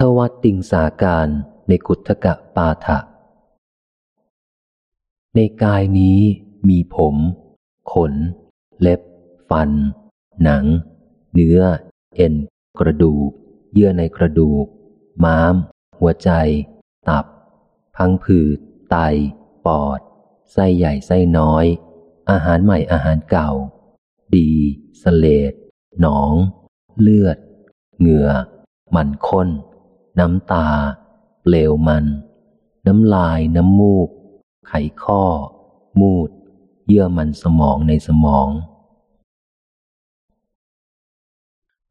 ทวัตติงสาการในกุทกะปาฐะในกายนี้มีผม ขน เล็บ ฟัน หนัง เนื้อ เอ็น กระดูก เยื่อในกระดูก ม้าม หัวใจ ตับ พังผืด ไต ปอด ไส้ใหญ่ไส้น้อย อาหารใหม่อาหารเก่า ดีสเลดหนอง เลือด เหงื่อ มันข้น น้ำตา เปลวมัน น้ำลาย น้ำมูก ไขข้อ มูด เยื่อมันสมองในสมอง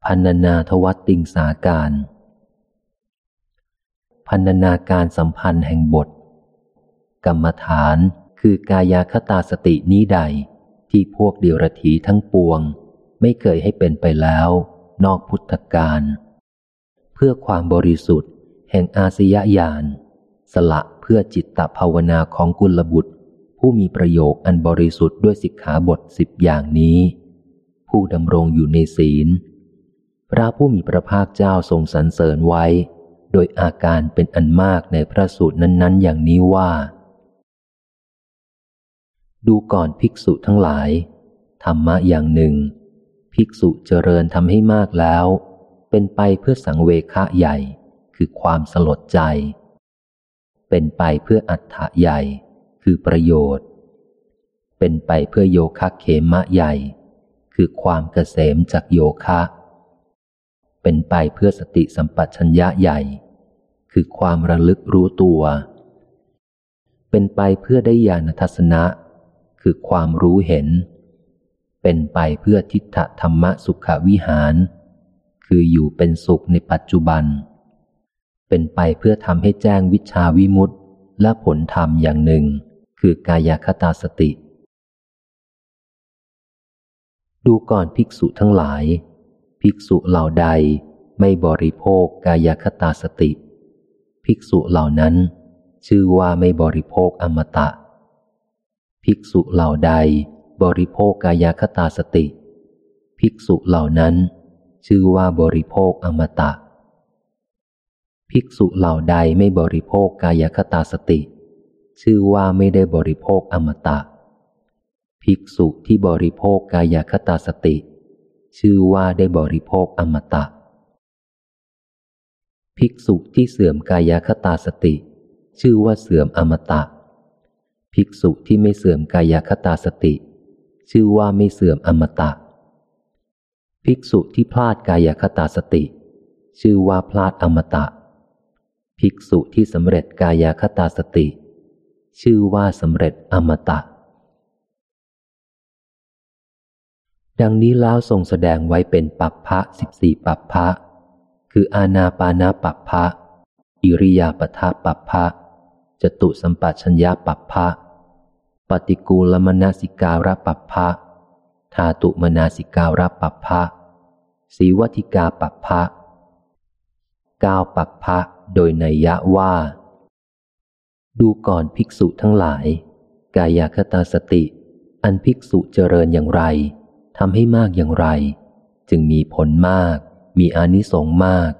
พันนาทวัตติงสาการ พันนาการสัมพันธ์แห่งบท กรรมฐานคือกายาคตาสตินี้ใด ที่พวกเดียรถีทั้งปวง ไม่เคยให้เป็นไปแล้ว นอกพุทธการ เพื่อความบริสุทธิ์ แห่งอาสยญาณสละเพื่อจิตตภาวนาของกุลบุตร ผู้มีประโยคอันบริสุทธิ์ด้วยสิกขาบทสิบอย่างนี้ ผู้ดำรงอยู่ในศีล พระผู้มีพระภาคเจ้าทรงสรรเสริญไว้ โดยอาการเป็นอันมากในพระสูตรนั้น ๆ อย่างนี้ว่า ดูก่อนภิกษุทั้งหลาย ธรรมะอย่างหนึ่ง ภิกษุเจริญทำให้มากแล้ว เป็นไปเพื่อสังเวคะใหญ่ คือความสลดใจ เป็นไปเพื่ออัฏฐะใหญ่ คือประโยชน์ เป็นไปเพื่อโยคะเขมะใหญ่ คือความเกษมจากโยคะ เป็นไปเพื่อสติสัมปชัญญะใหญ่ คือความระลึกรู้ตัว เป็นไปเพื่อได้ญาณทัศนะ คือความรู้เห็น เป็นไปเพื่อทิฏฐธรรมสุขวิหาร คืออยู่เป็นสุขในปัจจุบัน เป็นไปเพื่อทำให้แจ้งวิชาวิมุตติและผลธรรมอย่างหนึ่ง คือกายคตาสติ ดูก่อนภิกษุทั้งหลาย ภิกษุเหล่าใดไม่บริโภคกายคตาสติ ภิกษุเหล่านั้น ชื่อว่าไม่บริโภคอมตะ ภิกษุเหล่าใดบริโภคกายคตาสติ ภิกษุเหล่านั้น ชื่อว่าบริโภคอมตะ ภิกษุเหล่าใดไม่บริโภคกายคตาสติ ชื่อว่าไม่ได้บริโภคอมตะ ภิกษุที่บริโภคกายคตาสติ ชื่อว่าได้บริโภคอมตะ ภิกษุที่เสื่อมกายคตาสติ ชื่อว่าเสื่อมอมตะ ภิกษุที่ไม่เสื่อมกายคตาสติ ชื่อว่าไม่เสื่อมอมตะ ภิกษุที่พลาดกายคตาสติ ชื่อว่าพลาดอมตะ ภิกษุที่สำเร็จกายคตาสติ ชื่อว่าสำเร็จอมตะ ดังนี้แล้วทรงแสดงไว้เป็นปัปพะสิบสี่ปัปพะ คืออาณาปานาปัปพะ อิริยาปทะปัปพะจตุสัมปชัญญาปัปพะ ปฏิกูลมนสิการะปัปพะ ธาตุมนาสิการปัปพะสีวัติกาปัปพะก้าวปัปพะโดยนัยยะว่า ดูก่อนภิกษุทั้งหลาย กายคตาสติ อันภิกษุเจริญอย่างไรทำให้มากอย่างไร จึงมีผลมาก มีอานิสงส์มาก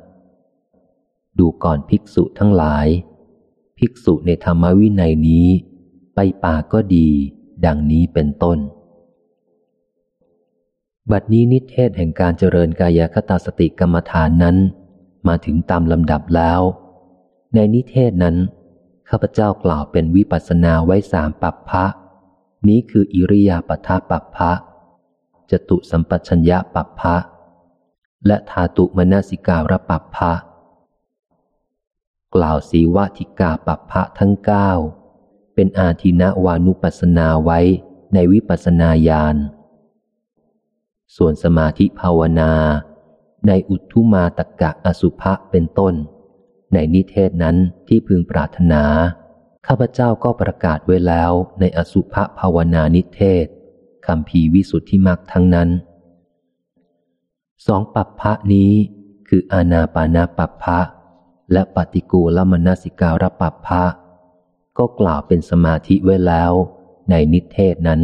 ดูก่อนภิกษุทั้งหลาย ภิกษุในธรรมวินัยนี้ ไปป่าก็ดี ดังนี้เป็นต้น บัดนี้นิเทศแห่งการเจริญกายคตาสติกรรมฐานนั้น มาถึงตามลำดับแล้ว ในนิเทศนั้น ข้าพเจ้ากล่าวเป็นวิปัสสนาไว้สามปัปพะ นี้คืออิริยาปถาปัปพะจตุสัมปชัญญะปัปพะ และธาตุมนาสิการะปัปพะ กล่าวสีวติกาปัปพะทั้งเก้าเป็นอาทินะวานุปัสนาไว้ในวิปัสนาญาณ ส่วนสมาธิภาวนา ในอุทุมาตกะอสุภะเป็นต้น ในนิเทศนั้นที่พึงปรารถนา ข้าพเจ้าก็ประกาศไว้แล้วในอสุภะภาวนานิเทศคำพีวิสุทธิมักทั้งนั้น สองปัปพะนี้คืออาณาปานาปัปพะและปฏิกูลมนสิการปัปพะก็กล่าวเป็นสมาธิไว้แล้วในนิเทศนั้น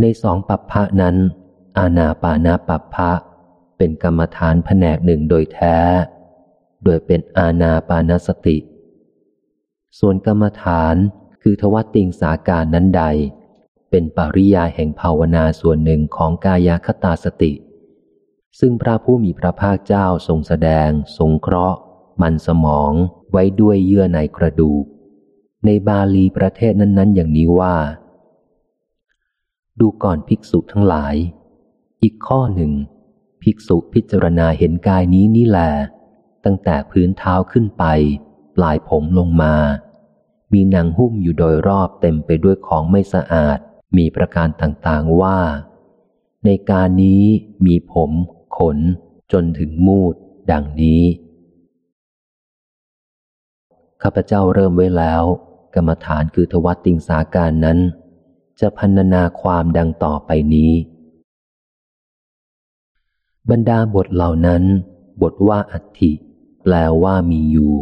ในสองปัปพะนั้น อาณาปานาปัปพะเป็นกรรมฐานแผนกหนึ่งโดยแท้ โดยเป็นอาณาปานสติ ส่วนกรรมฐานคือทวัตติงสาการนั้นใด เป็นปริยาแห่งภาวนาส่วนหนึ่งของกายคตาสติ ซึ่งพระผู้มีพระภาคเจ้าทรงแสดง สงเคราะห์ มันสมองไว้ด้วยเยื่อในกระดูก ในบาลีประเทศนั้น ๆ อย่างนี้ว่า ดูก่อนภิกษุทั้งหลาย อีกข้อหนึ่ง ภิกษุพิจารณาเห็นกายนี้นี่แหละตั้งแต่พื้นเท้าขึ้นไป ปลายผมลงมา มีหนังหุ้มอยู่โดยรอบเต็มไปด้วยของไม่สะอาด มีประการต่างๆว่า ในการนี้มีผม ขน จนถึงมูด ดังนี้ข้าพเจ้าเริ่มไว้แล้ว กรรมฐานคือทวัตติงสาการนั้น จะพันนาความดังต่อไปนี้ บรรดาบทเหล่านั้น บทว่าอัติ แปลว่ามีอยู่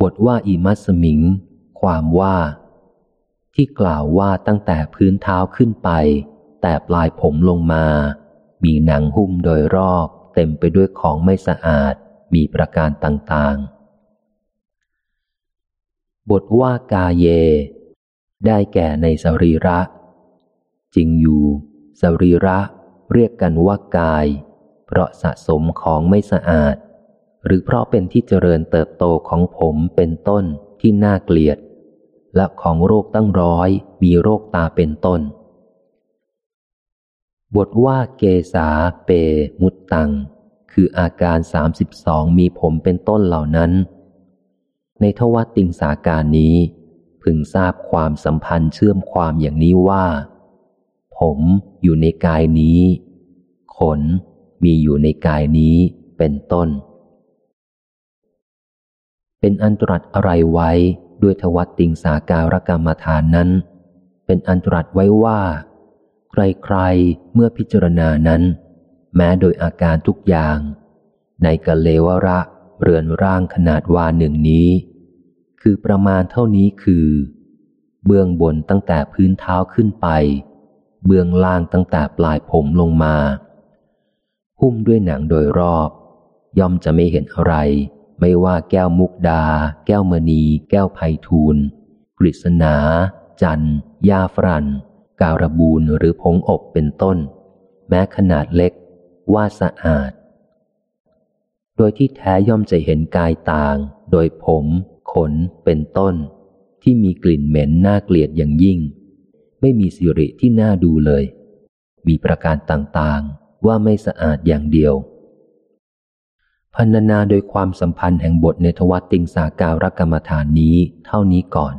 บทว่าอิมัสมิง ความว่า ที่กล่าวว่าตั้งแต่พื้นเท้าขึ้นไป แต่ปลายผมลงมา มีหนังหุ้มโดยรอบ เต็มไปด้วยของไม่สะอาด มีประการต่างๆ บทว่ากาเย ได้แก่ในสรีระ จริงอยู่ สรีระเรียกกันว่ากาย เพราะสะสมของไม่สะอาด หรือเพราะเป็นที่เจริญเติบโตของผมเป็นต้นที่น่าเกลียด และของโรคตั้งร้อยมีโรคตาเป็นต้น บทว่าเกษาเป มุตตัง คืออาการสามสิบสองมีผมเป็นต้นเหล่านั้น ในทวัตติงสาการนี้ พึงทราบความสัมพันธ์เชื่อมความอย่างนี้ว่า ผมอยู่ในกายนี้ ขนมีอยู่ในกายนี้เป็นต้น เป็นอันตรัสอะไรไว้ด้วยทวัตติงสาการกรรมฐานนั้น เป็นอันตรัสไว้ว่า ใครๆเมื่อพิจารณานั้น แม้โดยอาการทุกอย่าง ในกะเลวระเรือนร่างขนาดวาหนึ่งนี้ คือประมาณเท่านี้คือ เบื้องบนตั้งแต่พื้นเท้าขึ้นไป เบื้องล่างตั้งแต่ปลายผมลงมา หุ้มด้วยหนังโดยรอบ ย่อมจะไม่เห็นอะไร ไม่ว่าแก้วมุกดา แก้วมณี แก้วไพทูลกฤษณา จันยาฟรันการบูนหรือผงอบเป็นต้น แม้ขนาดเล็ก ว่าสะอาด โดยที่แท้ย่อมจะเห็นกายต่าง โดยผม ขนเป็นต้น ที่มีกลิ่นเหม็นน่าเกลียดอย่างยิ่ง ไม่มีสิริที่น่าดูเลย มีประการต่างๆว่าไม่สะอาดอย่างเดียวพันนาโดยความสัมพันธ์แห่งบทในทวัตติงสาการกรรมฐานนี้เท่านี้ก่อน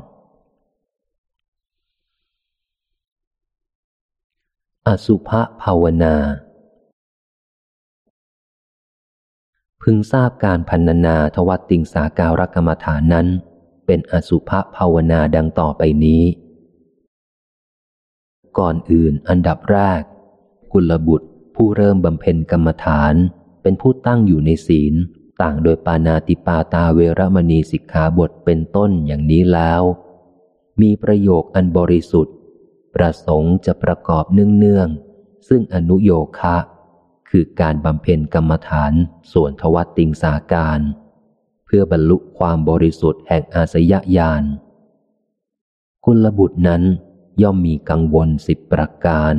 อสุภภาวนา พึงทราบการพันนาทวัตติงสาการกรรมฐานนั้น เป็นอสุภภาวนาดังต่อไปนี้ ก่อนอื่นอันดับแรก กุลบุตรผู้เริ่มบำเพ็ญกรรมฐาน เป็นผู้ตั้งอยู่ในศีล ต่างโดยปานาติปาตาเวรมณีสิกขาบทเป็นต้นอย่างนี้แล้ว มีประโยคอันบริสุทธิ์ ประสงค์จะประกอบเนื่องๆซึ่งอนุโยคะ คือการบำเพ็ญกรรมฐานส่วนทวัตติงสาการ เพื่อบรรลุความบริสุทธิ์แห่งอาสยญาณกุลบุตรนั้นย่อมมีกังวลสิบประการ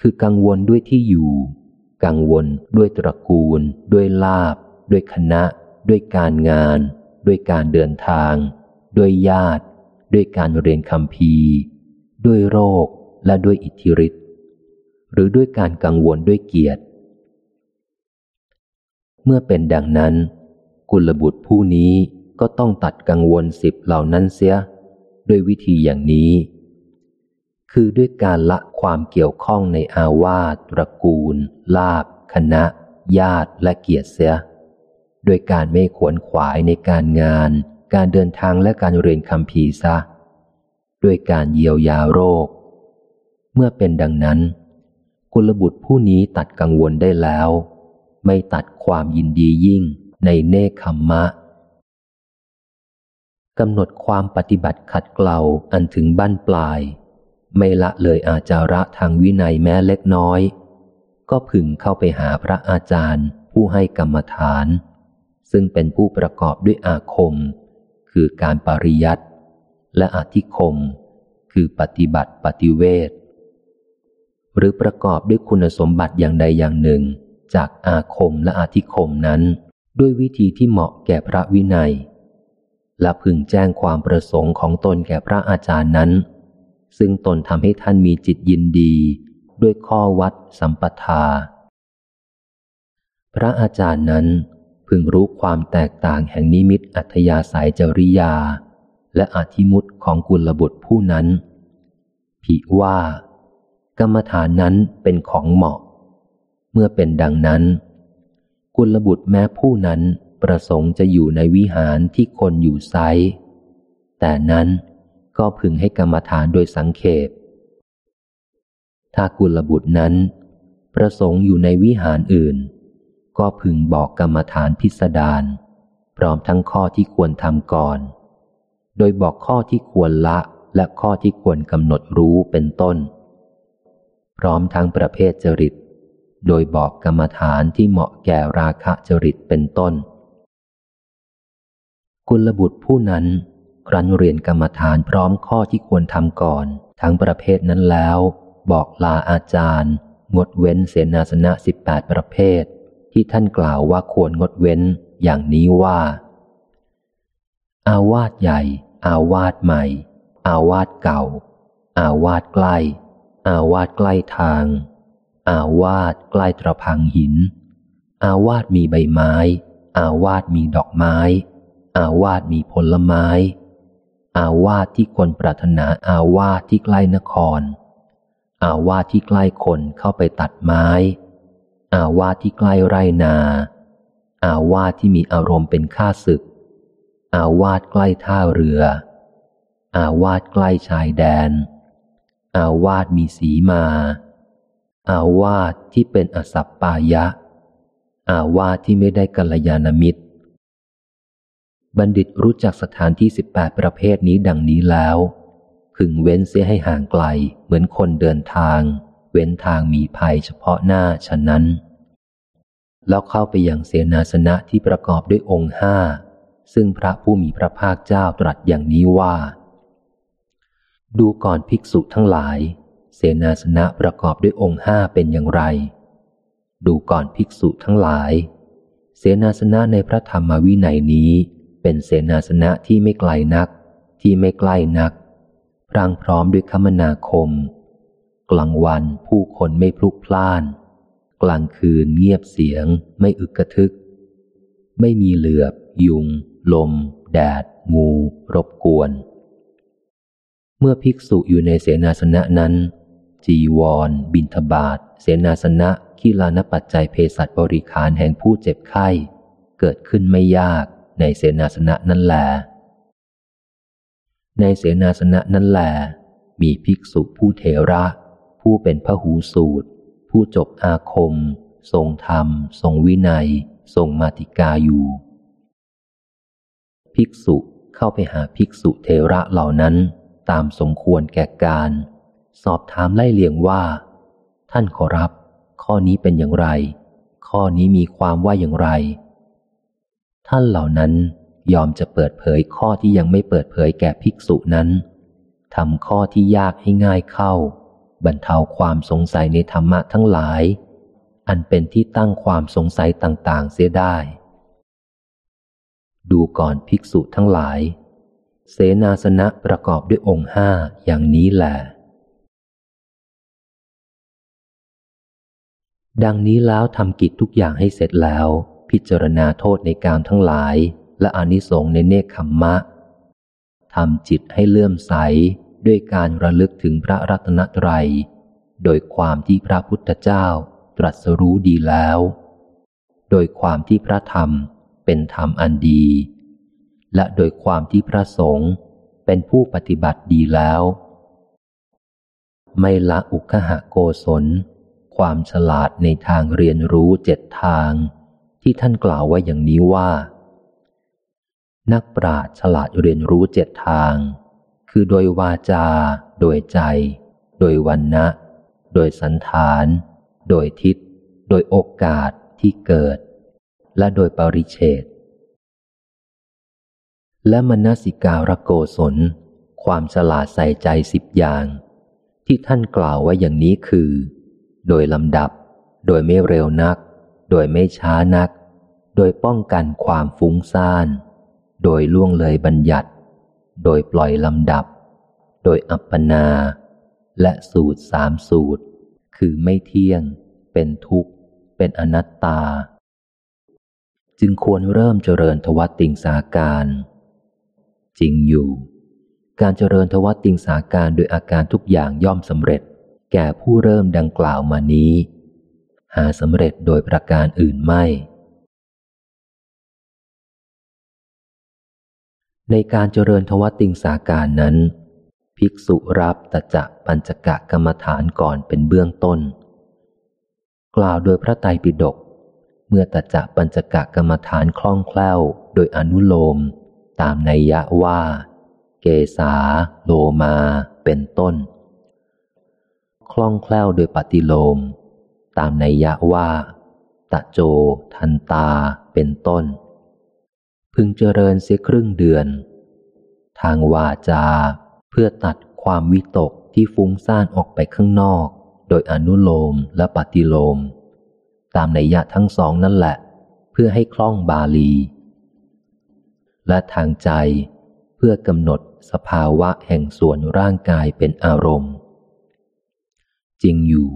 คือกังวลด้วยที่อยู่ กังวลด้วยตระกูล ด้วยลาบ ด้วยคณะ ด้วยการงาน ด้วยการเดินทาง ด้วยญาติ ด้วยการเรียนคำพีด้วยโรคและด้วยอิทธิฤทธิ หรือด้วยการกังวลด้วยเกียรติ เมื่อเป็นดังนั้น กุลบุตรผู้นี้ก็ต้องตัดกังวลสิบเหล่านั้นเสีย ด้วยวิธีอย่างนี้ คือด้วยการละความเกี่ยวข้องในอาวาสตระกูล ลาบคณะ ญาติและเกียรติเสีย โดยการไม่ขวนขวายในการงาน การเดินทางและการเรียนคำพีซะด้วยการเยียวยาโรค เมื่อเป็นดังนั้น กุลบุตรผู้นี้ตัดกังวลได้แล้ว ไม่ตัดความยินดียิ่งในเนคขมมะกำหนดความปฏิบัติขัดเกลาอันถึงบั้นปลาย ไม่ละเลยอาจาระทางวินัยแม้เล็กน้อย ก็พึงเข้าไปหาพระอาจารย์ผู้ให้กรรมฐาน ซึ่งเป็นผู้ประกอบด้วยอาคม คือการปริยัติและอธิคม คือปฏิบัติปฏิเวท หรือประกอบด้วยคุณสมบัติอย่างใดอย่างหนึ่ง จากอาคมและอาธิคมนั้น ด้วยวิธีที่เหมาะแก่พระวินัย และพึงแจ้งความประสงค์ของตนแก่พระอาจารย์นั้น ซึ่งตนทำให้ท่านมีจิตยินดี ด้วยข้อวัดสัมปทา พระอาจารย์นั้นพึงรู้ความแตกต่างแห่งนิมิตอัธยาศัยจริยา และอธิมุตของกุลบุตรผู้นั้น ผิว่า กรรมฐานนั้นเป็นของเหมาะ เมื่อเป็นดังนั้น กุลบุตรแม้ผู้นั้นประสงค์จะอยู่ในวิหารที่คนอยู่ไซแต่นั้นก็พึงให้กรรมฐานโดยสังเขป ถ้ากุลบุตรนั้น ประสงค์อยู่ในวิหารอื่น ก็พึงบอกกรรมฐานพิสดารพร้อมทั้งข้อที่ควรทำก่อน โดยบอกข้อที่ควรละและข้อที่ควรกำหนดรู้เป็นต้น พร้อมทั้งประเภทจริต โดยบอกกรรมฐานที่เหมาะแก่ราคะจริตเป็นต้น กุลบุตรผู้นั้น ครั้นเรียนกรรมฐานพร้อมข้อที่ควรทำก่อน ทั้งประเภทนั้นแล้ว บอกลาอาจารย์ งดเว้นเสนาสนะสิบแปดประเภท ที่ท่านกล่าวว่าควรงดเว้นอย่างนี้ว่า อาวาสใหญ่ อาวาสใหม่ อาวาสเก่า อาวาสใกล้ อาวาสใกล้ทาง อาวาสใกล้ตระพังหิน อาวาสมีใบไม้ อาวาสมีดอกไม้ อาวาสมีผลไม้ อาวาสที่คนปรารถนาอาวาสที่ใกล้นคร อาวาสที่ใกล้คนเข้าไปตัดไม้ อาวาสที่ใกล้ไรนา อาวาสที่มีอารมณ์เป็นข้าศึก อาวาสใกล้ท่าเรือ อาวาสใกล้ชายแดน อาวาสมีสีมา อาวาสที่เป็นอสัปปายะ อาวาสที่ไม่ได้กัลยาณมิตร บัณฑิตรู้จักสถานที่สิบแปดประเภทนี้ดังนี้แล้วพึงเว้นเสียให้ห่างไกลเหมือนคนเดินทาง เว้นทางมีภัยเฉพาะหน้าฉะนั้น แล้วเข้าไปอยังเสนาสนะที่ประกอบด้วยองค์ห้าซึ่งพระผู้มีพระภาคเจ้าตรัสอย่างนี้ว่า ดูก่อนภิกษุทั้งหลาย เสนาสนะประกอบด้วยองค์ห้าเป็นอย่างไร ดูก่อนภิกษุทั้งหลาย เสนาสนะในพระธรรมวินัยนี้ เป็นเสนาสนะที่ไม่ไกลนัก ที่ไม่ใกล้นักพรางพร้อมด้วยคมนาคม กลางวันผู้คนไม่พลุกพล่าน กลางคืนเงียบเสียง ไม่อึกกระทึก ไม่มีเหลือบ ยุง ลม แดด งู รบกวน เมื่อภิกษุอยู่ในเสนาสนะนั้น จีวร บินทบาทเสนาสนะขีลานปัจจัยเภสัชบริคารแห่งผู้เจ็บไข้ เกิดขึ้นไม่ยากในเสนาสนะนั้นแหละในเสนาสนะนั้นแหลมีภิกษุผู้เทระ ผู้เป็นพระหูสูตร ผู้จบอาคม ทรงธรรม ทรงวินัย ทรงมาติกาอยู่ ภิกษุเข้าไปหาภิกษุเทระเหล่านั้น ตามสมควรแก่การ สอบถามไล่เลียงว่า ท่านขอรับ ข้อนี้เป็นอย่างไร ข้อนี้มีความว่าอย่างไร ท่านเหล่านั้นยอมจะเปิดเผยข้อที่ยังไม่เปิดเผยแก่ภิกษุนั้นทำข้อที่ยากให้ง่ายเข้า บรรเทาความสงสัยในธรรมะทั้งหลาย อันเป็นที่ตั้งความสงสัยต่าง ๆ เสียได้ ดูก่อนภิกษุทั้งหลาย เสนาสนะประกอบด้วยองค์ห้าอย่างนี้แหละดังนี้แล้วทำกิจทุกอย่างให้เสร็จแล้ว พิจารณาโทษในการทั้งหลาย และอนิสงส์ในเนคขมมะทำจิตให้เลื่อมใสด้วยการระลึกถึงพระรัตนตรัย โดยความที่พระพุทธเจ้าตรัสรู้ดีแล้ว โดยความที่พระธรรมเป็นธรรมอันดี และโดยความที่พระสงฆ์เป็นผู้ปฏิบัติดีแล้ว ไม่ละอุคหะโกศล ความฉลาดในทางเรียนรู้เจ็ดทาง ที่ท่านกล่าวไว้อย่างนี้ว่า นักปราชญ์ฉลาดเรียนรู้เจ็ดทาง คือโดยวาจา โดยใจ โดยวันนะ โดยสันฐาน โดยทิศ โดยโอกาสที่เกิด และโดยปริเฉด และมนสิการโกศล ความฉลาดใส่ใจสิบอย่าง ที่ท่านกล่าวไว้อย่างนี้คือ โดยลำดับ โดยไม่เร็วนัก โดยไม่ช้านัก โดยป้องกันความฟุ้งซ่าน โดยล่วงเลยบัญญัติ โดยปล่อยลำดับ โดยอัปปนา และสูตรสามสูตร คือไม่เที่ยง เป็นทุกข์ เป็นอนัตตา จึงควรเริ่มเจริญทวัตติงสาการ จริงอยู่ การเจริญทวัตติงสาการโดยอาการทุกอย่างย่อมสำเร็จ แก่ผู้เริ่มดังกล่าวมานี้ หาสำเร็จโดยประการอื่นไม่ ในการเจริญทวติงสาการนั้น ภิกษุรับตจะปัญจกะกรรมฐานก่อนเป็นเบื้องต้น กล่าวโดยพระไตรปิฎกเมื่อตจะปัญจกะกรรมฐานคล่องแคล่ว โดยอนุโลม ตามนัยยะว่า เกสาโลมาเป็นต้น คล่องแคล่วโดยปฏิโลม ตามนัยยะว่า ตะโจ ทันตาเป็นต้น พึงเจริญเสียครึ่งเดือน ทางวาจาเพื่อตัดความวิตกที่ฟุ้งซ่านออกไปข้างนอก โดยอนุโลมและปฏิโลม ตามนัยยะทั้งสองนั่นแหละ เพื่อให้คล่องบาลี และทางใจ เพื่อกำหนดสภาวะแห่งส่วนร่างกายเป็นอารมณ์ จริงอยู่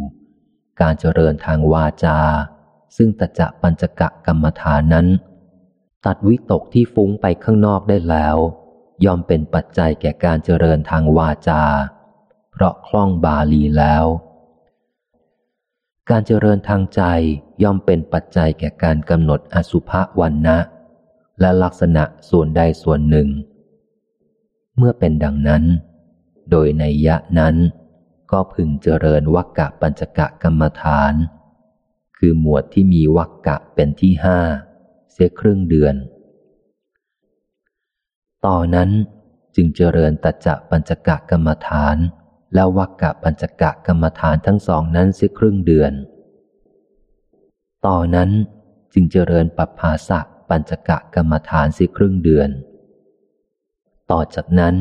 การเจริญทางวาจา ซึ่งตจะปัญจกะกรรมฐานนั้น ตัดวิตกที่ฟุ้งไปข้างนอกได้แล้ว ยอมเป็นปัจจัยแก่การเจริญทางวาจา เพราะคล่องบาลีแล้วการเจริญทางใจย่อมเป็นปัจจัยแก่การกำหนดอสุภวันนะ และลักษณะส่วนใดส่วนหนึ่ง เมื่อเป็นดังนั้น โดยในยะนั้น ก็พึงเจริญวักกะปัญจกะกรรมฐาน คือหมวดที่มีวักกะเป็นที่ห้าเสียครึ่งเดือน ต่อนนั้นจึงเจริญตัจจะปัญจกะกรรมฐาน และวักกะปัญจกะกรรมฐานทั้งสองนั้นเสียครึ่งเดือน ต่อนนั้นจึงเจริญปัปภาสะ ปัญจกะกรรมฐานสียครึ่งเดือน ต่อจากนั้น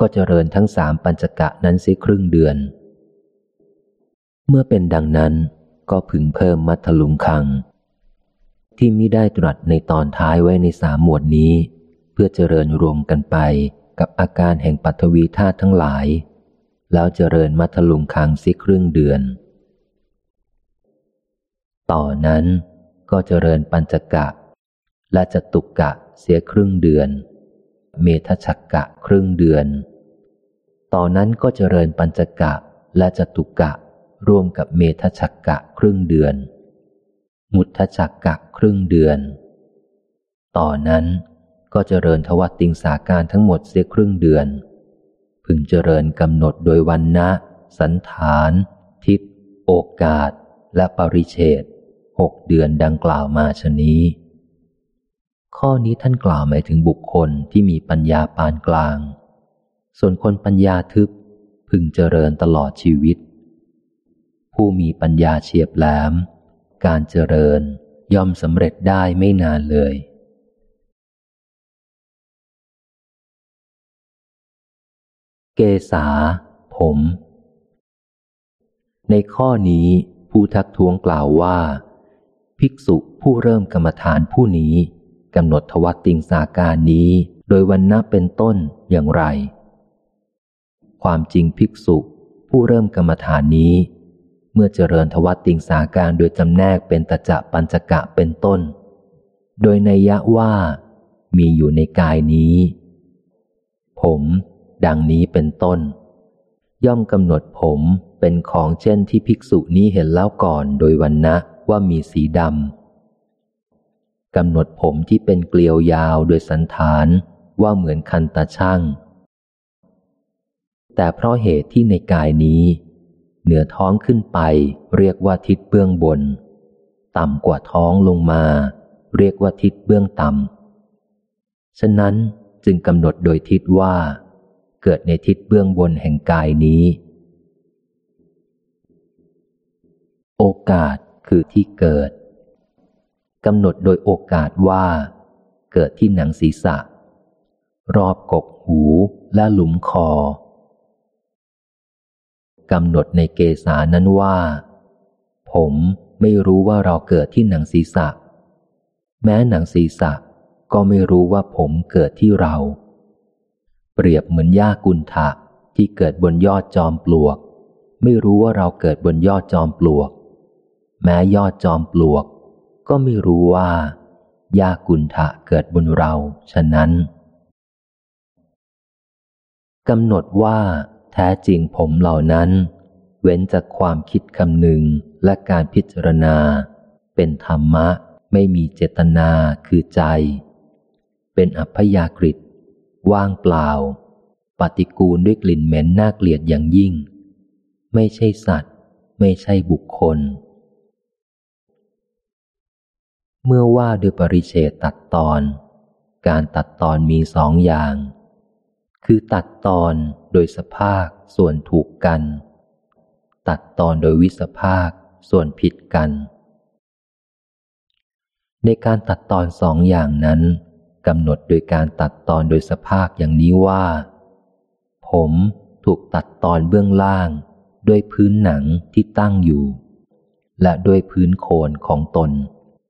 ก็เจริญทั้งสามปัญจกะนั้นสียครึ่งเดือน เมื่อเป็นดังนั้นก็พึงเพิ่มมัทลุงคัง ที่มิได้ตรัสในตอนท้ายไว้ในสามหมวดนี้ เพื่อเจริญรวมกันไปกับอาการแห่งปัทวีธาตุทั้งหลาย แล้วเจริญมัทลุงคังสิครึ่งเดือน ต่อนนั้นก็เจริญปัญจกะ และจตุกะเสียครึ่งเดือน เมทชักกะครึ่งเดือน ต่อนนั้นก็เจริญปัญจกะและจตุกะร่วมกับเมทชักกะครึ่งเดือน มุทชักกะครึ่งเดือน ต่อนนั้นก็เจริญทวัตติงสาการทั้งหมดเสียครึ่งเดือน พึงเจริญกำหนดโดยวันนะสันฐาน ทิศ โอกาส และปริเชตหกเดือนดังกล่าวมาชนี้ ข้อนี้ท่านกล่าวหมายถึงบุคคลที่มีปัญญาปานกลาง ส่วนคนปัญญาทึบพึงเจริญตลอดชีวิต ผู้มีปัญญาเฉียบแหลม การเจริญย่อมสำเร็จได้ไม่นานเลย เกษา ผม ในข้อนี้ผู้ทักท้วงกล่าวว่า ภิกษุผู้เริ่มกรรมฐานผู้นี้ กำหนดทวัตติงสาการนี้ โดยวันนะเป็นต้นอย่างไร ความจริงภิกษุผู้เริ่มกรรมฐานนี้ เมื่อเจริญทวัตติงสาการโดยจำแนกเป็นตะจะปัญจกะเป็นต้น โดยในยะว่า มีอยู่ในกายนี้ ผม ดังนี้เป็นต้น ย่อมกำหนดผมเป็นของเช่นที่ภิกษุนี้เห็นแล้วก่อนโดยวันนะว่ามีสีดำ กำหนดผมที่เป็นเกลียวยาวโดยสันฐานว่าเหมือนคันตาช่าง แต่เพราะเหตุที่ในกายนี้ เหนือท้องขึ้นไปเรียกว่าทิศเบื้องบน ต่ำกว่าท้องลงมา เรียกว่าทิศเบื้องต่ำ ฉะนั้นจึงกำหนดโดยทิศว่า เกิดในทิศเบื้องบนแห่งกายนี้ โอกาสคือที่เกิด กำหนดโดยโอกาสว่า เกิดที่หนังศีรษะ รอบกกหูและหลุมคอกำหนดในเกษานั้นว่า ผมไม่รู้ว่าเราเกิดที่หนังศีรษะ แม้หนังศีรษะก็ไม่รู้ว่าผมเกิดที่เรา เปรียบเหมือนหญ้ากุนทะที่เกิดบนยอดจอมปลวก ไม่รู้ว่าเราเกิดบนยอดจอมปลวก แม้ยอดจอมปลวก ก็ไม่รู้ว่าหญ้ากุนทะเกิดบนเราฉะนั้นกำหนดว่าแท้จริงผมเหล่านั้น เว้นจากความคิดคำหนึ่งและการพิจารณา เป็นธรรมะไม่มีเจตนาคือใจ เป็นอัพยากฤิตว่างเปล่า ปฏิกูลด้วยกลิ่นเหม็นน่าเกลียดอย่างยิ่ง ไม่ใช่สัตว์ ไม่ใช่บุคคล เมื่อว่าด้วยปริเชตตัดตอน การตัดตอนมีสองอย่าง คือตัดตอนโดยสภาคส่วนถูกกัน ตัดตอนโดยวิสภาคส่วนผิดกัน ในการตัดตอนสองอย่างนั้นกำหนดโดยการตัดตอนโดยสภาคอย่างนี้ว่า ผมถูกตัดตอนเบื้องล่าง ด้วยพื้นหนังที่ตั้งอยู่ และด้วยพื้นโคนของตน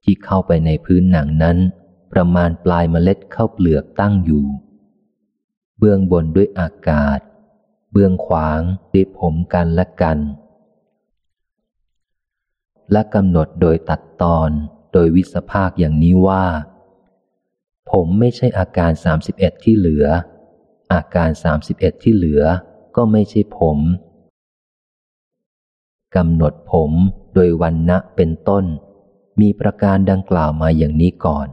ที่เข้าไปในพื้นหนังนั้น ประมาณปลายเมล็ดเข้าเปลือกตั้งอยู่ เบื้องบนด้วยอากาศ เบื้องขวางด้วยผมกันและกัน และกำหนดโดยตัดตอนโดยวิสภาคอย่างนี้ว่า ผมไม่ใช่อาการสามสิบเอ็ดที่เหลือ อาการสามสิบเอ็ดที่เหลือก็ไม่ใช่ผมกำหนดผมโดยวันณะเป็นต้น มีประการดังกล่าวมาอย่างนี้ก่อน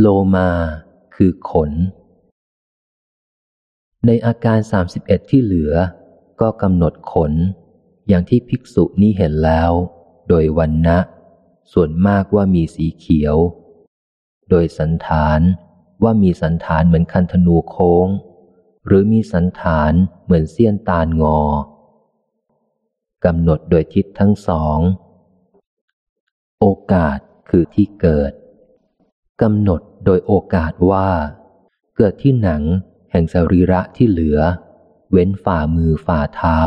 โลมาคือขน ในอาการสามสิบเอ็ดที่เหลือ ก็กำหนดขน อย่างที่ภิกษุนี้เห็นแล้ว โดยวันนะส่วนมากว่ามีสีเขียว โดยสันฐานว่ามีสันฐานเหมือนคันธนูโค้ง หรือมีสันฐานเหมือนเสี้ยนตาลงอ กำหนดโดยทิศทั้งสอง โอกาสคือที่เกิดกำหนดโดยโอกาสว่า เกิดที่หนังแห่งสรีระที่เหลือ เว้นฝ่ามือฝ่าเท้า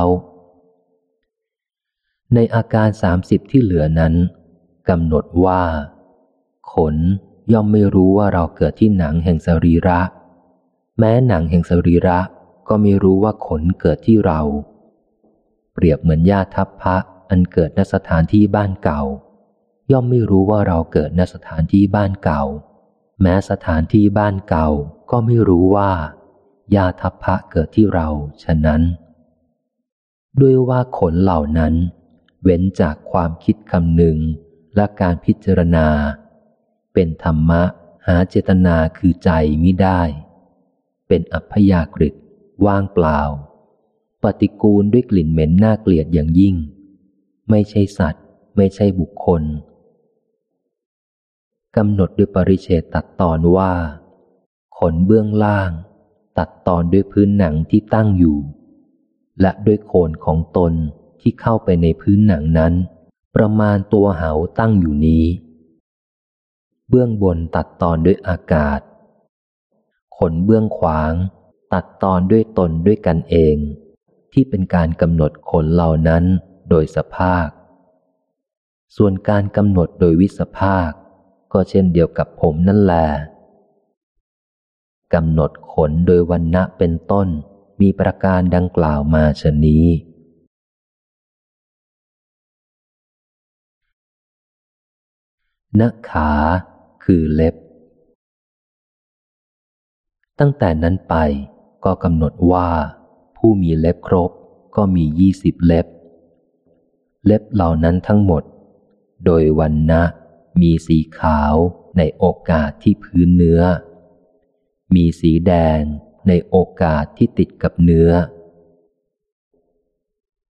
ในอาการสามสิบที่เหลือนั้นกำหนดว่า ขนย่อมไม่รู้ว่าเราเกิดที่หนังแห่งสรีระ แม้หนังแห่งสรีระก็ไม่รู้ว่าขนเกิดที่เรา เปรียบเหมือนญาทัพพระอันเกิดณสถานที่บ้านเก่า ย่อมไม่รู้ว่าเราเกิดณสถานที่บ้านเก่า แม้สถานที่บ้านเก่าก็ไม่รู้ว่ายาทัพพะเกิดที่เราฉะนั้น ด้วยว่าขนเหล่านั้น เว้นจากความคิดคำหนึ่งและการพิจารณา เป็นธรรมะหาเจตนาคือใจมิได้ เป็นอัพยากฤิว่างเปล่า ปฏิกูลด้วยกลิ่นเหม็นน่าเกลียดอย่างยิ่ง ไม่ใช่สัตว์ ไม่ใช่บุคคลกำหนดด้วยปริเชตตัดตอนว่า ขนเบื้องล่าง ตัดตอนด้วยพื้นหนังที่ตั้งอยู่ และด้วยโคนของตนที่เข้าไปในพื้นหนังนั้น ประมาณตัวเหาตั้งอยู่นี้ เบื้องบนตัดตอนด้วยอากาศ ขนเบื้องขวาง ตัดตอนด้วยตนด้วยกันเอง ที่เป็นการกำหนดขนเหล่านั้นโดยสภาค ส่วนการกำหนดโดยวิสภาค ก็เช่นเดียวกับผมนั่นแหละกำหนดขนโดยวันณะเป็นต้นมีประการดังกล่าวมาชนี้ นขาคือเล็บ ตั้งแต่นั้นไปก็กำหนดว่า ผู้มีเล็บครบก็มียี่สิบเล็บ เล็บเหล่านั้นทั้งหมด โดยวันนะมีสีขาวในโอกาสที่พื้นเนื้อ มีสีแดงในโอกาสที่ติดกับเนื้อ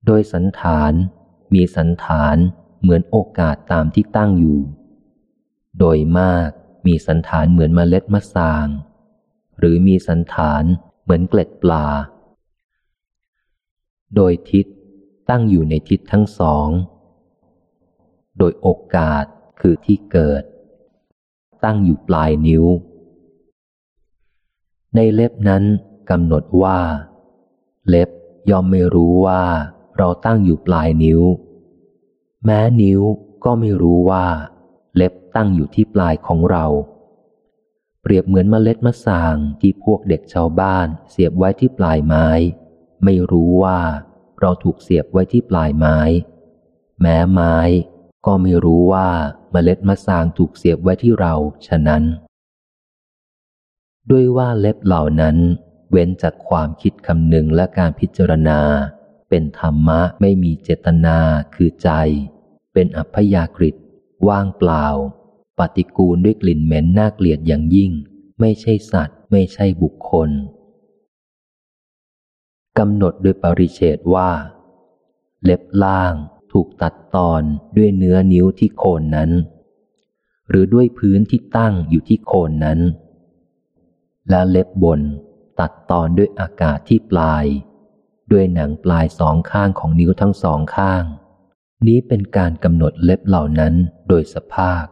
โดยสันฐานมีสันฐานเหมือนโอกาสตามที่ตั้งอยู่ โดยมากมีสันฐานเหมือนมเมล็ดมะสาง หรือมีสันฐานเหมือนเกล็ดปลา โดยทิศตั้งอยู่ในทิศทั้งสอง โดยโอกาสคือที่เกิด ตั้งอยู่ปลายนิ้ว ในเล็บนั้นกำหนดว่า เล็บย่อมไม่รู้ว่าเราตั้งอยู่ปลายนิ้ว แม้นิ้วก็ไม่รู้ว่า เล็บตั้งอยู่ที่ปลายของเรา เปรียบเหมือนเมล็ดมะสางที่พวกเด็กชาวบ้านเสียบไว้ที่ปลายไม้ ไม่รู้ว่าเราถูกเสียบไว้ที่ปลายไม้ แม้ไม้ ก็ไม่รู้ว่าเมล็ดมะสางถูกเสียบไว้ที่เราฉะนั้น ด้วยว่าเล็บเหล่านั้น เว้นจากความคิดคำนึงและการพิจารณา เป็นธรรมะไม่มีเจตนาคือใจ เป็นอัพยากฤิว่างเปล่า ปฏิกูลด้วยกลิ่นเหม็นน่าเกลียดอย่างยิ่ง ไม่ใช่สัตว์ ไม่ใช่บุคคล กำหนดโดยปริเชตว่า เล็บล่างถูกตัดตอนด้วยเนื้อนิ้วที่โคนนั้น หรือด้วยพื้นที่ตั้งอยู่ที่โคนนั้น และเล็บบนตัดตอนด้วยอากาศที่ปลาย ด้วยหนังปลายสองข้างของนิ้วทั้งสองข้าง นี้เป็นการกำหนดเล็บเหล่านั้นโดยสภาพ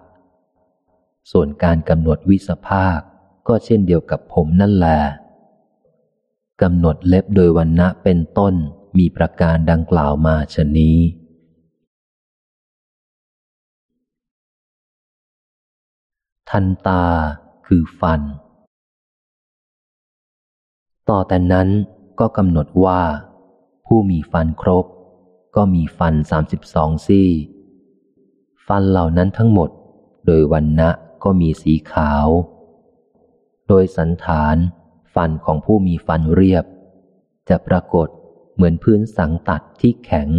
ส่วนการกำหนดวิสภาคก็เช่นเดียวกับผมนั่นแหละ กำหนดเล็บโดยวันณะเป็นต้นมีประการดังกล่าวมาชนี้ ทันตาคือฟัน ต่อแต่นั้นก็กำหนดว่า ผู้มีฟันครบ ก็มีฟันสามสิบสองซี่ ฟันเหล่านั้นทั้งหมด โดยวันณะก็มีสีขาว โดยสันฐาน ฟันของผู้มีฟันเรียบ จะปรากฏเหมือนพื้นสังตัดที่แข็ง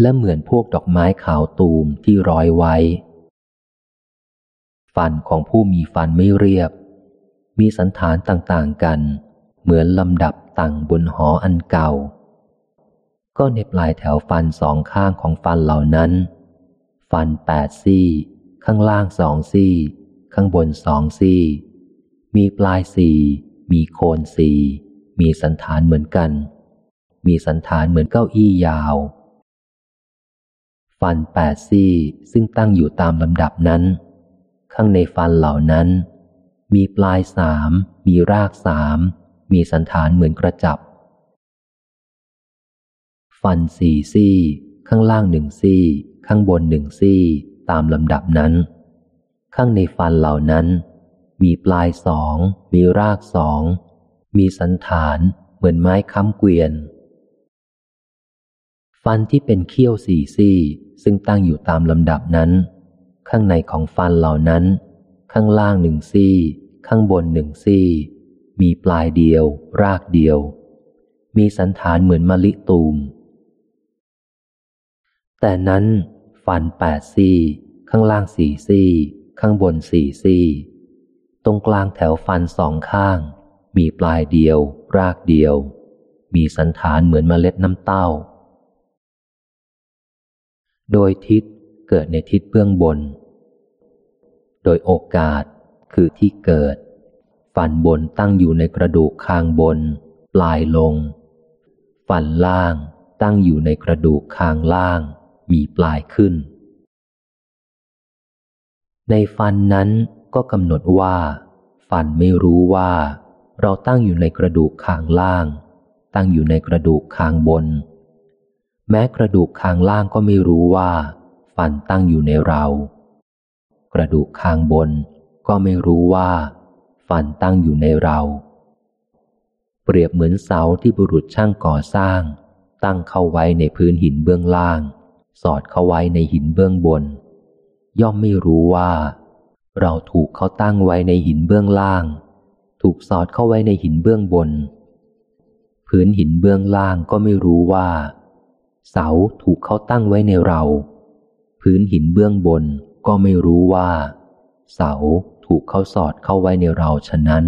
และเหมือนพวกดอกไม้ขาวตูมที่ร้อยไว้ ฟันของผู้มีฟันไม่เรียบ มีสันฐานต่างๆกัน เหมือนลำดับตั้งบนหออันเก่า ก็ในปลายแถวฟันสองข้างของฟันเหล่านั้น ฟันแปดซี่ ข้างล่างสองซี่ ข้างบนสองซี่ มีปลายสี่ มีโคนสี่มีสันฐานเหมือนกัน มีสันฐานเหมือนเก้าอี้ยาว ฟันแปดซี่ซึ่งตั้งอยู่ตามลำดับนั้น ข้างในฟันเหล่านั้น มีปลายสาม มีรากสาม มีสันฐานเหมือนกระจับ ฟันสี่ซี่ ข้างล่างหนึ่งซี่ ข้างบนหนึ่งซี่ ตามลำดับนั้น ข้างในฟันเหล่านั้น มีปลายสอง มีรากสอง มีสันฐานเหมือนไม้ค้ำเกวียน ฟันที่เป็นเขี้ยวสี่ซี่ ซึ่งตั้งอยู่ตามลำดับนั้น ข้างในของฟันเหล่านั้น ข้างล่างหนึ่งซี่ ข้างบนหนึ่งซี่ มีปลายเดียว รากเดียว มีสันฐานเหมือนมะลิตูม แต่นั้น ฟันแปดซี่ ข้างล่างสี่ซี่ ข้างบนสี่ซี่ ตรงกลางแถวฟันสองข้าง มีปลายเดียว รากเดียว มีสันฐานเหมือนเมล็ดน้ำเต้า โดยทิศเกิดในทิศเบื้องบน โดยโอกาสคือที่เกิด ฟันบนตั้งอยู่ในกระดูกคางบน ปลายลง ฟันล่างตั้งอยู่ในกระดูกคางล่าง มีปลายขึ้น ในฟันนั้น ก็กำหนดว่า ฟันไม่รู้ว่า เราตั้งอยู่ในกระดูกคางล่าง ตั้งอยู่ในกระดูกคางบน แม้กระดูกคางล่างก็ไม่รู้ว่า ฟันตั้งอยู่ในเรา กระดูกคางบนก็ไม่รู้ว่า ฟันตั้งอยู่ในเรา เปรียบเหมือนเสาที่บุรุษช่างก่อสร้าง ตั้งเข้าไว้ในพื้นหินเบื้องล่าง สอดเข้าไว้ในหินเบื้องบน ย่อมไม่รู้ว่า เราถูกเขาตั้งไว้ในหินเบื้องล่าง ถูกสอดเข้าไว้ในหินเบื้องบน พื้นหินเบื้องล่างก็ไม่รู้ว่า เสาถูกเขาตั้งไว้ในเรา พื้นหินเบื้องบนก็ไม่รู้ว่า เสาถูกเขาสอดเข้าไว้ในเราฉะนั้น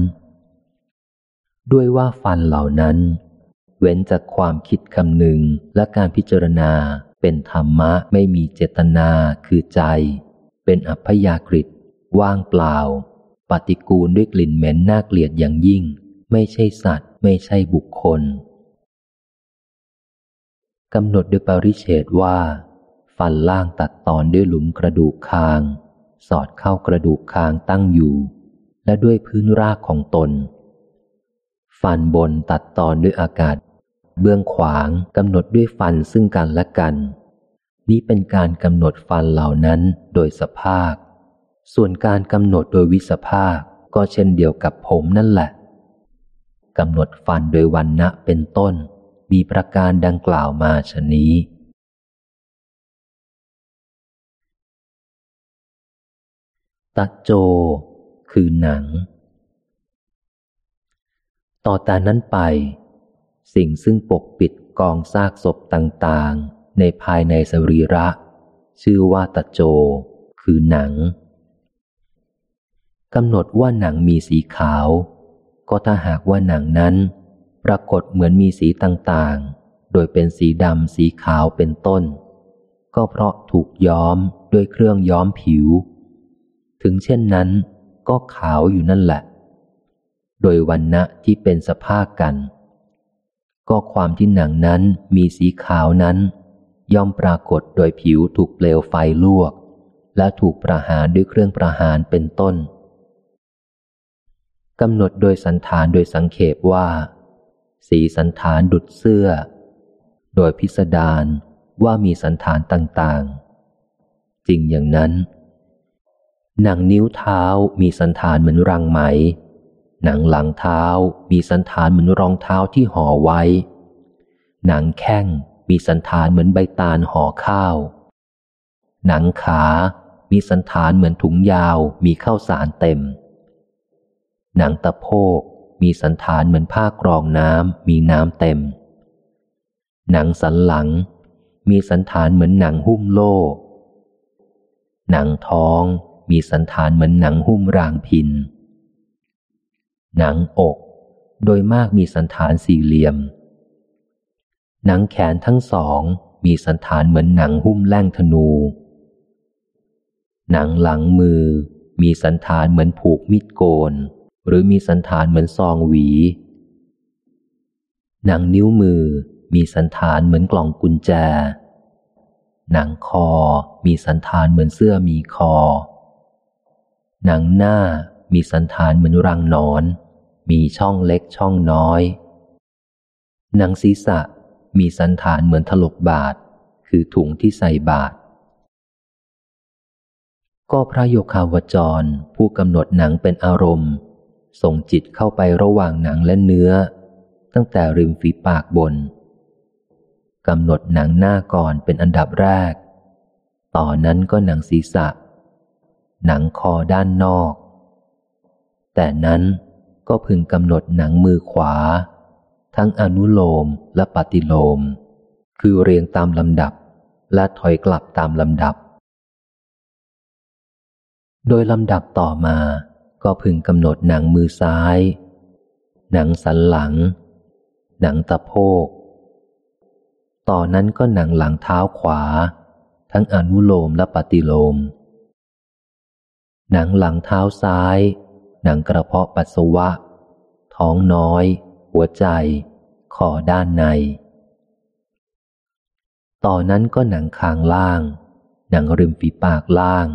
ด้วยว่าฟันเหล่านั้น เว้นจากความคิดคำหนึ่งและการพิจารณาเป็นธรรมะไม่มีเจตนาคือใจ เป็นอัพยากฤิ ว่างเปล่า ปฏิกูลด้วยกลิ่นเหม็นน่าเกลียดอย่างยิ่ง ไม่ใช่สัตว์ ไม่ใช่บุคคลกำหนดโดยปริเฉดว่า ฟันล่างตัดตอนด้วยหลุมกระดูกคาง สอดเข้ากระดูกคางตั้งอยู่ และด้วยพื้นรากของตน ฟันบนตัดตอนด้วยอากาศ เบื้องขวางกำหนดด้วยฟันซึ่งกันและกัน นี้เป็นการกำหนดฟันเหล่านั้นโดยสภาพ ส่วนการกำหนดโดยวิสภาพก็เช่นเดียวกับผมนั่นแหละกำหนดฟันโดยวันณะเป็นต้น มีประการดังกล่าวมาชนี้ ตัดโจ คือหนัง ต่อแต่นั้นไป สิ่งซึ่งปกปิดกองซากศพต่างๆ ในภายในสรีระ ชื่อว่าตัดโจ คือหนัง กำหนดว่าหนังมีสีขาว ก็ถ้าหากว่าหนังนั้น ปรากฏเหมือนมีสีต่างๆ โดยเป็นสีดำสีขาวเป็นต้น ก็เพราะถูกย้อมด้วยเครื่องย้อมผิว ถึงเช่นนั้น ก็ขาวอยู่นั่นแหละ โดยวันณะที่เป็นสภาพกัน ก็ความที่หนังนั้นมีสีขาวนั้น ย่อมปรากฏโดยผิวถูกเปลวไฟลวก และถูกประหารด้วยเครื่องประหารเป็นต้นำหนดโดยสันฐานโดยสังเขปว่า สีสันฐานดุดเสื้อ โดยพิสดารว่ามีสันฐานต่างๆ จริงอย่างนั้น หนังนิ้วเท้ามีสันฐานเหมือนรังไหม หนังหลังเท้ามีสันฐานเหมือนรองเท้าที่ห่อไว้ หนังแข้งมีสันฐานเหมือนใบตาลห่อข้าว หนังขา มีสันฐานเหมือนถุงยาวมีข้าวสารเต็ม หนังตะโพกมีสันฐานเหมือนผ้ากรองน้ำมีน้ำเต็ม หนังสันหลัง มีสันฐานเหมือนหนังหุ้มโลหนังท้องมีสันฐานเหมือนหนังหุ้มรางพิน หนังอก โดยมากมีสันฐานสี่เหลี่ยม หนังแขนทั้งสองมีสันฐานเหมือนหนังหุ้มแล่งธนู หนังหลังมือมีสันฐานเหมือนผูกมิดโกน หรือมีสันฐานเหมือนซองหวี หนังนิ้วมือมีสันฐานเหมือนกล่องกุญแจ หนังคอมีสันฐานเหมือนเสื้อมีคอ หนังหน้ามีสันฐานเหมือนรังนอน มีช่องเล็กช่องน้อย หนังศีรษะมีสันฐานเหมือนถลกบาท คือถุงที่ใส่บาท ก็พระโยคาวจรผู้กำหนดหนังเป็นอารมณ์ ส่งจิตเข้าไประหว่างหนังและเนื้อ ตั้งแต่ริมฝีปากบนกำหนดหนังหน้าก่อนเป็นอันดับแรก ต่อนนั้นก็หนังศีรษะ หนังคอด้านนอก แต่นั้นก็พึงกำหนดหนังมือขวา ทั้งอนุโลมและปฏิโลม คือเรียงตามลำดับและถอยกลับตามลำดับ โดยลำดับต่อมา ก็พึงกำหนดหนังมือซ้าย หนังสันหลัง หนังตะโพก ต่อนนั้นก็หนังหลังเท้าขวา ทั้งอนุโลมและปฏิโลม หนังหลังเท้าซ้าย หนังกระเพาะปัสสาวะ ท้องน้อย หัวใจ คอด้านใน ต่อนนั้นก็หนังคางล่าง หนังริมฝีปากล่าง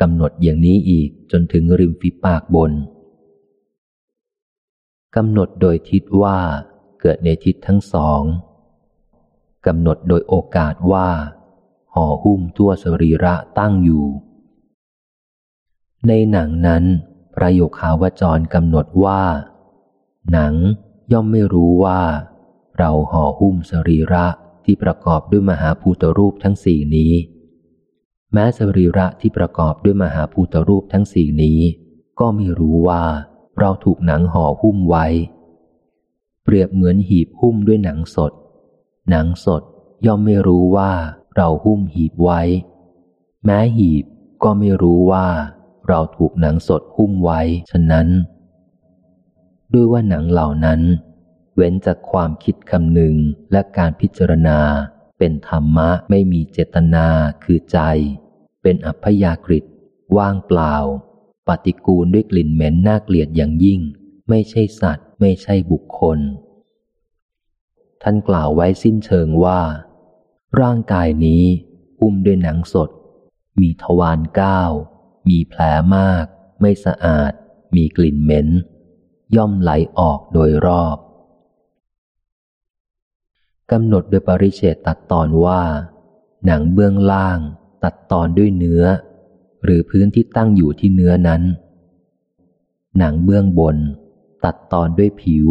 กำหนดอย่างนี้อีกจนถึงริมฝีปากบนกำหนดโดยทิศว่าเกิดในทิศทั้งสองกำหนดโดยโอกาสว่าห่อหุ้มทั่วสรีระตั้งอยู่ ในหนังนั้นพระโยคาวจรกำหนดว่า หนังย่อมไม่รู้ว่า เราห่อหุ้มสรีระที่ประกอบด้วยมหาภูตรูปทั้งสี่นี้ แม้สรีระที่ประกอบด้วยมหาภูตรูปทั้งสี่นี้ ก็ไม่รู้ว่าเราถูกหนังห่อหุ้มไว้ เปรียบเหมือนหีบหุ้มด้วยหนังสด หนังสดย่อมไม่รู้ว่าเราหุ้มหีบไว้ แม้หีบก็ไม่รู้ว่าเราถูกหนังสดหุ้มไว้ ฉะนั้น ด้วยว่าหนังเหล่านั้น เว้นจากความคิดคำหนึ่งและการพิจารณา เป็นธรรมะไม่มีเจตนาคือใจ เป็นอัพยากฤิว่างเปล่า ปฏิกูลด้วยกลิ่นเหม็นน่าเกลียดอย่างยิ่ง ไม่ใช่สัตว์ ไม่ใช่บุคคล ท่านกล่าวไว้สิ้นเชิงว่า ร่างกายนี้อุ้มด้วยหนังสด มีทวารก้าวมีแผลมาก ไม่สะอาด มีกลิ่นเหม็น ย่อมไหลออกโดยรอบ กำหนดโดยปริเชตตัดตอนว่า หนังเบื้องล่างตัดตอนด้วยเนื้อ หรือพื้นที่ตั้งอยู่ที่เนื้อนั้น หนังเบื้องบน ตัดตอนด้วยผิว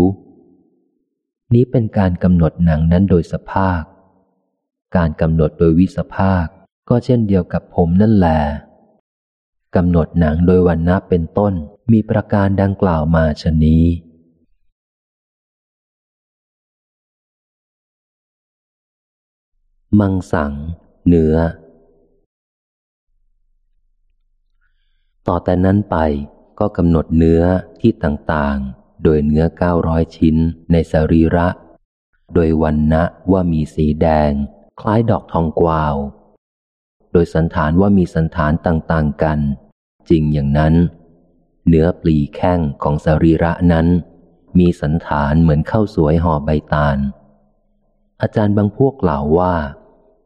นี้เป็นการกำหนดหนังนั้นโดยสภาพการกำหนดโดยวิสภาคก็เช่นเดียวกับผมนั่นแหละกำหนดหนังโดยวันนับเป็นต้นมีประการดังกล่าวมาชนี้ มังสัง เนื้อ ต่อแต่นั้นไปก็กำหนดเนื้อที่ต่างๆ โดยเนื้อเก้าร้อยชิ้นในสรีระ โดยวันนะว่ามีสีแดง คล้ายดอกทองกวาว โดยสันฐานว่ามีสันฐานต่างๆกัน จริงอย่างนั้น เนื้อปลีแข้งของสรีระนั้น มีสันฐานเหมือนข้าวสวยห่อใบตาลอาจารย์บางพวกกล่าวว่า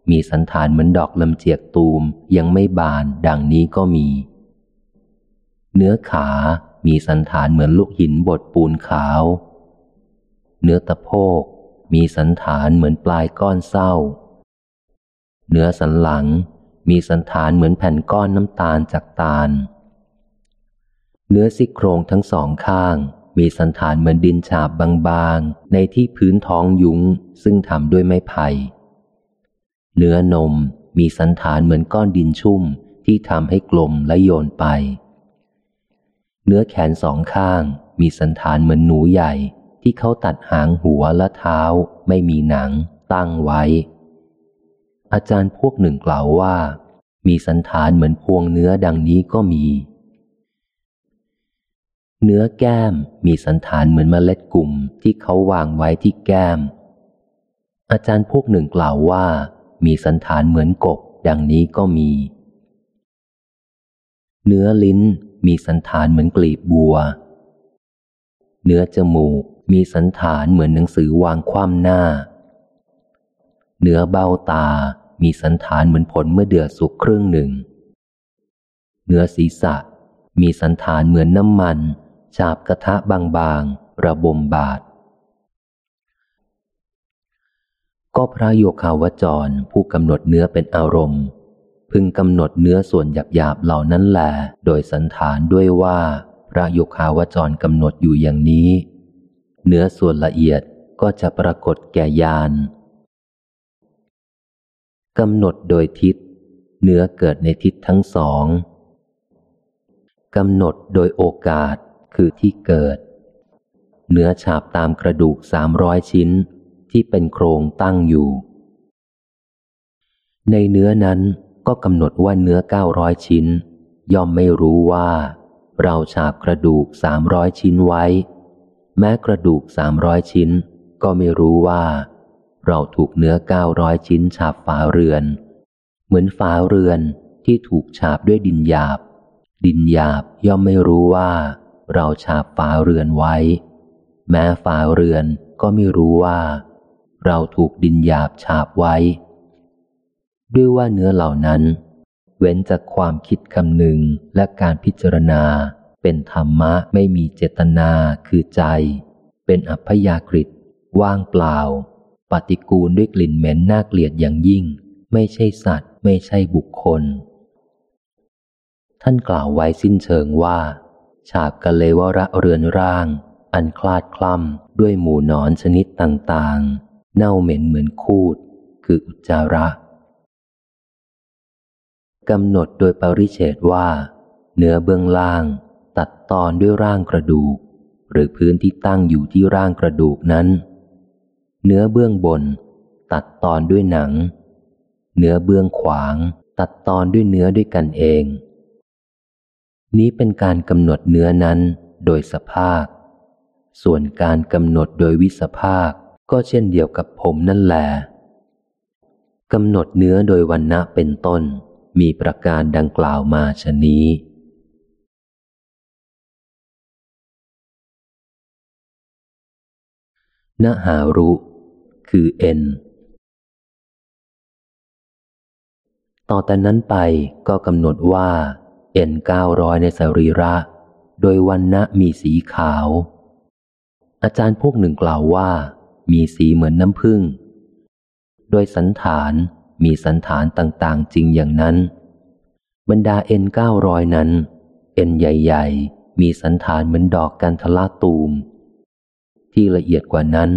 มีสันฐานเหมือนดอกลำเจียกตูมยังไม่บานดังนี้ก็มี เนื้อขามีสันฐานเหมือนลูกหินบดปูนขาว เนื้อตะโพกมีสันฐานเหมือนปลายก้อนเศร้า เนื้อสันหลังมีสันฐานเหมือนแผ่นก้อนน้ำตาลจากตาล เนื้อซี่โครงทั้งสองข้าง มีสันฐานเหมือนดินฉาบบางๆ ในที่พื้นท้องยุ้งซึ่งทำด้วยไม้ไผ่ เนื้อนมมีสันฐานเหมือนก้อนดินชุ่มที่ทำให้กลมและโยนไป เนื้อแขนสองข้างมีสันฐานเหมือนหนูใหญ่ที่เขาตัดหางหัวและเท้า ไม่มีหนัง ตั้งไว้ อาจารย์พวกหนึ่งกล่าวว่า มีสันฐานเหมือนพวงเนื้อดังนี้ก็มี เนื้อแก้มมีสันฐานเหมือนเมล็ดกลุ่มที่เขาวางไว้ที่แก้ม อาจารย์พวกหนึ่งกล่าวว่า มีสันฐานเหมือนกบ ดังนี้ก็มี เนื้อลิ้นมีสันฐานเหมือนกลีบบัว เนื้อจมูกมีสันฐานเหมือนหนังสือวางคว่ำหน้า เนื้อเบ้าตามีสันฐานเหมือนผลเมื่อเดือดสุกครึ่งหนึ่ง เนื้อศีรษะมีสันฐานเหมือนน้ำมัน ฉาบกระทะบางๆ ระบมบาด ก็พระโยคาวจรผู้กำหนดเนื้อเป็นอารมณ์ พึงกำหนดเนื้อส่วนหยาบๆเหล่านั้นแหลโดยสันฐานด้วยว่า พระโยคาวจรกำหนดอยู่อย่างนี้ เนื้อส่วนละเอียดก็จะปรากฏแก่ยานกำหนดโดยทิศ เนื้อเกิดในทิศทั้งสองกำหนดโดยโอกาสคือที่เกิด เนื้อฉาบตามกระดูกสามร้อยชิ้น ที่เป็นโครงตั้งอยู่ ในเนื้อนั้นก็กำหนดว่าเนื้อเก้าร้อยชิ้น ย่อมไม่รู้ว่า เราฉาบกระดูกสามร้อยชิ้นไว้ แม้กระดูกสามร้อยชิ้น ก็ไม่รู้ว่า เราถูกเนื้อเก้าร้อยชิ้นฉาบฝาเรือน เหมือนฝาเรือนที่ถูกฉาบด้วยดินหยาบ ดินหยาบย่อมไม่รู้ว่า เราฉาบฝาเรือนไว้ แม้ฝาเรือนก็ไม่รู้ว่า เราถูกดินหยาบฉาบไว้ ด้วยว่าเนื้อเหล่านั้น เว้นจากความคิดคำหนึ่งและการพิจารณา เป็นธรรมะไม่มีเจตนาคือใจ เป็นอัพยากฤิว่างเปล่า ปฏิกูลด้วยกลิ่นเหม็นน่าเกลียดอย่างยิ่ง ไม่ใช่สัตว์ ไม่ใช่บุคคล ท่านกล่าวไว้สิ้นเชิงว่า ฉาบกะเลวระเรือนร่าง อันคลาดคล่ำด้วยหมู่นอนชนิดต่างๆ เน่าเหม็นเหมือนคูด คืออุจจาระกำหนดโดยปริเฉดว่า เนื้อเบื้องล่างตัดตอนด้วยร่างกระดูก หรือพื้นที่ตั้งอยู่ที่ร่างกระดูกนั้น เนื้อเบื้องบน ตัดตอนด้วยหนัง เนื้อเบื้องขวางตัดตอนด้วยเนื้อด้วยกันเอง นี้เป็นการกำหนดเนื้อนั้นโดยสภาพส่วนการกำหนดโดยวิสภาค ก็เช่นเดียวกับผมนั่นแหละกำหนดเนื้อโดยวันณะเป็นต้น มีประการดังกล่าวมาชนี้นหารุ คือเอ็น ต่อแต่นั้นไปก็กำหนดว่า เอ็นเก้าร้อยในสรีระ โดยวันนะมีสีขาว อาจารย์พวกหนึ่งกล่าวว่า มีสีเหมือนน้ำผึ้งโดยสันฐานมีสันฐานต่างๆ จริงอย่างนั้น บรรดาเอ็นเก้าร้อยนั้น เอ็นใหญ่ ๆ มีสันฐานเหมือนดอกกันทละตูม ที่ละเอียดกว่านั้น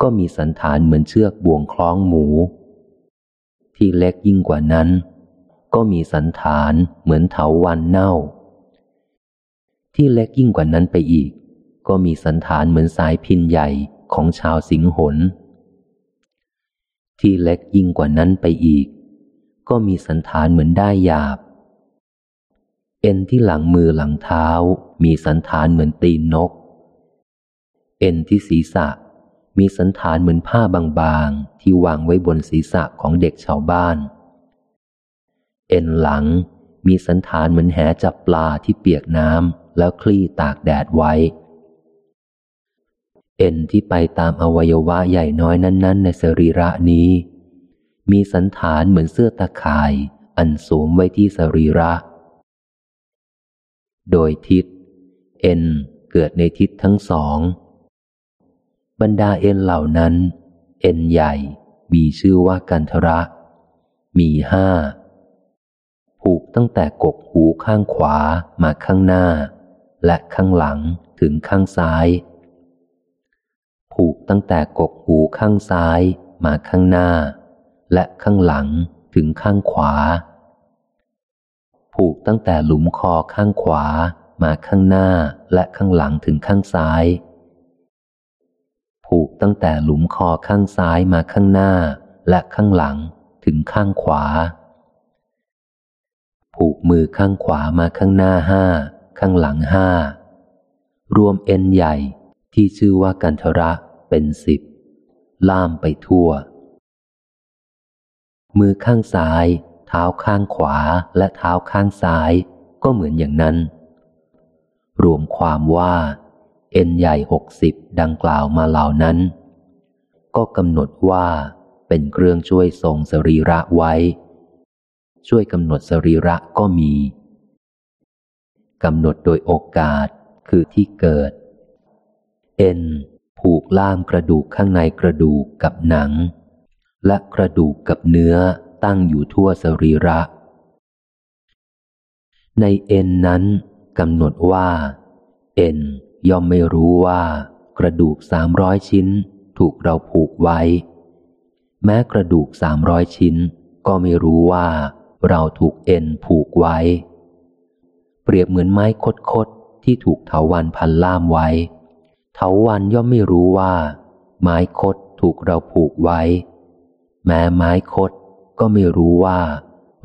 ก็มีสันฐานเหมือนเชือกบ่วงคล้องหมู ที่เล็กยิ่งกว่านั้น ก็มีสันฐานเหมือนเถาวันเน่า ที่เล็กยิ่งกว่านั้นไปอีก ก็มีสันฐานเหมือนสายพินใหญ่ ของชาวสิงหน ที่เล็กยิ่งกว่านั้นไปอีก ก็มีสันฐานเหมือนได้หยาบ เอ็นที่หลังมือหลังเท้า มีสันฐานเหมือนตีนนก เอ็นที่ศีรษะมีสันฐานเหมือนผ้าบางๆ ที่วางไว้บนศีรษะของเด็กชาวบ้าน เอ็นหลังมีสันฐานเหมือนแหจับปลาที่เปียกน้ำแล้วคลี่ตากแดดไว้ เอ็นที่ไปตามอวัยวะใหญ่น้อยนั้น ๆ ในสรีระนี้ มีสันฐานเหมือนเสื้อตะข่าย อันสวมไว้ที่สรีระ โดยทิศ เอ็นเกิดในทิศทั้งสอง บรรดาเอ็นเหล่านั้น เอ็นใหญ่ มีชื่อว่ากันทระ มีห้า ผูกตั้งแต่กกหูข้างขวามาข้างหน้า และข้างหลังถึงข้างซ้าย ผูกตั้งแต่กกหูข้างซ้ายมาข้างหน้า และข้างหลังถึงข้างขวา ผูกตั้งแต่หลุมคอข้างขวามาข้างหน้าและข้างหลังถึงข้างซ้าย ผูกตั้งแต่หลุมคอข้างซ้ายมาข้างหน้าและข้างหลังถึงข้างขวา ผูกมือข้างขวามาข้างหน้าห้าข้างหลังห้ารวมเอ็นใหญ่ที่ชื่อว่ากันทระ เป็นสิบ ล่ามไปทั่ว มือข้างซ้าย เท้าข้างขวาและเท้าข้างซ้ายก็เหมือนอย่างนั้น รวมความว่า เอ็นใหญ่หกสิบดังกล่าวมาเหล่านั้น ก็กำหนดว่าเป็นเครื่องช่วยทรงสรีระไว้ ช่วยกำหนดสรีระก็มีกำหนดโดยโอกาสคือที่เกิด เอ็น ผูกล่ามกระดูกข้างในกระดูกกับหนัง และกระดูกกับเนื้อตั้งอยู่ทั่วสรีระ ในเอ็นนั้นกำหนดว่า เอ็นย่อมไม่รู้ว่า กระดูกสามร้อยชิ้น ถูกเราผูกไว้ แม้กระดูกสามร้อยชิ้น ก็ไม่รู้ว่า เราถูกเอ็นผูกไว้ เปรียบเหมือนไม้คดๆที่ถูกเถาวันพันล่ามไว้ เถาวันย่อมไม่รู้ว่า ไม้คดถูกเราผูกไว้ แม้ไม้คดก็ไม่รู้ว่า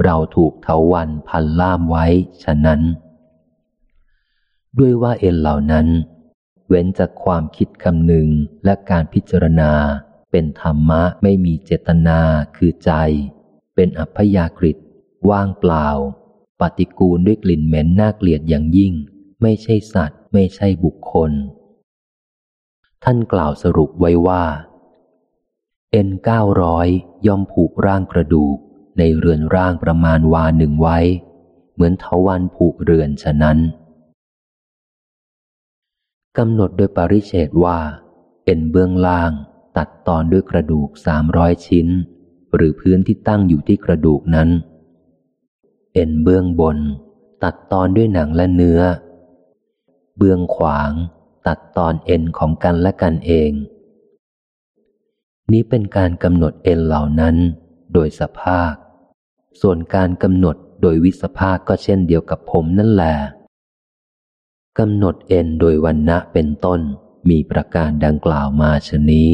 เราถูกเถาวันพันล่ามไว้ฉะนั้น ด้วยว่าเอ็นเหล่านั้น เว้นจากความคิดคำหนึ่งและการพิจารณาเป็นธรรมะไม่มีเจตนาคือใจ เป็นอัพยากฤิว่างเปล่า ปฏิกูลด้วยกลิ่นเหม็นน่าเกลียดอย่างยิ่ง ไม่ใช่สัตว์ ไม่ใช่บุคคล ท่านกล่าวสรุปไว้ว่า เอ็นเก้าร้อยย่อมผูกร่างกระดูกในเรือนร่างประมาณวาหนึ่งไว้ เหมือนเทวันผูกเรือนฉะนั้นกำหนดโดยปริเชตว่าเอ็นเบื้องล่างตัดตอนด้วยกระดูกสามร้อยชิ้น หรือพื้นที่ตั้งอยู่ที่กระดูกนั้น เอ็นเบื้องบน ตัดตอนด้วยหนังและเนื้อ เบื้องขวาง ตัดตอนเอ็นของกันและกันเอง นี้เป็นการกำหนดเอ็นเหล่านั้น โดยสภาพส่วนการกำหนดโดยวิสภาคก็เช่นเดียวกับผมนั่นแหละกำหนดเอ็นโดยวันณะเป็นต้นมีประการดังกล่าวมาชนี้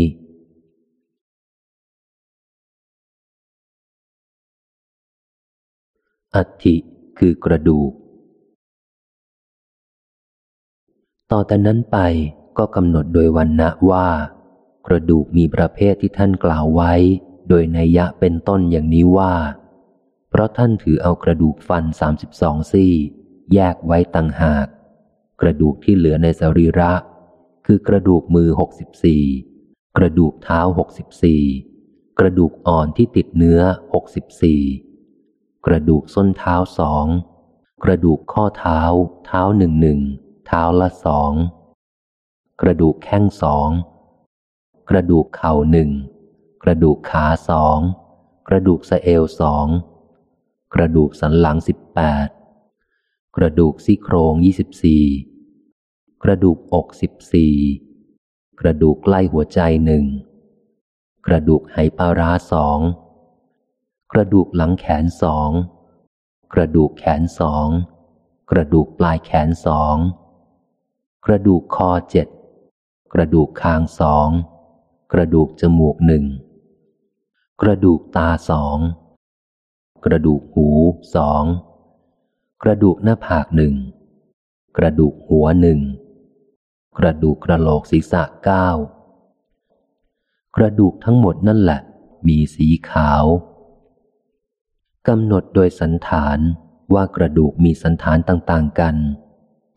อัฐิคือกระดูก ต่อแต่นั้นไปก็กำหนดโดยวันณะว่า กระดูกมีประเภทที่ท่านกล่าวไว้ โดยนัยยะเป็นต้นอย่างนี้ว่า เพราะท่านถือเอากระดูกฟันสามสิบสองซี่ แยกไว้ต่างหาก กระดูกที่เหลือในสรีระ คือกระดูกมือหกสิบสี่กระดูกเท้าหกสิบสี่กระดูกอ่อนที่ติดเนื้อหกสิบสี่กระดูกส้นเท้าสองกระดูกข้อเท้า เท้าหนึ่งหนึ่ง เท้าละสอง กระดูกแข้งสอง กระดูกเข่าหนึ่ง กระดูกขาสอง กระดูกสะเอวสอง กระดูกสันหลังสิบแปด กระดูกซี่โครงยี่สิบสี่ กระดูกอกสิบสี่ กระดูกใกล้หัวใจหนึ่ง กระดูกไหปลาราสอง กระดูกหลังแขนสอง กระดูกแขนสองกระดูกปลายแขนสอง กระดูกคอเจ็ด กระดูกคางสอง กระดูกจมูกหนึ่ง กระดูกตาสอง กระดูกหูสอง กระดูกหน้าผากหนึ่ง กระดูกหัวหนึ่ง กระดูกกระโหลกศีรษะเก้ากระดูกทั้งหมดนั่นแหละ มีสีขาวกำหนดโดยสันฐานว่ากระดูกมีสันฐานต่าง ๆ กัน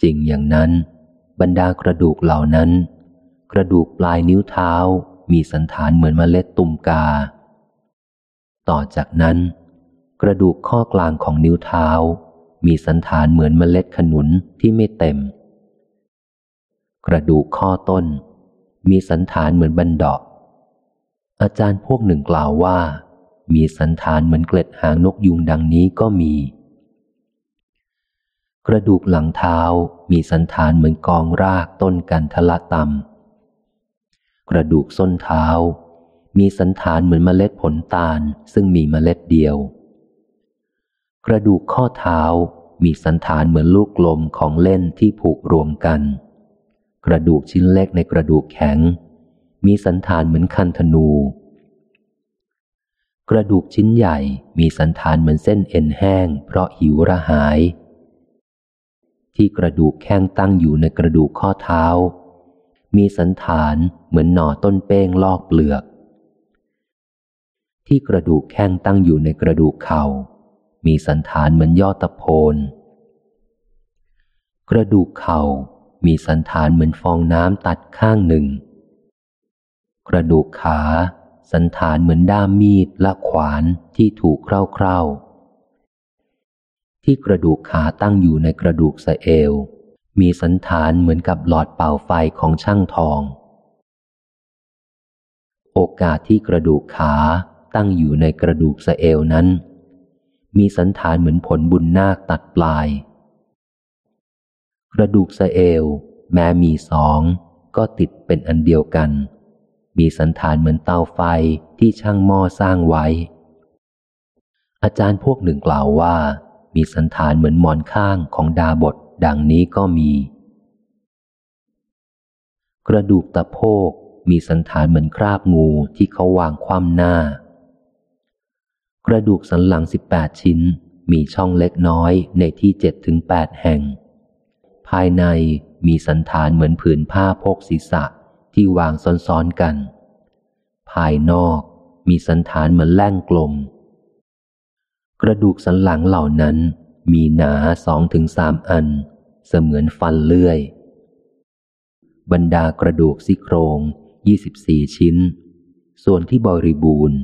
จริงอย่างนั้น บรรดากระดูกเหล่านั้น กระดูกปลายนิ้วเท้ามีสันฐานเหมือนมเมล็ดตุ่มกา ต่อจากนั้น กระดูกข้อกลางของนิ้วเท้า มีสันฐานเหมือนมเมล็ดขนุนที่ไม่เต็ม กระดูกข้อต้น มีสันฐานเหมือนบันดอกอาจารย์พวกหนึ่งกล่าวว่า มีสันฐานเหมือนเกล็ดหางนกยุงดังนี้ก็มี กระดูกหลังเท้ามีสันฐานเหมือนกองรากต้นกันทละตำกระดูกส้นเท้า มีสันฐานเหมือนเมล็ดผลตาลซึ่งมีเมล็ดเดียว กระดูกข้อเท้ามีสันฐานเหมือนลูกกลมของเล่นที่ผูกรวมกัน กระดูกชิ้นเล็กในกระดูกแข็ง มีสันฐานเหมือนคันธนู กระดูกชิ้นใหญ่มีสันฐานเหมือนเส้นเอ็นแห้ง เพราะหิวระหาย ที่กระดูกแข้งตั้งอยู่ในกระดูกข้อเท้า มีสันฐานเหมือนหน่อต้นเป้งลอกเปลือก ที่กระดูกแข้งตั้งอยู่ในกระดูกเข่า มีสันฐานเหมือนยอดตะโพน กระดูกเข่ามีสันฐานเหมือนฟองน้ำตัดข้างหนึ่ง กระดูกขา สันฐานเหมือนด้ามมีดและขวานที่ถูกเคร้า ที่กระดูกขาตั้งอยู่ในกระดูกสะเอว มีสันฐานเหมือนกับหลอดเป่าไฟของช่างทอง โอกาสที่กระดูกขาตั้งอยู่ในกระดูกสะเอวนั้น มีสันฐานเหมือนผลบุญนาคตัดปลาย กระดูกสะเอว แม้มีสอง ก็ติดเป็นอันเดียวกัน มีสันฐานเหมือนเตาไฟที่ช่างหม้อสร้างไว้ อาจารย์พวกหนึ่งกล่าวว่า มีสันฐานเหมือนหมอนข้างของดาบทดังนี้ก็มี กระดูกตะโพกมีสันฐานเหมือนคราบงูที่เขาวางคว่ำหน้า กระดูกสันหลังสิบแปดชิ้นมีช่องเล็กน้อยในที่เจ็ดถึงแปดแห่ง ภายในมีสันฐานเหมือนผืนผ้าโพกศีรษะที่วางซ้อนๆกัน ภายนอกมีสันฐานเหมือนแล่งกลม กระดูกสันหลังเหล่านั้นมีหนาสองถึงสามอัน เสมือนฟันเลื่อย บรรดากระดูกซี่โครงยี่สิบสี่ชิ้น ส่วนที่บริบูรณ์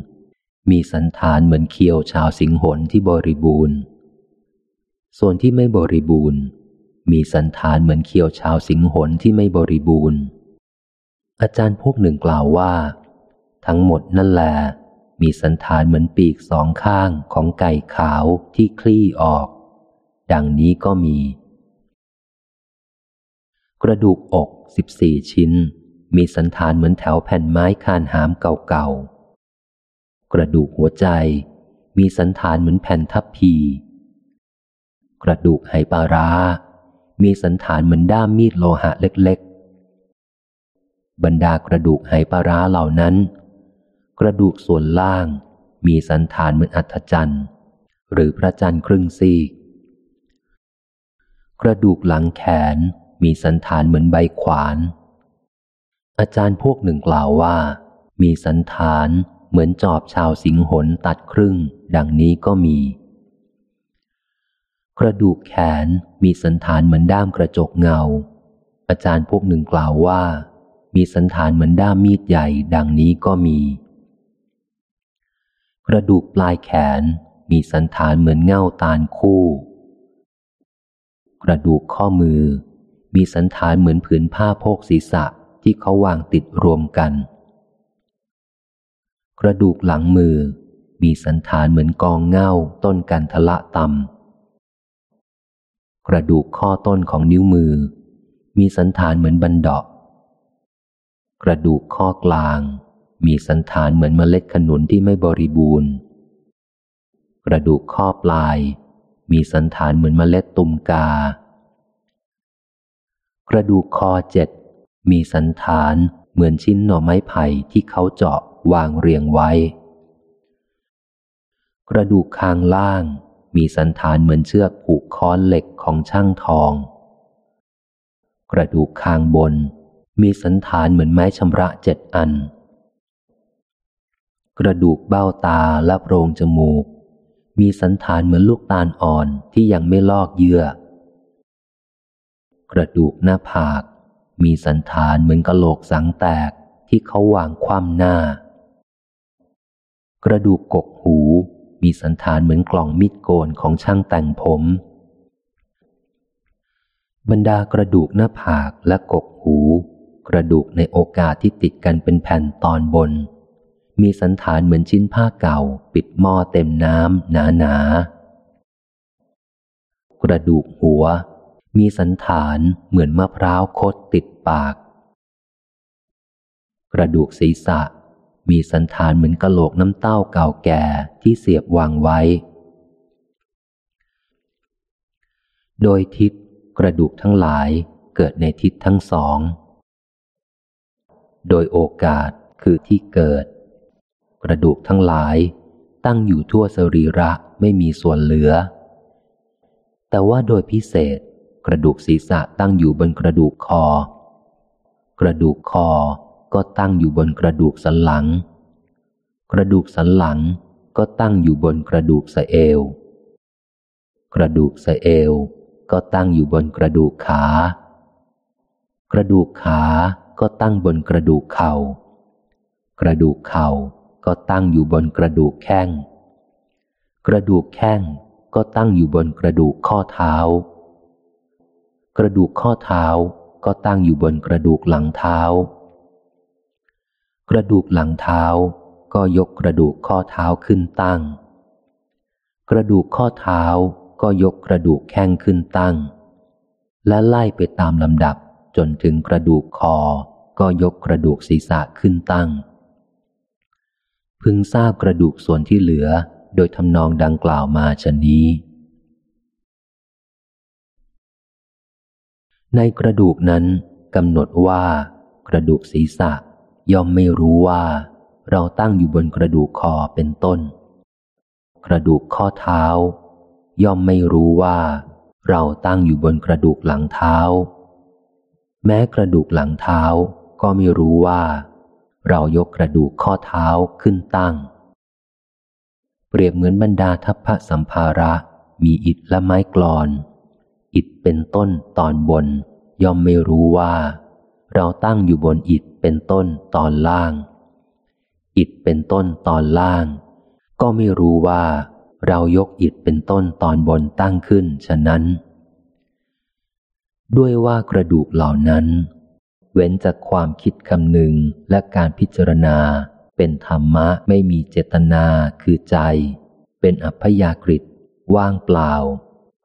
มีสันฐานเหมือนเคียวชาวสิงหนที่บริบูรณ์ ส่วนที่ไม่บริบูรณ์ มีสันฐานเหมือนเคียวชาวสิงหนที่ไม่บริบูรณ์ อาจารย์พวกหนึ่งกล่าวว่า ทั้งหมดนั่นแหละ มีสันฐานเหมือนปีกสองข้างของไก่ขาวที่คลี่ออก ดังนี้ก็มี กระดูกอกสิบสี่ชิ้น มีสันฐานเหมือนแถวแผ่นไม้คานหามเก่าๆ กระดูกหัวใจ มีสันฐานเหมือนแผ่นทับพี กระดูกไหปาร้ามีสันฐานเหมือนด้ามมีดโลหะเล็กๆ บรรดากระดูกไหปาร้าเหล่านั้น กระดูกส่วนล่าง มีสันฐานเหมือนอัฐจันทร์ หรือพระจันทร์ครึ่งซีก กระดูกหลังแขนมีสันฐานเหมือนใบขวาน อาจารย์พวกหนึ่งกล่าวว่า มีสันฐานเหมือนจอบชาวสิงหนตัดครึ่ง ดังนี้ก็มี กระดูกแขนมีสันฐานเหมือนด้ามกระจกเงา อาจารย์พวกหนึ่งกล่าวว่า มีสันฐานเหมือนด้ามมีดใหญ่ ดังนี้ก็มี กระดูกปลายแขนมีสันฐานเหมือนเง่าตาลคู่ กระดูกข้อมือ มีสันฐานเหมือนผืนผ้าโพกศีรษะที่เขาวางติดรวมกัน กระดูกหลังมือ มีสันฐานเหมือนกองเง่าต้นกันทละตำกระดูกข้อต้นของนิ้วมือ มีสันฐานเหมือนบันดอกกระดูกข้อกลาง มีสันฐานเหมือนเมล็ดขนุนที่ไม่บริบูรณ์ กระดูกข้อปลาย มีสันฐานเหมือนเมล็ดตุ่มกา กระดูกคอเจ็ดมีสันฐานเหมือนชิ้นหน่อไม้ไผ่ที่เขาเจาะวางเรียงไว้ กระดูกคางล่าง มีสันฐานเหมือนเชือกผูกค้อนเหล็กของช่างทอง กระดูกคางบน มีสันฐานเหมือนไม้ชำระเจ็ดอัน กระดูกเบ้าตาและโพรงจมูก มีสันฐานเหมือนลูกตาลอ่อนที่ยังไม่ลอกเยื่อ กระดูกหน้าผาก มีสันฐานเหมือนกะโหลกสังแตกที่เขาวางคว่ำหน้า กระดูกกกหู มีสันฐานเหมือนกล่องมิดโกนของช่างแต่งผม บรรดากระดูกหน้าผากและกกหู กระดูกในโอกาสที่ติดกันเป็นแผ่นตอนบน มีสันฐานเหมือนชิ้นผ้าเก่า ปิดหม้อเต็มน้ำหนาหนากระดูกหัว มีสันฐานเหมือนมะพร้าวคดติดปาก กระดูกศีรษะ มีสันฐานเหมือนกะโหลกน้ำเต้าเก่าแก่ที่เสียบวางไว้ โดยทิศกระดูกทั้งหลายเกิดในทิศทั้งสอง โดยโอกาสคือที่เกิด กระดูกทั้งหลาย ตั้งอยู่ทั่วสรีระไม่มีส่วนเหลือ แต่ว่าโดยพิเศษ กระดูกศีรษะตั้งอยู่บนกระดูกคอ กระดูกคอก็ตั้งอยู่บนกระดูกสันหลัง กระดูกสันหลังก็ตั้งอยู่บนกระดูกสะเอว กระดูกสะเอวก็ตั้งอยู่บนกระดูกขา กระดูกขาก็ตั้งบนกระดูกเขา่า กระดูกเข่า ก็ตั้งอยู่บนกระดูกแข้ง กระดูกแข้งก็ตั้งอยู่บนกระดูกข้อเท้า กระดูกข้อเท้าก็ตั้งอยู่บนกระดูกหลังเท้า กระดูกหลังเท้าก็ยกกระดูกข้อเท้าขึ้นตั้ง กระดูกข้อเท้าก็ยกกระดูกแข้งขึ้นตั้ง และไล่ไปตามลำดับจนถึงกระดูกคอก็ยกกระดูกศีรษะขึ้นตั้ง พึงทราบกระดูกส่วนที่เหลือ โดยทำนองดังกล่าวมาชนนี้ ในกระดูกนั้นกำหนดว่า กระดูกศีรษะ ย่อมไม่รู้ว่า เราตั้งอยู่บนกระดูกคอเป็นต้น กระดูกข้อเท้า ย่อมไม่รู้ว่า เราตั้งอยู่บนกระดูกหลังเท้า แม้กระดูกหลังเท้าก็ไม่รู้ว่า เรายกกระดูกข้อเท้าขึ้นตั้ง เปรียบเหมือนบรรดาทัพพระสัมภาระ มีอิฐและไม้กลอน อิฐเป็นต้นตอนบน ย่อมไม่รู้ว่า เราตั้งอยู่บนอิฐเป็นต้นตอนล่าง อิฐเป็นต้นตอนล่าง ก็ไม่รู้ว่า เรายกอิฐเป็นต้นตอนบนตั้งขึ้นฉะนั้น ด้วยว่ากระดูกเหล่านั้น เว้นจากความคิดคำหนึ่งและการพิจารณา เป็นธรรมะไม่มีเจตนาคือใจ เป็นอัพยากฤิว่างเปล่า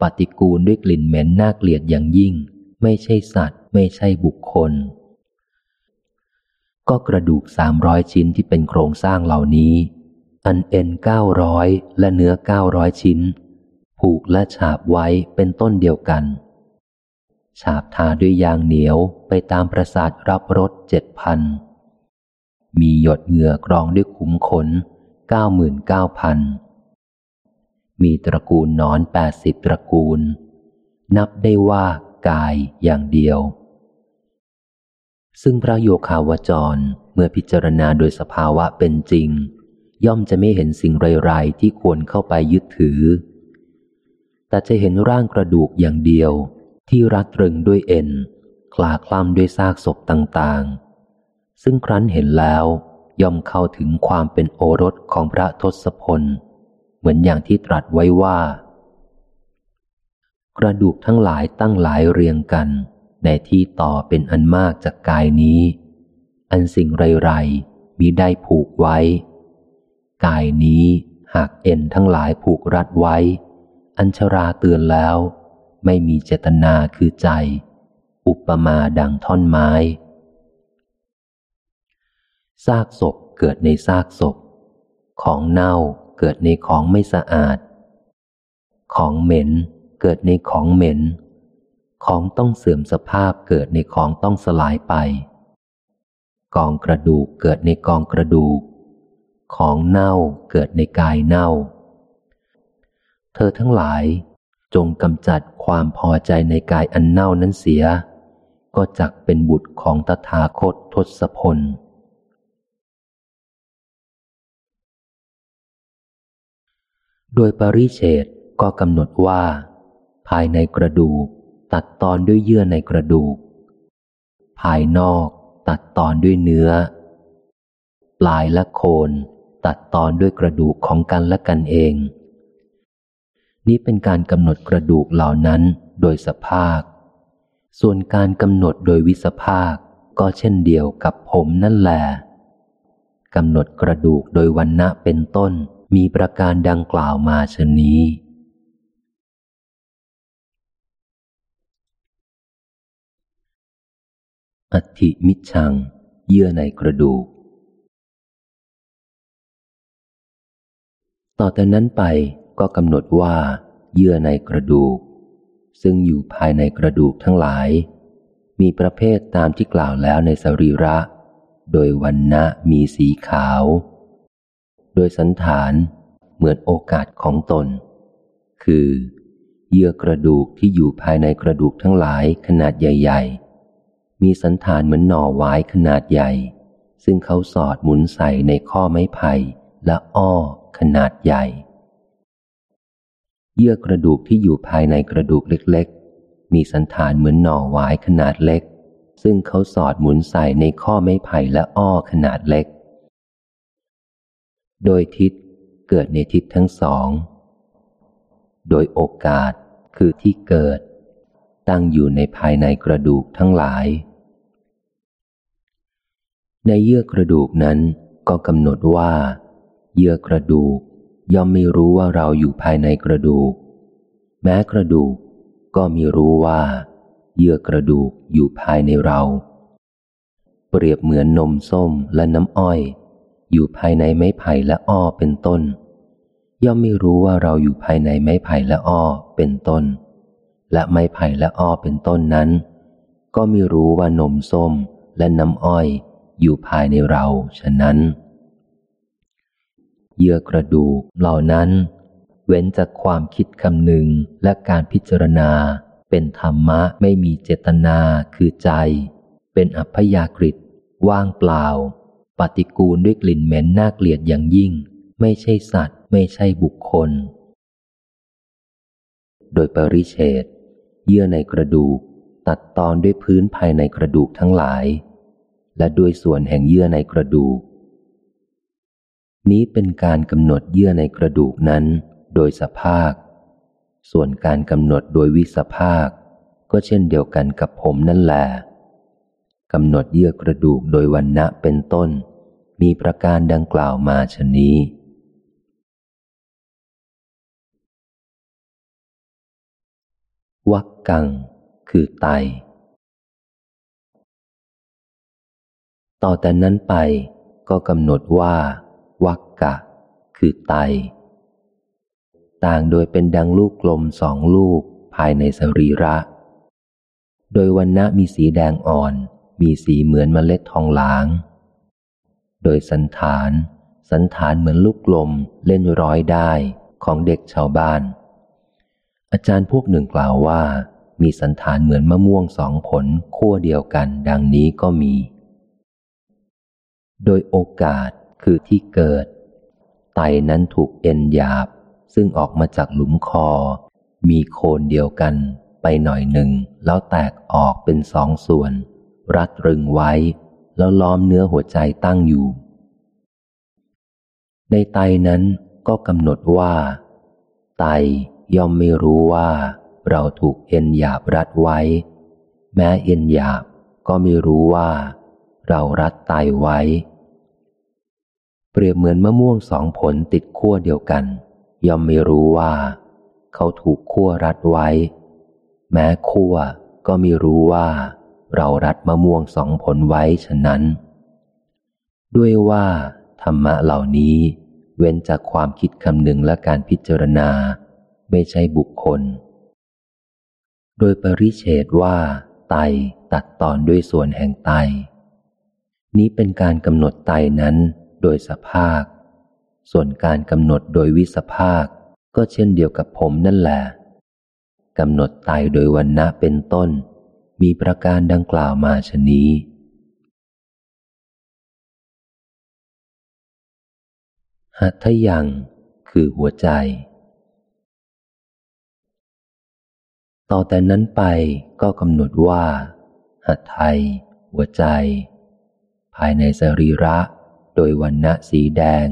ปฏิกูลด้วยกลิ่นเหม็นน่าเกลียดอย่างยิ่ง ไม่ใช่สัตว์ ไม่ใช่บุคคล ก็กระดูกสามร้อยชิ้นที่เป็นโครงสร้างเหล่านี้ อันเอ็นเก้าร้อยและเนื้อเก้าร้อยชิ้น ผูกและฉาบไว้เป็นต้นเดียวกัน ฉาบทาด้วยยางเหนียวไปตามประสาทรับรสเจ็ดพัน มีหยดเหงื่อกรองด้วยขุมขนเก้าหมื่นเก้าพัน มีตระกูลนอนแปดสิบตระกูล นับได้ว่ากายอย่างเดียว ซึ่งพระโยคาวจรเมื่อพิจารณาโดยสภาวะเป็นจริง ย่อมจะไม่เห็นสิ่งไรๆที่ควรเข้าไปยึดถือ แต่จะเห็นร่างกระดูกอย่างเดียว ที่รัดรึงด้วยเอ็นคลาคล่ำด้วยซากศพต่างๆ ซึ่งครั้นเห็นแล้วย่อมเข้าถึงความเป็นโอรสของพระทศพล เหมือนอย่างที่ตรัสไว้ว่า กระดูกทั้งหลายตั้งหลายเรียงกัน ในที่ต่อเป็นอันมากจากกายนี้ อันสิ่งไรๆมิได้ผูกไว้ กายนี้หากเอ็นทั้งหลายผูกรัดไว้ อัญชราเตือนแล้ว ไม่มีเจตนาคือใจ อุปมาดังท่อนไม้ ซากศพเกิดในซากศพ ของเน่าเกิดในของไม่สะอาด ของเหม็นเกิดในของเหม็น ของต้องเสื่อมสภาพเกิดในของต้องสลายไป กองกระดูกเกิดในกองกระดูก ของเน่าเกิดในกายเน่า เธอทั้งหลาย จงกำจัดความพอใจในกายอันเน่านั้นเสีย ก็จักเป็นบุตรของตถาคตทศพล โดยปริเฉดก็กำหนดว่า ภายในกระดูกตัดตอนด้วยเยื่อในกระดูก ภายนอกตัดตอนด้วยเนื้อ ปลายและโคนตัดตอนด้วยกระดูกของกันและกันเอง นี้เป็นการกำหนดกระดูกเหล่านั้นโดยสภาพส่วนการกำหนดโดยวิสภาคก็เช่นเดียวกับผมนั่นแหละกำหนดกระดูกโดยวันณะเป็นต้นมีประการดังกล่าวมาเชนนี้ อธิมิชัง เยื่อในกระดูก ต่อแต่นั้นไป ก็กำหนดว่า เยื่อในกระดูก ซึ่งอยู่ภายในกระดูกทั้งหลาย มีประเภทตามที่กล่าวแล้วในสรีระ โดยวันณะมีสีขาว โดยสันฐานเหมือนโอกาสของตน คือ เยื่อกระดูกที่อยู่ภายในกระดูกทั้งหลายขนาดใหญ่ ๆ มีสันฐานเหมือนหน่อไว้ขนาดใหญ่ ซึ่งเขาสอดหมุนใส่ในข้อไม้ไผ่และอ้อขนาดใหญ่ เยื่อกระดูกที่อยู่ภายในกระดูกเล็กๆ มีสันฐานเหมือนหน่อไว้ขนาดเล็ก ซึ่งเขาสอดหมุนใส่ในข้อไม้ไผ่และอ้อขนาดเล็ก โดยทิศเกิดในทิศทั้งสอง โดยโอกาสคือที่เกิด ตั้งอยู่ในภายในกระดูกทั้งหลาย ในเยื่อกระดูกนั้นก็กำหนดว่า เยื่อกระดูก ย่อมไม่รู้ว่าเราอยู่ภายในกระดูก แม้กระดูกก็มีรู้ว่า เยื่อกระดูกอยู่ภายในเรา เปรียบเหมือนนมส้มและน้ำอ้อย อยู่ภายในไม้ไผ่และอ้อเป็นต้น ย่อมไม่รู้ว่าเราอยู่ภายในไม้ไผ่และอ้อเป็นต้น และไม้ไผ่และอ้อเป็นต้นนั้น ก็ไม่รู้ว่านมส้มและน้ำอ้อยอยู่ภายในเราฉะนั้น เยื่อกระดูกเหล่านั้น เว้นจากความคิดคำหนึ่งและการพิจารณา เป็นธรรมะไม่มีเจตนาคือใจ เป็นอัพยากฤิว่างเปล่า ปฏิกูลด้วยกลิ่นเหม็นน่าเกลียดอย่างยิ่ง ไม่ใช่สัตว์ ไม่ใช่บุคคล โดยปริเฉดเยื่อในกระดูก ตัดตอนด้วยพื้นภายในกระดูกทั้งหลาย และด้วยส่วนแห่งเยื่อในกระดูก นี้เป็นการกำหนดเยื่อในกระดูกนั้นโดยสภาพส่วนการกำหนดโดยวิสภาค ก็เช่นเดียวกันกับผมนั่นแหละกำหนดเยื่อกระดูกโดยวันณะเป็นต้น มีประการดังกล่าวมาชนนี้ วักกัง คือไต ต่อแต่นั้นไปก็กำหนดว่า วักกะ คือไต ต่างโดยเป็นดังลูกกลมสองลูกภายในสรีระ โดยวันณะมีสีแดงอ่อน มีสีเหมือนเมล็ดทองหลาง โดยสันฐาน สันฐานเหมือนลูกกลมเล่นร้อยได้ของเด็กชาวบ้าน อาจารย์พวกหนึ่งกล่าวว่า มีสันฐานเหมือนมะม่วงสองผลขั้วเดียวกันดังนี้ก็มี โดยโอกาส คือที่เกิด ไตนั้นถูกเอ็นหยาบ ซึ่งออกมาจากหลุมคอ มีโคนเดียวกันไปหน่อยหนึ่ง แล้วแตกออกเป็นสองส่วน รัดรึงไว้ แล้วล้อมเนื้อหัวใจตั้งอยู่ ในไตนั้นก็กำหนดว่า ไตย่อมไม่รู้ว่า เราถูกเอ็นหยาบรัดไว้ แม้เอ็นหยาบก็ไม่รู้ว่า เรารัดไตไว้ เปรียบเหมือนมะม่วงสองผลติดขั้วเดียวกัน ย่อมไม่รู้ว่า เขาถูกขั้วรัดไว้ แม้ขั้วก็ไม่รู้ว่า เรารัดมะม่วงสองผลไว้ฉะนั้น ด้วยว่าธรรมะเหล่านี้เว้นจากความคิดคำนึงและการพิจารณา ไม่ใช่บุคคล โดยปริเฉดว่า ไตตัดตอนด้วยส่วนแห่งไต นี้เป็นการกำหนดไตนั้น โดยสภาค ส่วนการกำหนดโดยวิสภาค ก็เช่นเดียวกับผมนั่นแหละกำหนดไตโดยวันนะเป็นต้น มีประการดังกล่าวมาชนี้ หัตถยังคือหัวใจ ต่อแต่นั้นไปก็กำหนดว่า หัตไทย หัวใจ ภายในสรีระ โดยวันณะสีแดง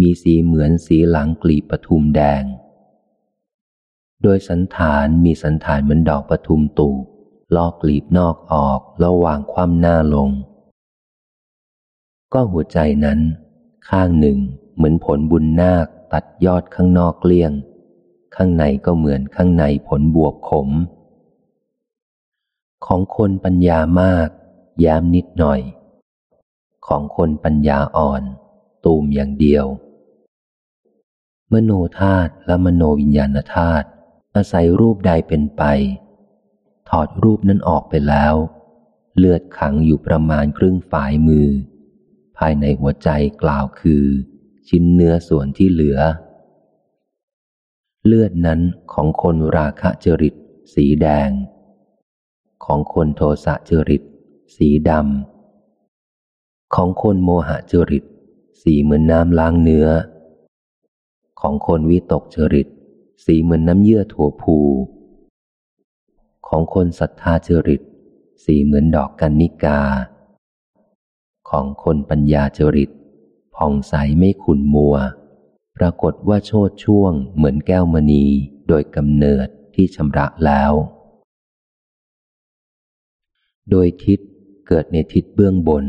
มีสีเหมือนสีหลังกลีบปทุมแดง โดยสันฐานมีสันฐานเหมือนดอกปทุมตูลอกกลีบนอกออกแล้ววางคว่ำหน้าลง ก็หัวใจนั้น ข้างหนึ่งเหมือนผลบุญนาคตัดยอดข้างนอกเกลี้ยง ข้างในก็เหมือนข้างในผลบวกขม ของคนปัญญามาก ย้มนิดหน่อย ของคนปัญญาอ่อน ตูมอย่างเดียว มโนธาตุและมโนวิญญาณธาตุอาศัยรูปใดเป็นไป ถอดรูปนั้นออกไปแล้ว เลือดขังอยู่ประมาณครึ่งฝ่ายมือ ภายในหัวใจกล่าวคือ ชิ้นเนื้อส่วนที่เหลือ เลือดนั้นของคนราคะจริต สีแดง ของคนโทสะจริต สีดำ ของคนโมหะจริต สีเหมือนน้ำล้างเนื้อ ของคนวิตกจริต สีเหมือนน้ำเยื่อถั่วพู ของคนศรัทธาจริต สีเหมือนดอกกันนิกา ของคนปัญญาจริตผ่องใสไม่ขุนมัว ปรากฏว่าโชดช่วงเหมือนแก้วมณีโดยกำเนิดที่ชำระแล้ว โดยทิศเกิดในทิศเบื้องบน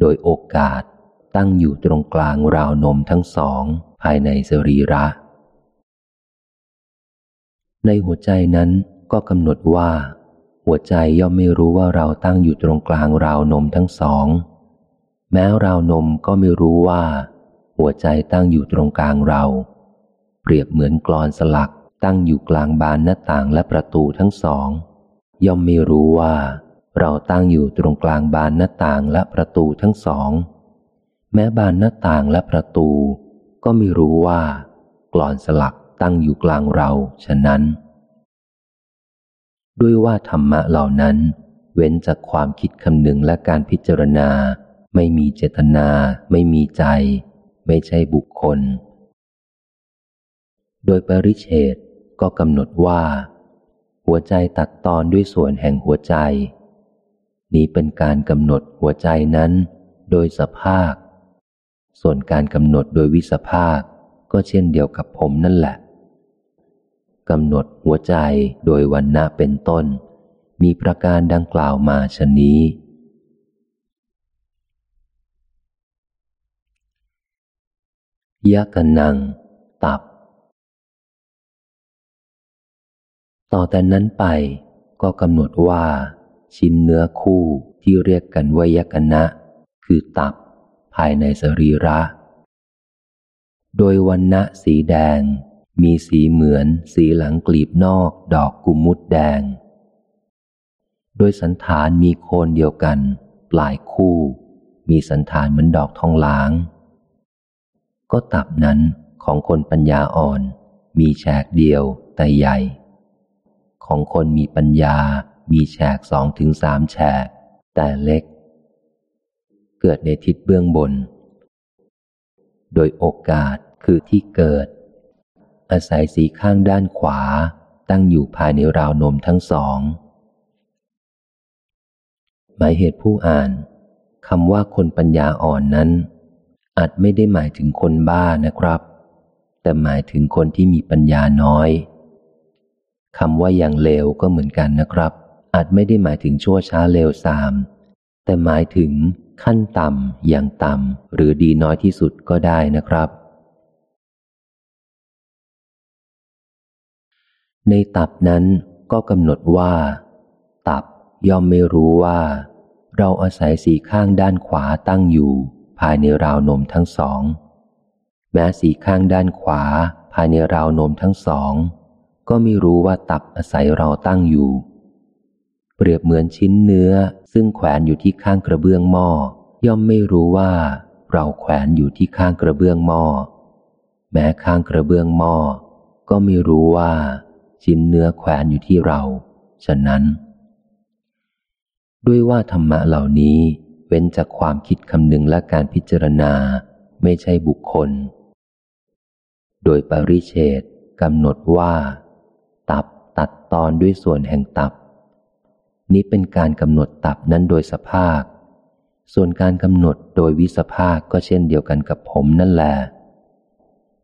โดยโอกาสตั้งอยู่ตรงกลางราวนมทั้งสองภายในสรีระ ในหัวใจนั้นก็กำหนดว่า หัวใจย่อมไม่รู้ว่าเราตั้งอยู่ตรงกลางราวนมทั้งสอง แม้ราวนมก็ไม่รู้ว่า หัวใจตั้งอยู่ตรงกลางเรา เปรียบเหมือนกรอนสลักตั้งอยู่กลางบานหน้าต่างและประตูทั้งสอง ย่อมไม่รู้ว่า เราตั้งอยู่ตรงกลางบานหน้าต่างและประตูทั้งสอง แม้บานหน้าต่างและประตู ก็ไม่รู้ว่ากรอนสลักตั้งอยู่กลางเราฉะนั้น ด้วยว่าธรรมะเหล่านั้น เว้นจากความคิดคำนึงและการพิจารณา ไม่มีเจตนา ไม่มีใจ ไม่ใช่บุคคล โดยปริเฉดก็กำหนดว่า หัวใจตัดตอนด้วยส่วนแห่งหัวใจ นี้เป็นการกำหนดหัวใจนั้น โดยสภาค ส่วนการกำหนดโดยวิสภาคก็เช่นเดียวกับผมนั่นแหละกำหนดหัวใจโดยวันณะเป็นต้น มีประการดังกล่าวมาชนนี้ ยะกันนัง ตับ ต่อแต่นั้นไปก็กำหนดว่า ชิ้นเนื้อคู่ที่เรียกกันว่ายกนะ คือตับ ภายในสรีระ โดยวันณะสีแดง มีสีเหมือนสีหลังกลีบนอกดอกกุมุดแดง โดยสันฐานมีโคนเดียวกัน ปลายคู่ มีสันฐานเหมือนดอกทองหลาง ก็ตับนั้นของคนปัญญาอ่อน มีแฉกเดียวแต่ใหญ่ ของคนมีปัญญา มีแฉกสองถึงสามแฉก แต่เล็ก เกิดในทิศเบื้องบน โดยโอกาสคือที่เกิด อาศัยสีข้างด้านขวาตั้งอยู่ภายในราวนมทั้งสอง หมายเหตุผู้อ่านคำว่าคนปัญญาอ่อนนั้น อาจไม่ได้หมายถึงคนบ้านะครับ แต่หมายถึงคนที่มีปัญญาน้อยคำว่าอย่างเลวก็เหมือนกันนะครับ อาจไม่ได้หมายถึงชั่วช้าเลวทราม แต่หมายถึงขั้นต่ำอย่างต่ำหรือดีน้อยที่สุดก็ได้นะครับ ในตับนั้นก็กำหนดว่า ตับย่อมไม่รู้ว่า เราอาศัยสีข้างด้านขวาตั้งอยู่ ภายในราวนมทั้งสอง แม้สีข้างด้านขวา ภายในราวนมทั้งสอง ก็ไม่รู้ว่าตับอาศัยเราตั้งอยู่ เปรียบเหมือนชิ้นเนื้อซึ่งแขวนอยู่ที่ข้างกระเบื้องหม้อย่อมไม่รู้ว่า เราแขวนอยู่ที่ข้างกระเบื้องหม้อ แม้ข้างกระเบื้องหม้อก็ไม่รู้ว่า ชิ้นเนื้อแขวนอยู่ที่เรา ฉะนั้น ด้วยว่าธรรมะเหล่านี้เว้นจากความคิดคำนึงและการพิจารณาไม่ใช่บุคคล โดยปริเชตกำหนดว่า ตับตัดตอนด้วยส่วนแห่งตับ นี้เป็นการกำหนดตับนั้นโดยสภาพส่วนการกำหนดโดยวิสภาคก็เช่นเดียวกันกับผมนั่นแหละ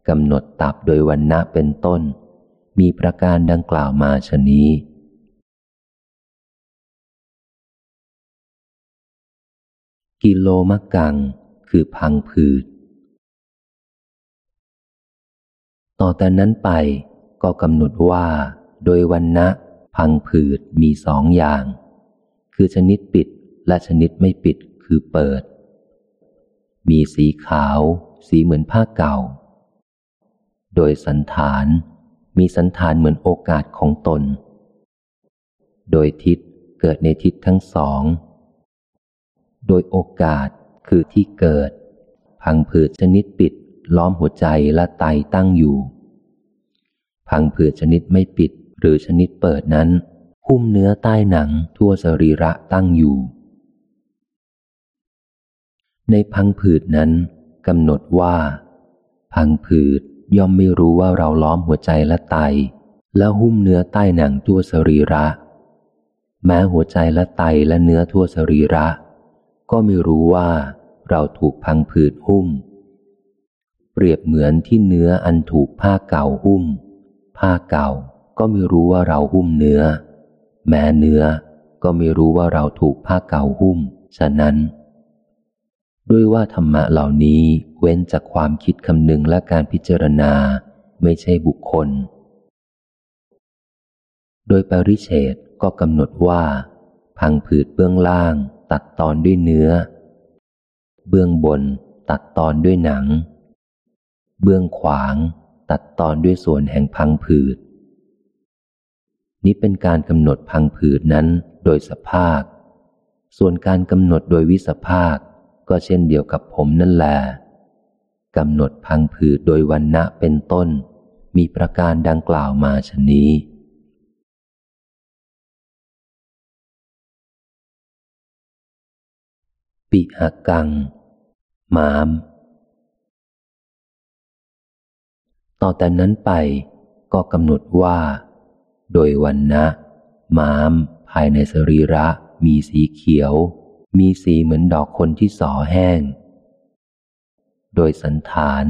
กำหนดตับโดยวันณะเป็นต้น มีประการดังกล่าวมาชนี้กิโลมะกัง คือพังผืด ต่อแต่นั้นไปก็กำหนดว่า โดยวันนะ พังผืดมีสองอย่าง คือชนิดปิดและชนิดไม่ปิดคือเปิด มีสีขาว สีเหมือนผ้าเก่า โดยสันฐานมีสันฐานเหมือนโอกาสของตน โดยทิศเกิดในทิศทั้งสอง โดยโอกาสคือที่เกิด พังผืดชนิดปิดล้อมหัวใจและไตตั้งอยู่ พังผืดชนิดไม่ปิด หรือชนิดเปิดนั้นหุ้มเนื้อใต้หนังทั่วสรีระตั้งอยู่ ในพังผืดนั้นกำหนดว่า พังผืดย่อมไม่รู้ว่าเราล้อมหัวใจและไต และหุ้มเนื้อใต้หนังทั่วสรีระ แม้หัวใจและไตและเนื้อทั่วสรีระ ก็ไม่รู้ว่าเราถูกพังผืดหุ้ม เปรียบเหมือนที่เนื้ออันถูกผ้าเก่าหุ้ม ผ้าเก่า ก็ไม่รู้ว่าเราหุ้มเนื้อ แม้เนื้อก็ไม่รู้ว่าเราถูกผ้าเก่าหุ้ม ฉะนั้น ด้วยว่าธรรมะเหล่านี้เว้นจากความคิดคำนึงและการพิจารณาไม่ใช่บุคคล โดยปริเฉดก็กำหนดว่า พังผืดเบื้องล่าง ตัดตอนด้วยเนื้อ เบื้องบนตัดตอนด้วยหนัง เบื้องขวาง ตัดตอนด้วยส่วนแห่งพังผืด นี้เป็นการกำหนดพังผืดนั้นโดยสภาพส่วนการกำหนดโดยวิสภาค ก็เช่นเดียวกับผมนั่นแหละกำหนดพังผืดโดยวันณะเป็นต้น มีประการดังกล่าวมาชนี้ ปิหกัง มาม ต่อแต่นั้นไปก็กำหนดว่า โดยวันนะม้าม ภายในสรีระมีสีเขียว มีสีเหมือนดอกคนที่สอแห้ง โดยสันฐาน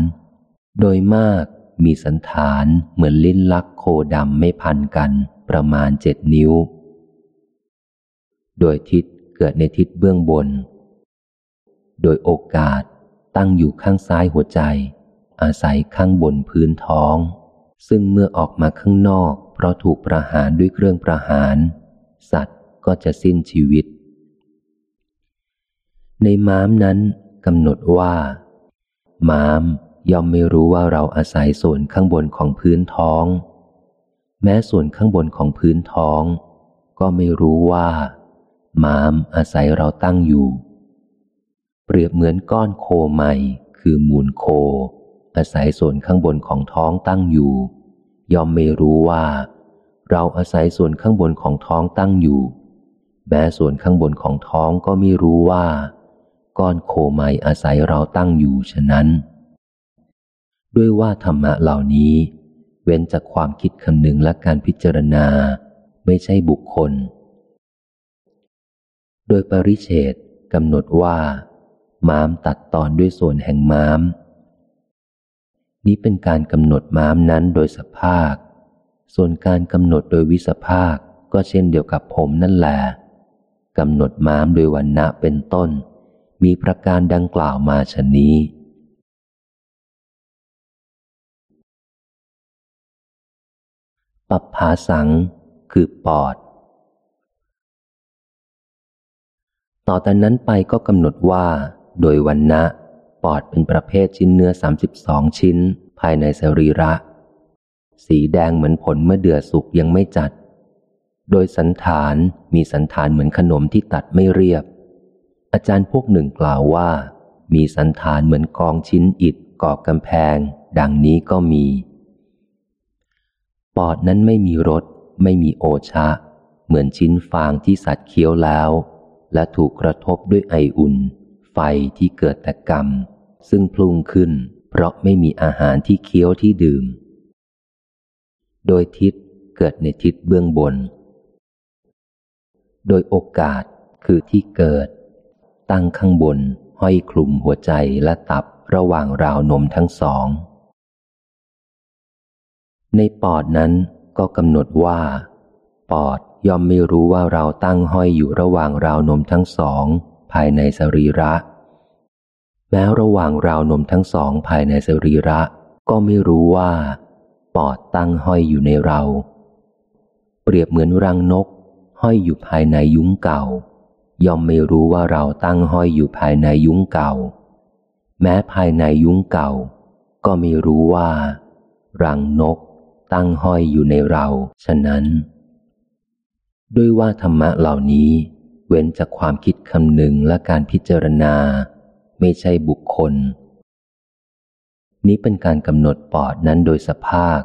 โดยมากมีสันฐานเหมือนลิ้นลักโคดำไม่พันกันประมาณเจ็ดนิ้ว โดยทิศเกิดในทิศเบื้องบน โดยโอกาสตั้งอยู่ข้างซ้ายหัวใจ อาศัยข้างบนพื้นท้อง ซึ่งเมื่อออกมาข้างนอก เพราะถูกประหารด้วยเครื่องประหาร สัตว์ก็จะสิ้นชีวิต ในม้ามนั้นกำหนดว่า ม้ามย่อมไม่รู้ว่าเราอาศัยส่วนข้างบนของพื้นท้อง แม้ส่วนข้างบนของพื้นท้อง ก็ไม่รู้ว่า ม้ามอาศัยเราตั้งอยู่ เปรียบเหมือนก้อนโคใหม่ คือมูลโค อาศัยส่วนข้างบนของท้องตั้งอยู่ ย่อมไม่รู้ว่า เราอาศัยส่วนข้างบนของท้องตั้งอยู่ แม้ส่วนข้างบนของท้องก็ไม่รู้ว่า ก้อนโคไมอาศัยเราตั้งอยู่ฉะนั้น ด้วยว่าธรรมะเหล่านี้ เว้นจากความคิดคำนึงและการพิจารณาไม่ใช่บุคคล โดยปริเฉดกำหนดว่า ม้ามตัดตอนด้วยส่วนแห่งม้าม นี้เป็นการกำหนดม้ามนั้นโดยสภาค ส่วนการกำหนดโดยวิสภาคก็เช่นเดียวกับผมนั่นแหละกำหนดม้ามโดยวันณะเป็นต้น มีประการดังกล่าวมาชนนี้ ปัปภาสัง คือปอด ต่อแต่นั้นไปก็กำหนดว่า โดยวันนะ อดเป็นประเภทชิ้นเนื้อสามสิบสองชิ้น ภายในสรีระ สีแดงเหมือนผลเมื่อเดือสุกยังไม่จัด โดยสันฐานมีสันฐานเหมือนขนมที่ตัดไม่เรียบ อาจารย์พวกหนึ่งกล่าวว่า มีสันฐานเหมือนกองชิ้นอิฐก่อกำแพง ดังนี้ก็มี ปอดนั้นไม่มีรสไม่มีโอชะ เหมือนชิ้นฟางที่สัตว์เคี้ยวแล้ว และถูกกระทบด้วยไออุ่นไฟที่เกิดแต่กรรม ซึ่งพลุงขึ้น เพราะไม่มีอาหารที่เคี้ยวที่ดื่ม โดยทิศเกิดในทิศเบื้องบน โดยโอกาสคือที่เกิด ตั้งข้างบนห้อยคลุมหัวใจและตับระหว่างราวนมทั้งสอง ในปอดนั้นก็กำหนดว่า ปอดย่อมไม่รู้ว่าเราตั้งห้อยอยู่ระหว่างราวนมทั้งสอง ภายในสรีระ แม้ระหว่างราวนมทั้งสองภายในสรีระ ก็ไม่รู้ว่า ปอดตั้งห้อยอยู่ในเรา เปรียบเหมือนรังนก ห้อยอยู่ภายในยุ้งเก่า ย่อมไม่รู้ว่าเราตั้งห้อยอยู่ภายในยุ้งเก่า แม้ภายในยุ้งเก่า ก็ไม่รู้ว่า รังนก ตั้งห้อยอยู่ในเรา ฉะนั้น ด้วยว่าธรรมะเหล่านี้ เว้นจากความคิดคำนึงและการพิจารณา ไม่ใช่บุคคล นี้เป็นการกำหนดปอดนั้นโดยสภาค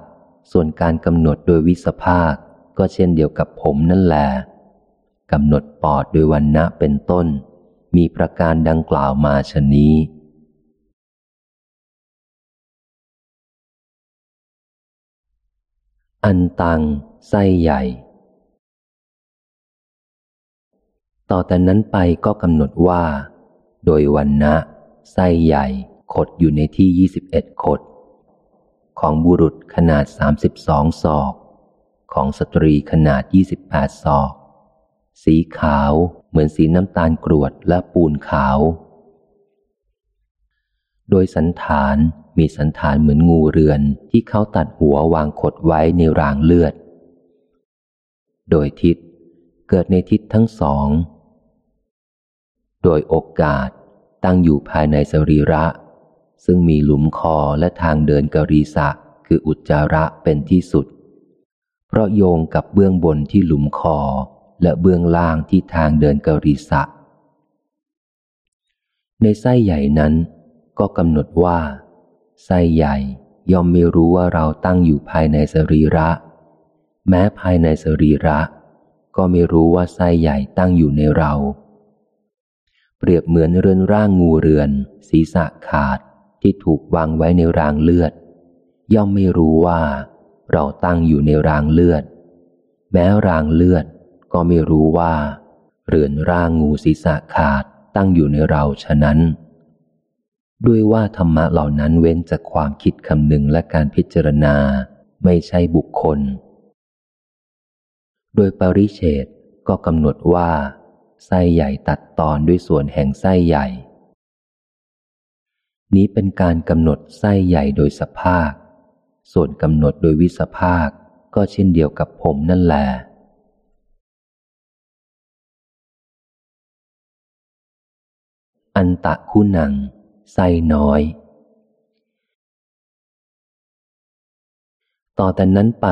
ส่วนการกำหนดโดยวิสภาค ก็เช่นเดียวกับผมนั่นแหละกำหนดปอดโดยวันณะเป็นต้น มีประการดังกล่าวมาชนี้ อันตังไส้ใหญ่ ต่อแต่นั้นไปก็กำหนดว่า โดยวันนะไส้ใหญ่ขดอยู่ในที่ยี่สิบเอ็ดขด ของบุรุษขนาดสามสิบสองศอก ของสตรีขนาดยี่สิบแปดศอก สีขาวเหมือนสีน้ำตาลกรวดและปูนขาว โดยสันฐานมีสันฐานเหมือนงูเรือนที่เขาตัดหัววางขดไว้ในรางเลือด โดยทิศเกิดในทิศทั้งสอง โดยโอกาสตั้งอยู่ภายในสรีระ ซึ่งมีหลุมคอและทางเดินกรีสะคืออุจจาระเป็นที่สุด เพราะโยงกับเบื้องบนที่หลุมคอและเบื้องล่างที่ทางเดินกรีสะ ในไส้ใหญ่นั้น ก็กำหนดว่า ไส้ใหญ่ย่อมไม่รู้ว่าเราตั้งอยู่ภายในสรีระ แม้ภายในสรีระ ก็ไม่รู้ว่าไส้ใหญ่ตั้งอยู่ในเรา เปรียบเหมือนเรือนร่างงูเรือน ศีรษะขาดที่ถูกวางไว้ในรางเลือด ย่อมไม่รู้ว่า เราตั้งอยู่ในรางเลือด แม้รางเลือดก็ไม่รู้ว่า เรือนร่างงูศีรษะขาดตั้งอยู่ในเราฉะนั้น ด้วยว่าธรรมะเหล่านั้นเว้นจากความคิดคำนึงและการพิจารณาไม่ใช่บุคคล โดยปริเชตก็กำหนดว่า ไส้ใหญ่ตัดตอนด้วยส่วนแห่งไส้ใหญ่ นี้เป็นการกำหนดไส้ใหญ่โดยสภาค ส่วนกำหนดโดยวิสภาคก็เช่นเดียวกับผมนั่นแหละอันตะคู่หนัง ไส้น้อย ต่อแต่นั้นไป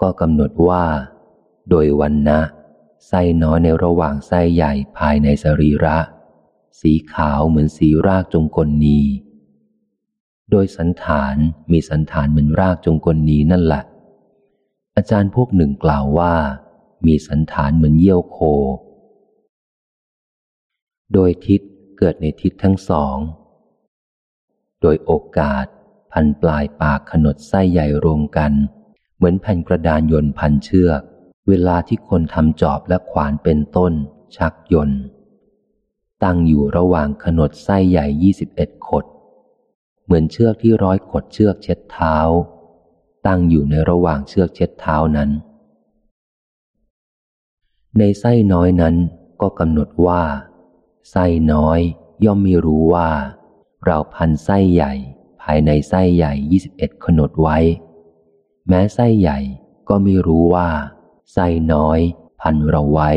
ก็กำหนดว่า โดยวันนะ ไส้น้อยในระหว่างไส้ใหญ่ภายในสรีระ สีขาวเหมือนสีรากจงกลนี โดยสันฐานมีสันฐานเหมือนรากจงกลนีนั่นแหละอาจารย์พวกหนึ่งกล่าวว่า มีสันฐานเหมือนเยี่ยวโค โดยทิศเกิดในทิศทั้งสอง โดยโอกาสพันปลายปากขนดไส้ใหญ่รวมกัน เหมือนแผ่นกระดานยนต์พันเชือก เวลาที่คนทำจอบและขวานเป็นต้น ชักยนต์ ตั้งอยู่ระหว่างขนดไส้ใหญ่ยี่สิบเอ็ดขด เหมือนเชือกที่ร้อยขดเชือกเช็ดเท้า ตั้งอยู่ในระหว่างเชือกเช็ดเท้านั้น ในไส้น้อยนั้นก็กำหนดว่า ไส้น้อยย่อมไม่รู้ว่า เราพันไส้ใหญ่ ภายในไส้ใหญ่ยี่สิบเอ็ดขนดไว้ แม้ไส้ใหญ่ก็ไม่รู้ว่า ไส้น้อย พันเราไว้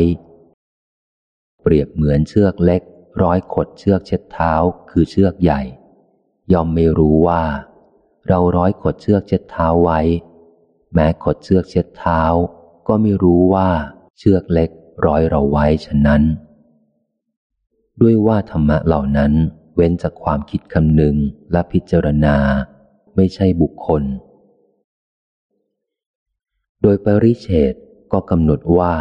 เปรียบเหมือนเชือกเล็ก ร้อยขดเชือกเช็ดเท้าคือเชือกใหญ่ ย่อมไม่รู้ว่า เราร้อยขดเชือกเช็ดเท้าไว้ แม้ขดเชือกเช็ดเท้า ก็ไม่รู้ว่าเชือกเล็กร้อยเราไว้ฉะนั้น ด้วยว่าธรรมะเหล่านั้นเว้นจากความคิดคำนึงและพิจารณา ไม่ใช่บุคคล โดยปริเฉด ก็กำหนดว่า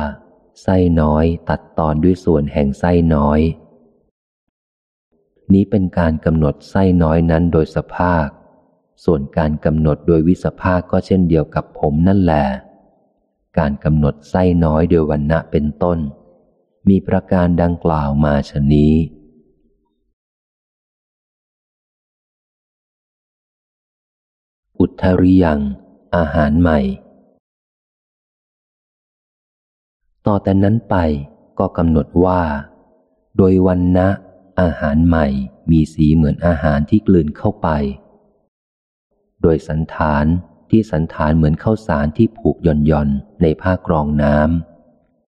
ไส้น้อยตัดตอนด้วยส่วนแห่งไส้น้อย นี้เป็นการกำหนดไส้น้อยนั้นโดยสภาพส่วนการกำหนดโดยวิสภาคก็เช่นเดียวกับผมนั่นแหละการกำหนดไส้น้อยโดยวันณะเป็นต้น มีประการดังกล่าวมาชนี้ อุทริยัง อาหารใหม่ ต่อแต่นั้นไปก็กำหนดว่า โดยวันนะอาหารใหม่มีสีเหมือนอาหารที่กลืนเข้าไป โดยสันฐานที่สันฐานเหมือนข้าวสารที่ผูกย่อนย่อนในผ้ากรองน้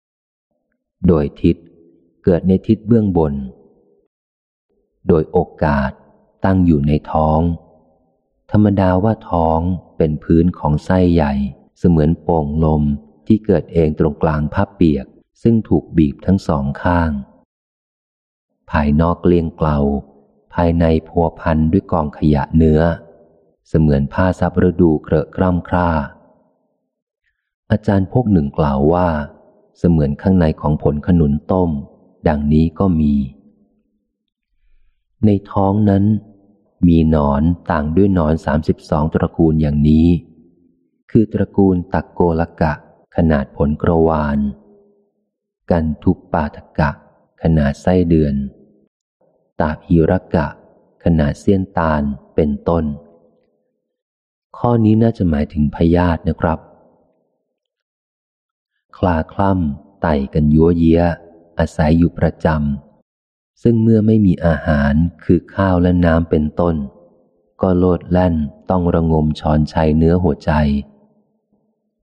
ำ โดยทิศเกิดในทิศเบื้องบน โดยโอกาสตั้งอยู่ในท้อง ธรรมดาว่าท้องเป็นพื้นของไส้ใหญ่เสมือนโป่งลม ที่เกิดเองตรงกลางผ้าเปียก ซึ่งถูกบีบทั้งสองข้าง ภายนอกเกลียงเกลา ภายในพัวพันด้วยกองขยะเนื้อ เสมือนผ้าซับฤดูเกระกร่ำคร่า อาจารย์พวกหนึ่งกล่าวว่า เสมือนข้างในของผลขนุนต้ม ดังนี้ก็มี ในท้องนั้น มีหนอนต่างด้วยหนอนสามสิบสองตระกูลอย่างนี้คือตระกูลตักโกลกะ ขนาดผลกระวาน กันทุปปาทกะ ขนาดไส้เดือน ตาพีรกะ ขนาดเสี้ยนตาลเป็นต้น ข้อนี้น่าจะหมายถึงพยาธินะครับ คลาคล่ำไต่กันยัวเยียอาศัยอยู่ประจำ ซึ่งเมื่อไม่มีอาหารคือข้าวและน้ำเป็นต้น ก็โลดแล่นต้องระงมช้อนชัยเนื้อหัวใจ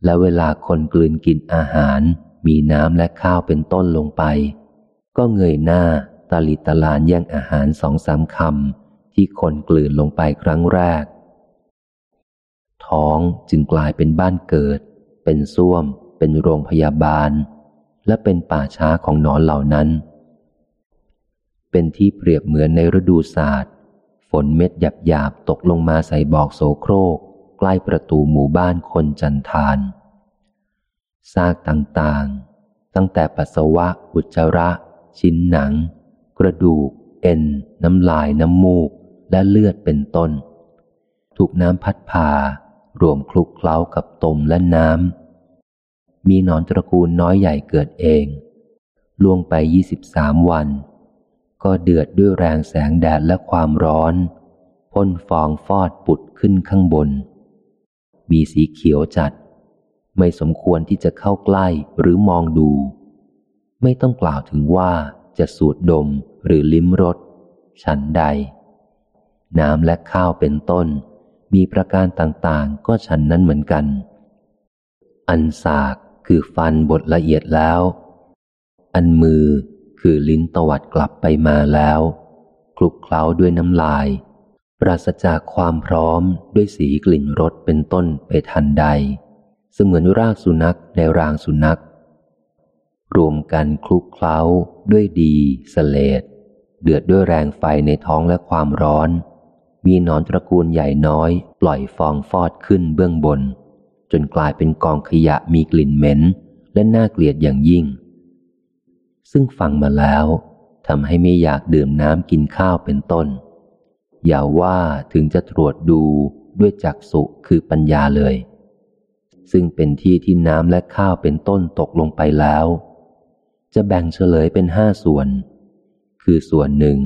และเวลาคนกลืนกินอาหาร มีน้ำและข้าวเป็นต้นลงไป ก็เงยหน้าตาลิตาลานแย่งอาหารสองสามคำที่คนกลืนลงไปครั้งแรก ท้องจึงกลายเป็นบ้านเกิด เป็นส้วม เป็นโรงพยาบาล และเป็นป่าช้าของหนอนเหล่านั้น เป็นที่เปรียบเหมือนในฤดูศาสตร์ ฝนเม็ดหยาบหยาบตกลงมาใส่บอกโสโครก ล้ประตูหมู่บ้านคนจันทานซากต่างๆ ตั้งแต่ปัสสาวะอุจจาระ ชิ้นหนัง กระดูก เอ็น น้ำลายน้ำมูก และเลือดเป็นต้น ถูกน้ำพัดพารวมคลุกเคล้ากับตมและน้ำ มีหนอนตระกูลน้อยใหญ่เกิดเอง ล่วงไปยี่สิบสามวัน ก็เดือดด้วยแรงแสงแดดและความร้อนพ่นฟองฟอดปุดขึ้นข้างบน มีสีเขียวจัด ไม่สมควรที่จะเข้าใกล้หรือมองดู ไม่ต้องกล่าวถึงว่าจะสูดดมหรือลิ้มรสฉันใด น้ำและข้าวเป็นต้น มีประการต่างๆ ก็ฉันนั้นเหมือนกัน อันสากคือฟันบทละเอียดแล้ว อันมือคือลิ้นตวัดกลับไปมาแล้วคลุกเคล้าด้วยน้ำลาย ราศจากความพร้อมด้วยสีกลิ่นรสเป็นต้นไปทันใด เสมือนรากสุนัขในรางสุนัข รวมกันคลุกเคล้าด้วยดีสเลดเดือดด้วยแรงไฟในท้องและความร้อน มีหนอนตระกูลใหญ่น้อย ปล่อยฟองฟอดขึ้นเบื้องบน จนกลายเป็นกองขยะมีกลิ่นเหม็น และน่าเกลียดอย่างยิ่ง ซึ่งฟังมาแล้วทำให้ไม่อยากดื่มน้ำกินข้าวเป็นต้น อย่าว่าถึงจะตรวจดูด้วยจักสุคือปัญญาเลย ซึ่งเป็นที่ที่น้ำและข้าวเป็นต้นตกลงไปแล้ว จะแบ่งเฉลยเป็นห้าส่วน คือส่วนหนึ่ง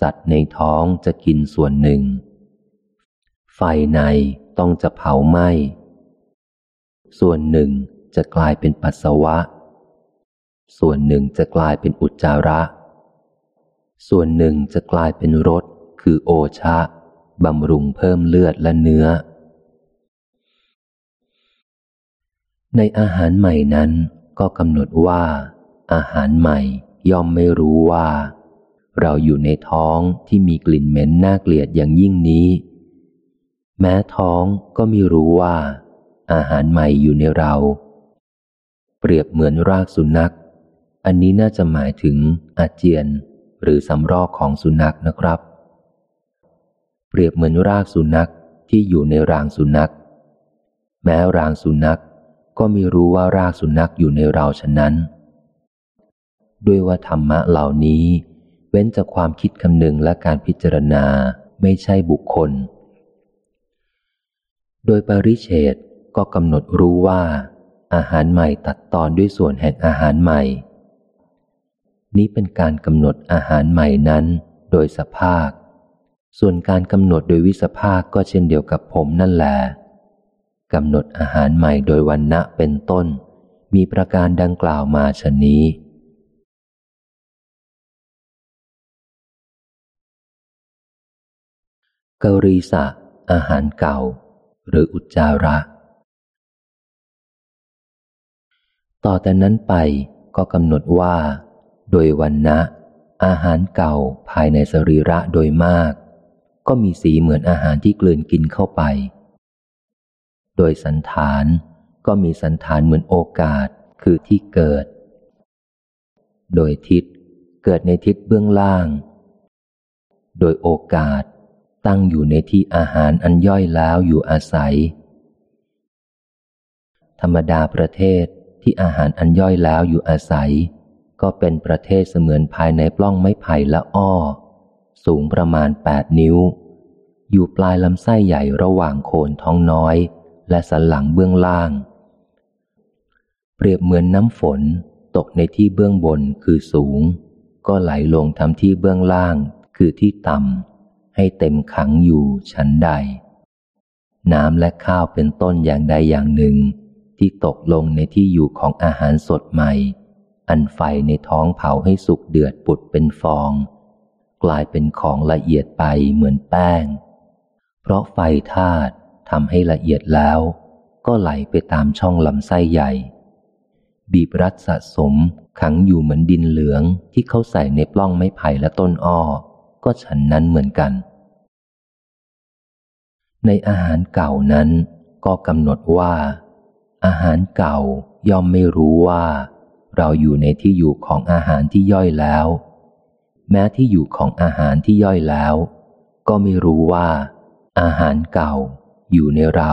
สัตว์ในท้องจะกินส่วนหนึ่ง ไฟในต้องจะเผาไหม้ ส่วนหนึ่งจะกลายเป็นปัสสาวะ ส่วนหนึ่งจะกลายเป็นอุจจาระ ส่วนหนึ่งจะกลายเป็นรส คือโอชะบำรุงเพิ่มเลือดและเนื้อ ในอาหารใหม่นั้นก็กำหนดว่า อาหารใหม่ย่อมไม่รู้ว่า เราอยู่ในท้องที่มีกลิ่นเหม็นน่าเกลียดอย่างยิ่งนี้ แม้ท้องก็ไม่รู้ว่า อาหารใหม่อยู่ในเรา เปรียบเหมือนรากสุนัข อันนี้น่าจะหมายถึงอาเจียน หรือสำรอกของสุนัขนะครับ เปรียบเหมือนรากสุนัขที่อยู่ในรางสุนัข แม้รางสุนัขก็ไม่รู้ว่ารากสุนัขอยู่ในเราฉะนั้น ด้วยว่าธรรมะเหล่านี้ เว้นจากความคิดคำนึงและการพิจารณาไม่ใช่บุคคล โดยปริเฉดก็กำหนดรู้ว่า อาหารใหม่ตัดตอนด้วยส่วนแห่งอาหารใหม่ นี้เป็นการกำหนดอาหารใหม่นั้น โดยสภาค ส่วนการกำหนดโดยวิสภาคก็เช่นเดียวกับผมนั่นแหละกำหนดอาหารใหม่โดยวันณะเป็นต้น มีประการดังกล่าวมาชนนี้ กรีสะอาหารเก่า หรืออุจจาระ ต่อแต่นั้นไปก็กำหนดว่า โดยวันนะอาหารเก่าภายในสรีระโดยมาก ก็มีสีเหมือนอาหารที่กลืนกินเข้าไป โดยสันฐานก็มีสันฐานเหมือนโอกาสคือที่เกิด โดยทิศเกิดในทิศเบื้องล่าง โดยโอกาสตั้งอยู่ในที่อาหารอันย่อยแล้วอยู่อาศัย ธรรมดาประเทศที่อาหารอันย่อยแล้วอยู่อาศัย ก็เป็นประเทศเสมือนภายในปล้องไม้ไผ่ละอ้อ สูงประมาณแปดนิ้ว อยู่ปลายลำไส้ใหญ่ระหว่างโคนท้องน้อย และสันหลังเบื้องล่าง เปรียบเหมือนน้ำฝนตกในที่เบื้องบนคือสูง ก็ไหลลงทำที่เบื้องล่างคือที่ต่ำให้เต็มขังอยู่ชั้นใด น้ำและข้าวเป็นต้นอย่างใดอย่างหนึ่ง ที่ตกลงในที่อยู่ของอาหารสดใหม่ อันไฟในท้องเผาให้สุกเดือดปุดเป็นฟอง กลายเป็นของละเอียดไปเหมือนแป้ง เพราะไฟธาตุทำให้ละเอียดแล้ว ก็ไหลไปตามช่องลำไส้ใหญ่ บีบรัดสะสมขังอยู่เหมือนดินเหลืองที่เขาใส่ในปล้องไม้ไผ่และต้นอ้อ ก็ฉันนั้นเหมือนกัน ในอาหารเก่านั้นก็กำหนดว่า อาหารเก่าย่อมไม่รู้ว่า เราอยู่ในที่อยู่ของอาหารที่ย่อยแล้ว แม้ที่อยู่ของอาหารที่ย่อยแล้ว ก็ไม่รู้ว่า อาหารเก่าอยู่ในเรา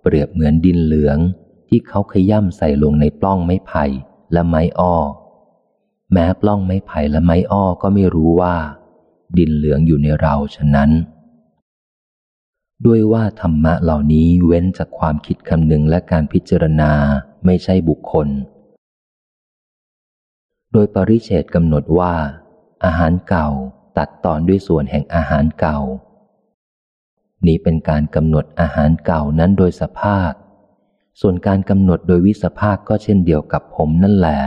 เปรียบเหมือนดินเหลืองที่เขาขย่ำใส่ลงในปล้องไม้ไผ่และไม้อ้อ แม้ปล้องไม้ไผ่และไม้อ้อก็ไม่รู้ว่า ดินเหลืองอยู่ในเราฉะนั้น ด้วยว่าธรรมะเหล่านี้เว้นจากความคิดคำนึงและการพิจารณาไม่ใช่บุคคล ดยปริเชตกำหนดว่า อาหารเก่าตัดตอนด้วยส่วนแห่งอาหารเก่า นี้เป็นการกำหนดอาหารเก่านั้นโดยสภาพส่วนการกำหนดโดยวิสภาคก็เช่นเดียวกับผมนั่นแหละ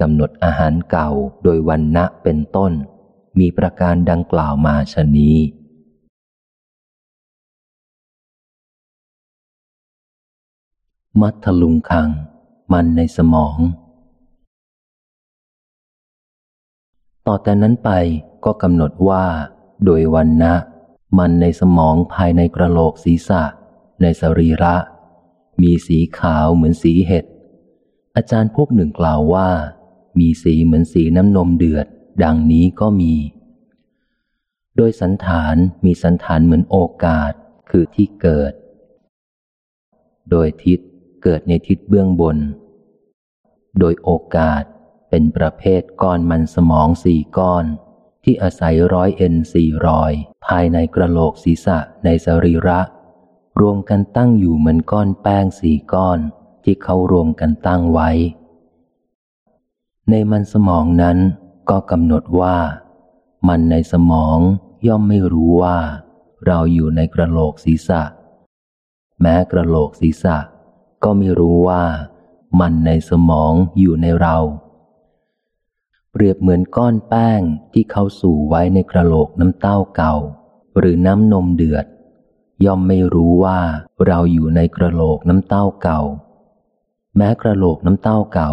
กำหนดอาหารเก่าโดยวันณะเป็นต้น มีประการดังกล่าวมาชนี้มัทลุงคัง มันในสมอง ต่อแต่นั้นไปก็กำหนดว่า โดยวันนะ มันในสมองภายในกระโหลกศีรษะ ในสรีระ มีสีขาวเหมือนสีเห็ด อาจารย์พวกหนึ่งกล่าวว่า มีสีเหมือนสีน้ำนมเดือด ดังนี้ก็มี โดยสันฐานมีสันฐานเหมือนโอกาสคือที่เกิด โดยทิศเกิดในทิศเบื้องบน โดยโอกาส เป็นประเภทก้อนมันสมองสี่ก้อน ที่อาศัยร้อยเอ็นสี่รอย ภายในกระโหลกศีรษะในสรีระ รวมกันตั้งอยู่เหมือนก้อนแป้งสี่ก้อน ที่เขารวมกันตั้งไว้ ในมันสมองนั้นก็กำหนดว่า มันในสมองย่อมไม่รู้ว่า เราอยู่ในกระโหลกศีรษะ แม้กระโหลกศีรษะ ก็ไม่รู้ว่า มันในสมองอยู่ในเรา เปรียบเหมือนก้อนแป้งที่เขาสู่ไว้ในกระโหลกน้ำเต้าเก่า หรือน้ำนมเดือด ย่อมไม่รู้ว่าเราอยู่ในกระโหลกน้ำเต้าเก่า แม้กระโหลกน้ำเต้าเก่า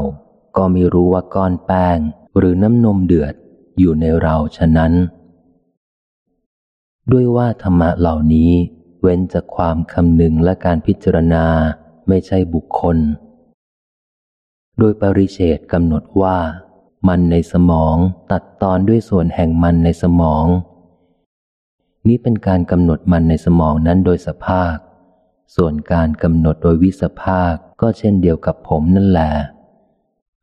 ก็ไม่รู้ว่าก้อนแป้งหรือน้ำนมเดือดอยู่ในเราฉะนั้น ด้วยว่าธรรมะเหล่านี้ เว้นจากความคำนึงและการพิจารณาไม่ใช่บุคคล โดยปริเชตกำหนดว่า มันในสมองตัดตอนด้วยส่วนแห่งมันในสมอง นี้เป็นการกำหนดมันในสมองนั้นโดยสภาพส่วนการกำหนดโดยวิสภาคก็เช่นเดียวกับผมนั่นแหละ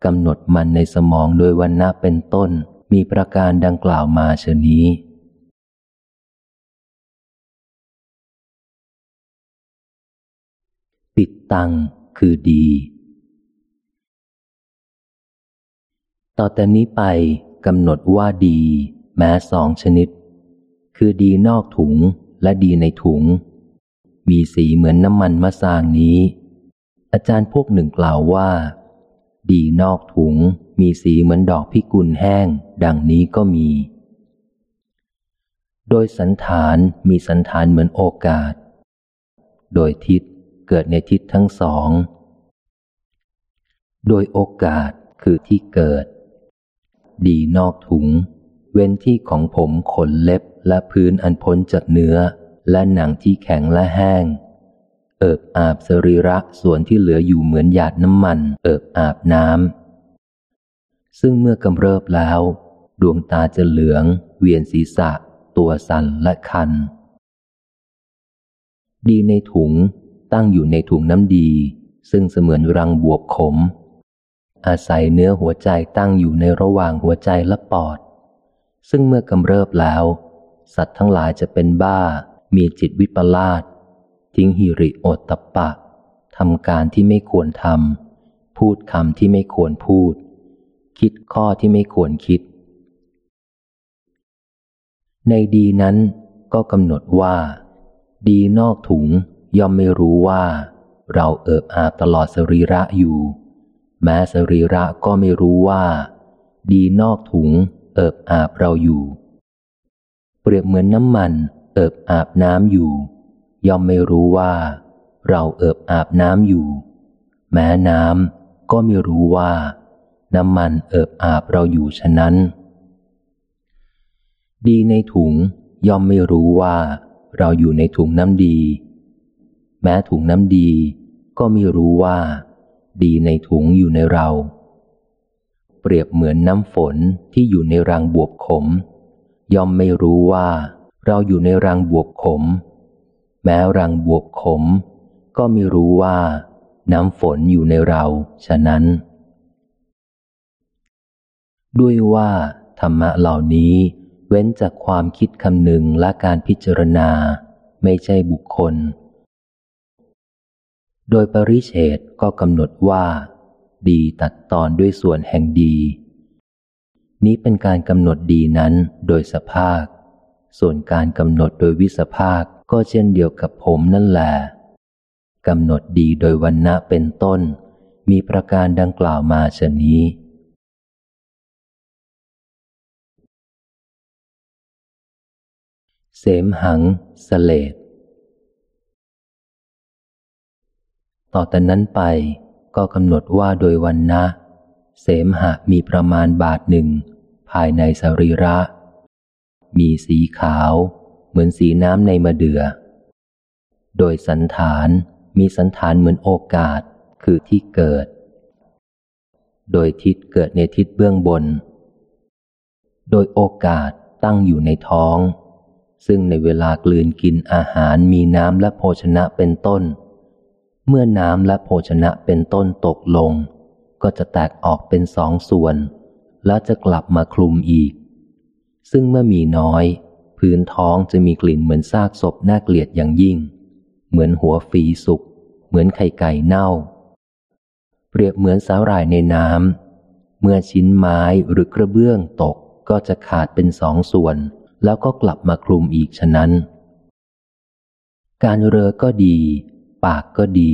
กำหนดมันในสมองโดยวันณะเป็นต้นมีประการดังกล่าวมาเช่นนี้ปิดตังคือดี ต่อแต่นี้ไปกำหนดว่าดี แม้สองชนิด คือดีนอกถุงและดีในถุง มีสีเหมือนน้ำมันมะสางนี้ อาจารย์พวกหนึ่งกล่าวว่า ดีนอกถุงมีสีเหมือนดอกพิกุลแห้ง ดังนี้ก็มี โดยสันฐานมีสันฐานเหมือนโอกาส โดยทิศเกิดในทิศทั้งสอง โดยโอกาสคือที่เกิด ดีนอกถุง เว้นที่ของผมขนเล็บและพื้นอันพ้นจากเนื้อ และหนังที่แข็งและแห้ง เอิบอาบสรีระส่วนที่เหลืออยู่เหมือนหยาดน้ำมัน เอิบอาบน้ำซึ่งเมื่อกำเริบแล้ว ดวงตาจะเหลือง เวียนศีรษะ ตัวสั่นและคัน ดีในถุงตั้งอยู่ในถุงน้ำดี ซึ่งเสมือนรังบวบขม อาศัยเนื้อหัวใจตั้งอยู่ในระหว่างหัวใจและปอด ซึ่งเมื่อกำเริบแล้ว สัตว์ทั้งหลายจะเป็นบ้า มีจิตวิปลาสทิ้งหิริโอตตปะทำการที่ไม่ควรทำพูดคำที่ไม่ควรพูด คิดข้อที่ไม่ควรคิด ในดีนั้นก็กำหนดว่า ดีนอกถุงย่อมไม่รู้ว่า เราเอิบอาบตลอดสรีระอยู่ แม้สรีระก็ไม่รู้ว่า ดีนอกถุง เอิบอาบเราอยู่ เปรียบเหมือนน้ำมัน เอิบอาบน้ำอยู่ ย่อมไม่รู้ว่า เราเอิบอาบน้ำอยู่ แม้น้ำก็ไม่รู้ว่า น้ำมันเอิบอาบเราอยู่ฉะนั้น ดีในถุงย่อมไม่รู้ว่า เราอยู่ในถุงน้ำดี แม้ถุงน้ำดีก็ไม่รู้ว่า ดีในถุงอยู่ในเรา เปรียบเหมือนน้ำฝนที่อยู่ในรังบวบขม ย่อมไม่รู้ว่า เราอยู่ในรังบวบขม แม้รังบวบขม ก็ไม่รู้ว่า น้ำฝนอยู่ในเรา ฉะนั้น ด้วยว่า ธรรมะเหล่านี้เว้นจากความคิดคำนึงและการพิจารณา ไม่ใช่บุคคล โดยปริเฉดก็กำหนดว่า ดีตัดตอนด้วยส่วนแห่งดี นี้เป็นการกำหนดดีนั้นโดยสภาพส่วนการกำหนดโดยวิสภาคก็เช่นเดียวกับผมนั่นแหละกำหนดดีโดยวันณะเป็นต้น มีประการดังกล่าวมาชนี้ เสมหังสเลด ต่อแต่นั้นไปก็กำหนดว่าโดยวันนะ เสมหะมีประมาณบาทหนึ่ง ภายในสรีระ มีสีขาว เหมือนสีน้ำในมะเดือ่อ โดยสันฐานมีสันฐานเหมือนโอกาสคือที่เกิด โดยทิศเกิดในทิศเบื้องบน โดยโอกาสตั้งอยู่ในท้อง ซึ่งในเวลากลืนกินอาหารมีน้ำและโภชนะเป็นต้น เมื่อน้ำและโภชนะเป็นต้นตกลง ก็จะแตกออกเป็นสองส่วน แล้วจะกลับมาคลุมอีก ซึ่งเมื่อมีน้อย พื้นท้องจะมีกลิ่นเหมือนซากศพน่าเกลียดอย่างยิ่ง เหมือนหัวฝีสุก เหมือนไข่ไก่เน่า เปรียบเหมือนสาหร่ายในน้ำ เมื่อชิ้นไม้หรือกระเบื้องตกก็จะขาดเป็นสองส่วน แล้วก็กลับมาคลุมอีกฉะนั้น การเรือก็ดี ปากก็ดี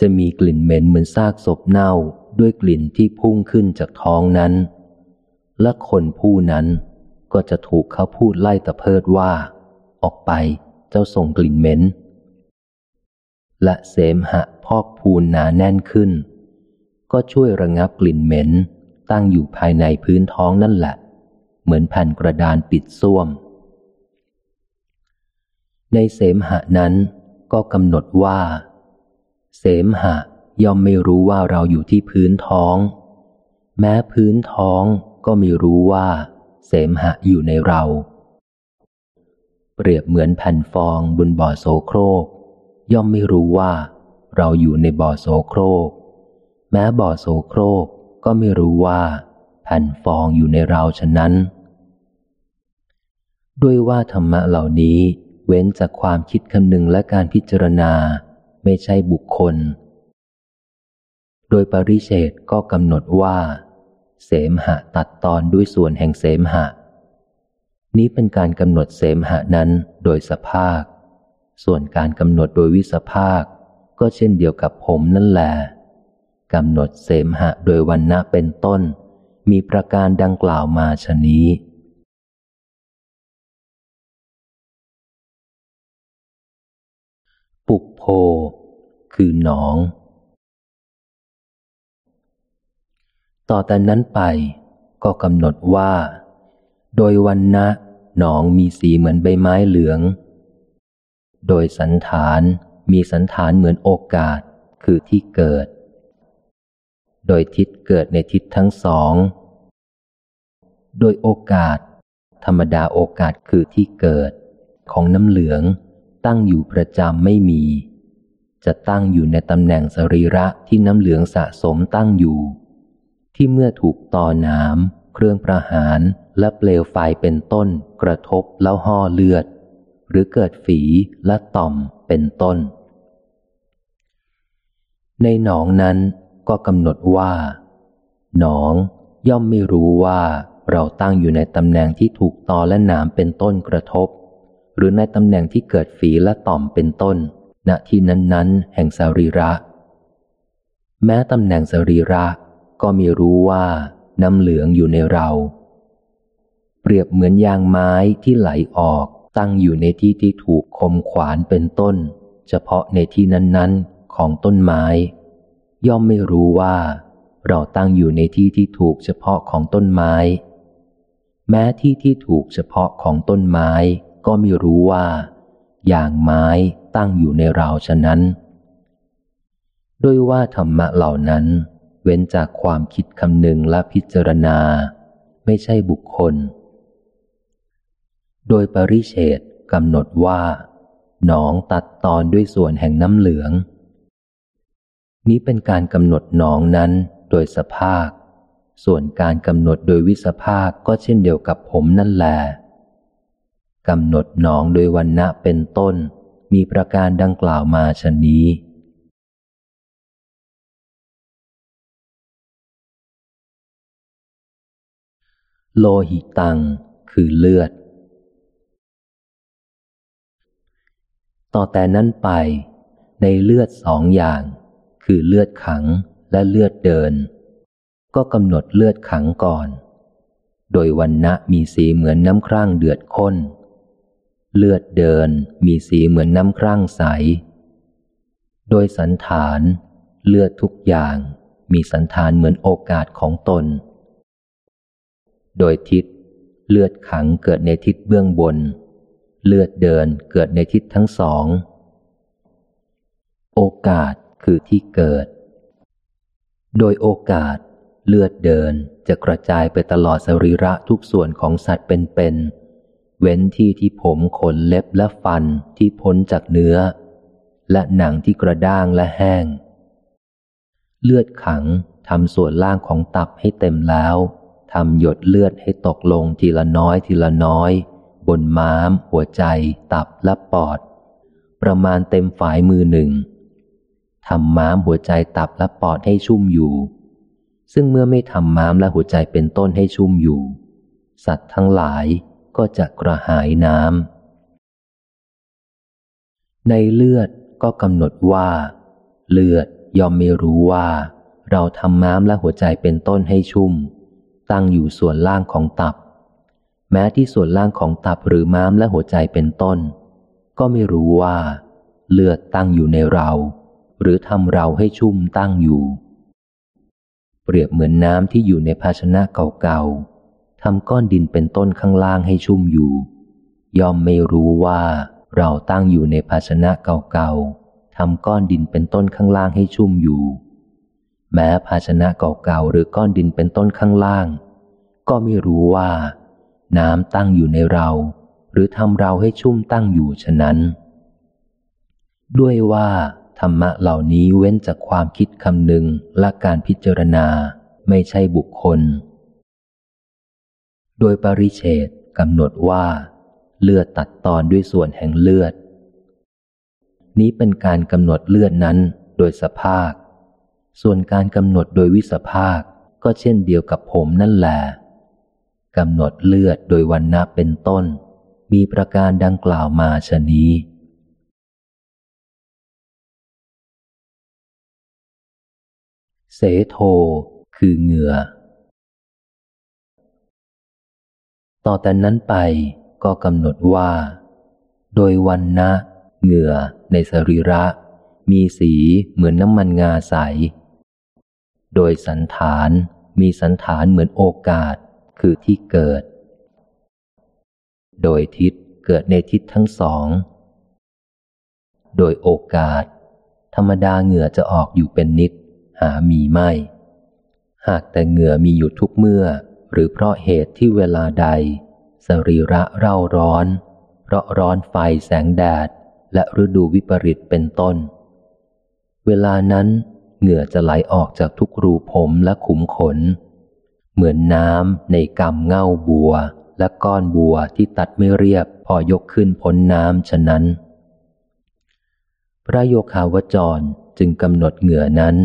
จะมีกลิ่นเหม็นเหมือนซากศพเน่าด้วยกลิ่นที่พุ่งขึ้นจากท้องนั้น และคนผู้นั้นก็จะถูกเขาพูดไล่ตะเพิดว่า ออกไปเจ้าส่งกลิ่นเหม็น และเสมหะพอกพูนหนาแน่นขึ้น ก็ช่วยระงับกลิ่นเหม็น ตั้งอยู่ภายในพื้นท้องนั่นแหละ เหมือนแผ่นกระดานปิดส้วม ในเสมหะนั้น ก็กำหนดว่า เสมหะย่อมไม่รู้ว่าเราอยู่ที่พื้นท้อง แม้พื้นท้องก็ไม่รู้ว่า เสมหะอยู่ในเรา เปรียบเหมือนแผ่นฟองบนบ่อโสโครก ย่อมไม่รู้ว่า เราอยู่ในบ่อโสโครก แม้บ่อโสโครกก็ไม่รู้ว่า แผ่นฟองอยู่ในเราฉะนั้น ด้วยว่าธรรมะเหล่านี้ เว้นจากความคิดคำนึงและการพิจารณา ไม่ใช่บุคคล โดยปริเชตก็กำหนดว่า เสมหะตัดตอนด้วยส่วนแห่งเสมหะ นี้เป็นการกำหนดเสมหะนั้นโดยสภาค ส่วนการกำหนดโดยวิสภาค ก็เช่นเดียวกับผมนั่นแหละกำหนดเสมหะโดยวันนะเป็นต้น มีประการดังกล่าวมาชนี้ ปุกโพ คือหนอง ต่อแต่นั้นไปก็กำหนดว่า โดยวันนะหนองมีสีเหมือนใบไม้เหลือง โดยสันฐานมีสันฐานเหมือนโอกาสคือที่เกิด โดยทิศเกิดในทิศทั้งสอง โดยโอกาส ธรรมดาโอกาสคือที่เกิดของน้ำเหลือง ตั้งอยู่ประจำไม่มี จะตั้งอยู่ในตำแหน่งสรีระที่น้ำเหลืองสะสมตั้งอยู่ ที่เมื่อถูกต่อน้ำเครื่องประหารและเปลวไฟเป็นต้น กระทบแล้วห่อเลือด หรือเกิดฝีและต่อมเป็นต้น ในหนองนั้นก็กำหนดว่า หนองย่อมไม่รู้ว่าเราตั้งอยู่ในตำแหน่งที่ถูกตอและหนามเป็นต้นกระทบ หรือในตำแหน่งที่เกิดฝีและต่อมเป็นต้น ณที่นั้นๆ แห่งสรีระ แม้ตำแหน่งสรีระก็ไม่รู้ว่าน้ำเหลืองอยู่ในเรา เปรียบเหมือนยางไม้ที่ไหลออกตั้งอยู่ในที่ที่ถูกคมขวานเป็นต้น เฉพาะในที่นั้นๆ ของต้นไม้ ย่อมไม่รู้ว่า เราตั้งอยู่ในที่ที่ถูกเฉพาะของต้นไม้ แม้ที่ที่ถูกเฉพาะของต้นไม้ ก็ไม่รู้ว่า อย่างไม้ตั้งอยู่ในเราฉะนั้น ด้วยว่าธรรมะเหล่านั้น เว้นจากความคิดคำนึงและพิจารณา ไม่ใช่บุคคล โดยปริเฉดกำหนดว่าหนองตัดตอนด้วยส่วนแห่งน้ำเหลือง นี้เป็นการกำหนดหนองนั้นโดยสภาค ส่วนการกำหนดโดยวิสภาคก็เช่นเดียวกับผมนั่นแหละ กำหนดหนองโดยวันณะเป็นต้น มีประการดังกล่าวมาชนนี้ โลหิตัง คือเลือด ต่อแต่นั้นไป ในเลือดสองอย่าง คือเลือดขังและเลือดเดิน ก็กำหนดเลือดขังก่อน โดยวันณะมีสีเหมือนน้ำคร่างเดือดข้น เลือดเดินมีสีเหมือนน้ำคร่งใส โดยสันฐานเลือดทุกอย่างมีสันฐานเหมือนโอกาสของตน โดยทิศเลือดขังเกิดในทิศเบื้องบน เลือดเดินเกิดในทิศทั้งสอง โอกาสคือที่เกิด โดยโอกาสเลือดเดินจะกระจายไปตลอดสรีระทุกส่วนของสัตว์เป็นๆ เว้นที่ที่ผมขนเล็บและฟันที่พ้นจากเนื้อ และหนังที่กระด้างและแห้ง เลือดขังทำส่วนล่างของตับให้เต็มแล้วทำหยดเลือดให้ตกลงทีละน้อยทีละน้อย บนม้าม หัวใจ ตับและปอด ประมาณเต็มฝ่ายมือหนึ่งทำม้ามหัวใจตับและปอดให้ชุ่มอยู่ ซึ่งเมื่อไม่ทำม้ามและหัวใจเป็นต้นให้ชุ่มอยู่ สัตว์ทั้งหลาย ก็จะกระหายน้ำในเลือดก็กำหนดว่า เลือดยอมไม่รู้ว่า เราทำม้ามและหัวใจเป็นต้นให้ชุ่ม ตั้งอยู่ส่วนล่างของตับ แม้ที่ส่วนล่างของตับหรือม้ามและหัวใจเป็นต้น ก็ไม่รู้ว่า เลือดตั้งอยู่ในเรา หรือทำเราให้ชุ่มตั้งอยู่ เปรียบเหมือนน้ำที่อยู่ในภาชนะเก่าๆ ทำก้อนดินเป็นต้นข้างล่างให้ชุ่มอยู่ยอมไม่รู้ว่าเราตั้งอยู่ในภาชนะเก่าๆทำก้อนดินเป็นต้นข้างล่างให้ชุ่มอยู่ แม้ภาชนะเก่าๆหรือก้อนดินเป็นต้นข้างล่าง ก็ไม่รู้ว่า น้ำตั้งอยู่ในเรา หรือทำเราให้ชุ่มตั้งอยู่ฉะนั้น ด้วยว่าธรรมะเหล่านี้เว้นจากความคิดคำนึงและการพิจารณาไม่ใช่บุคคล โดยปริเฉดกำหนดว่า เลือดตัดตอนด้วยส่วนแห่งเลือด นี้เป็นการกำหนดเลือดนั้นโดยสภาค ส่วนการกำหนดโดยวิสภาคก็เช่นเดียวกับผมนั่นแหละกำหนดเลือดโดยวันนาเป็นต้น มีประการดังกล่าวมาชนี้เสโท คือเหงื่อ ต่อแต่นั้นไปก็กำหนดว่า โดยวันนะเหงื่อในสรีระ มีสีเหมือนน้ำมันงาใส โดยสันฐานมีสันฐานเหมือนโอกาสคือที่เกิด โดยทิศเกิดในทิศทั้งสอง โดยโอกาส ธรรมดาเหงื่อจะออกอยู่เป็นนิด หามีไม่ หากแต่เหงื่อมีอยู่ทุกเมื่อ หรือเพราะเหตุที่เวลาใด สรีระเร่าร้อน เพราะร้อนไฟแสงแดด และฤดูวิปริตเป็นต้น เวลานั้นเหงื่อจะไหลออกจากทุกรูผมและขุมขน เหมือนน้ำในกำเง่าบัวและก้อนบัวที่ตัดไม่เรียบพอยกขึ้นพ้นน้ำฉะนั้น พระโยคาวจรจึงกำหนดเหงื่อนั้น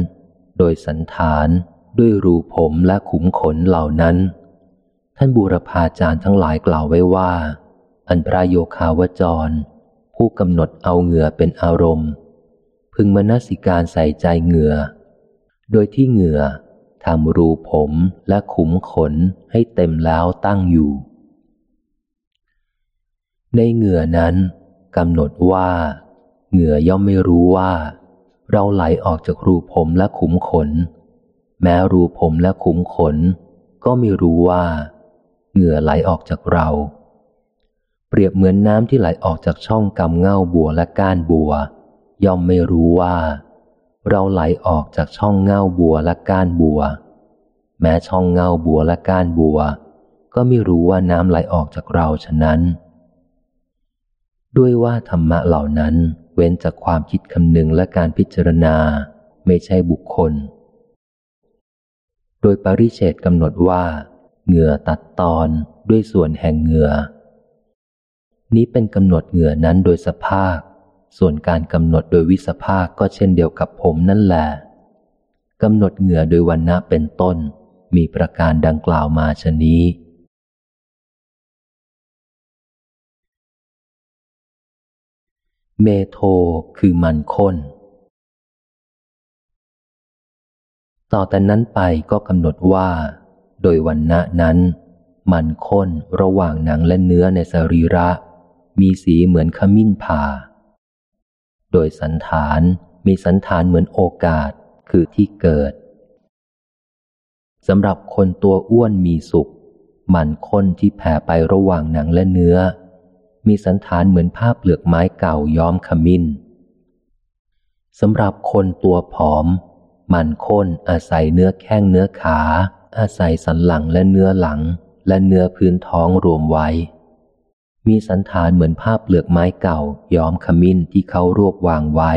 โดยสันฐาน ด้วยรูผมและขุมขนเหล่านั้น ท่านบูรพาจารย์ทั้งหลายกล่าวไว้ว่า อันพระโยคาวจร ผู้กำหนดเอาเหงื่อเป็นอารมณ์ พึงมนสิการใส่ใจเหงื่อ โดยที่เหงื่อทำรูผมและขุมขนให้เต็มแล้วตั้งอยู่ ในเหงื่อนั้นกำหนดว่า เหงื่อย่อมไม่รู้ว่า เราไหลออกจากรูผมและขุมขน แม้รูผมและขุมขน ก็ไม่รู้ว่า เหงื่อไหลออกจากเรา เปรียบเหมือนน้ำที่ไหลออกจากช่องกำเง่าบัวและก้านบัว ย่อมไม่รู้ว่า เราไหลออกจากช่องเง่าบัวและก้านบัว แม้ช่องเง่าบัวและก้านบัว ก็ไม่รู้ว่าน้ำไหลออกจากเราฉะนั้น ด้วยว่าธรรมะเหล่านั้นเว้นจากความคิดคำนึงและการพิจารณา ไม่ใช่บุคคล โดยปริเชตกำหนดว่า เหงื่อตัดตอนด้วยส่วนแห่งเหงื่อ นี้เป็นกำหนดเหงื่อนั้นโดยสภาพส่วนการกำหนดโดยวิสภาคก็เช่นเดียวกับผมนั่นแหละกำหนดเหงื่อโดยวันณะเป็นต้น มีประการดังกล่าวมาชนี้ เมโทคือมันข้น ต่อแต่นั้นไปก็กำหนดว่า โดยวันณะนั้น มันข้นระหว่างหนังและเนื้อในสรีระ มีสีเหมือนขมิ้นผ่า โดยสันฐานมีสันฐานเหมือนโอกาสคือที่เกิดสำหรับคนตัวอ้วนมีสุข มันข้นที่แผ่ไประหว่างหนังและเนื้อ มีสันฐานเหมือนผ้าเปลือกไม้เก่าย้อมขมิ้นสำหรับคนตัวผอม มันข้นอาศัยเนื้อแข้งเนื้อขา อาศัยสันหลังและเนื้อหลัง และเนื้อพื้นท้องรวมไว้ มีสันฐานเหมือนผ้าเปลือกไม้เก่าย้อมขมิ้นที่เขารวบวางไว้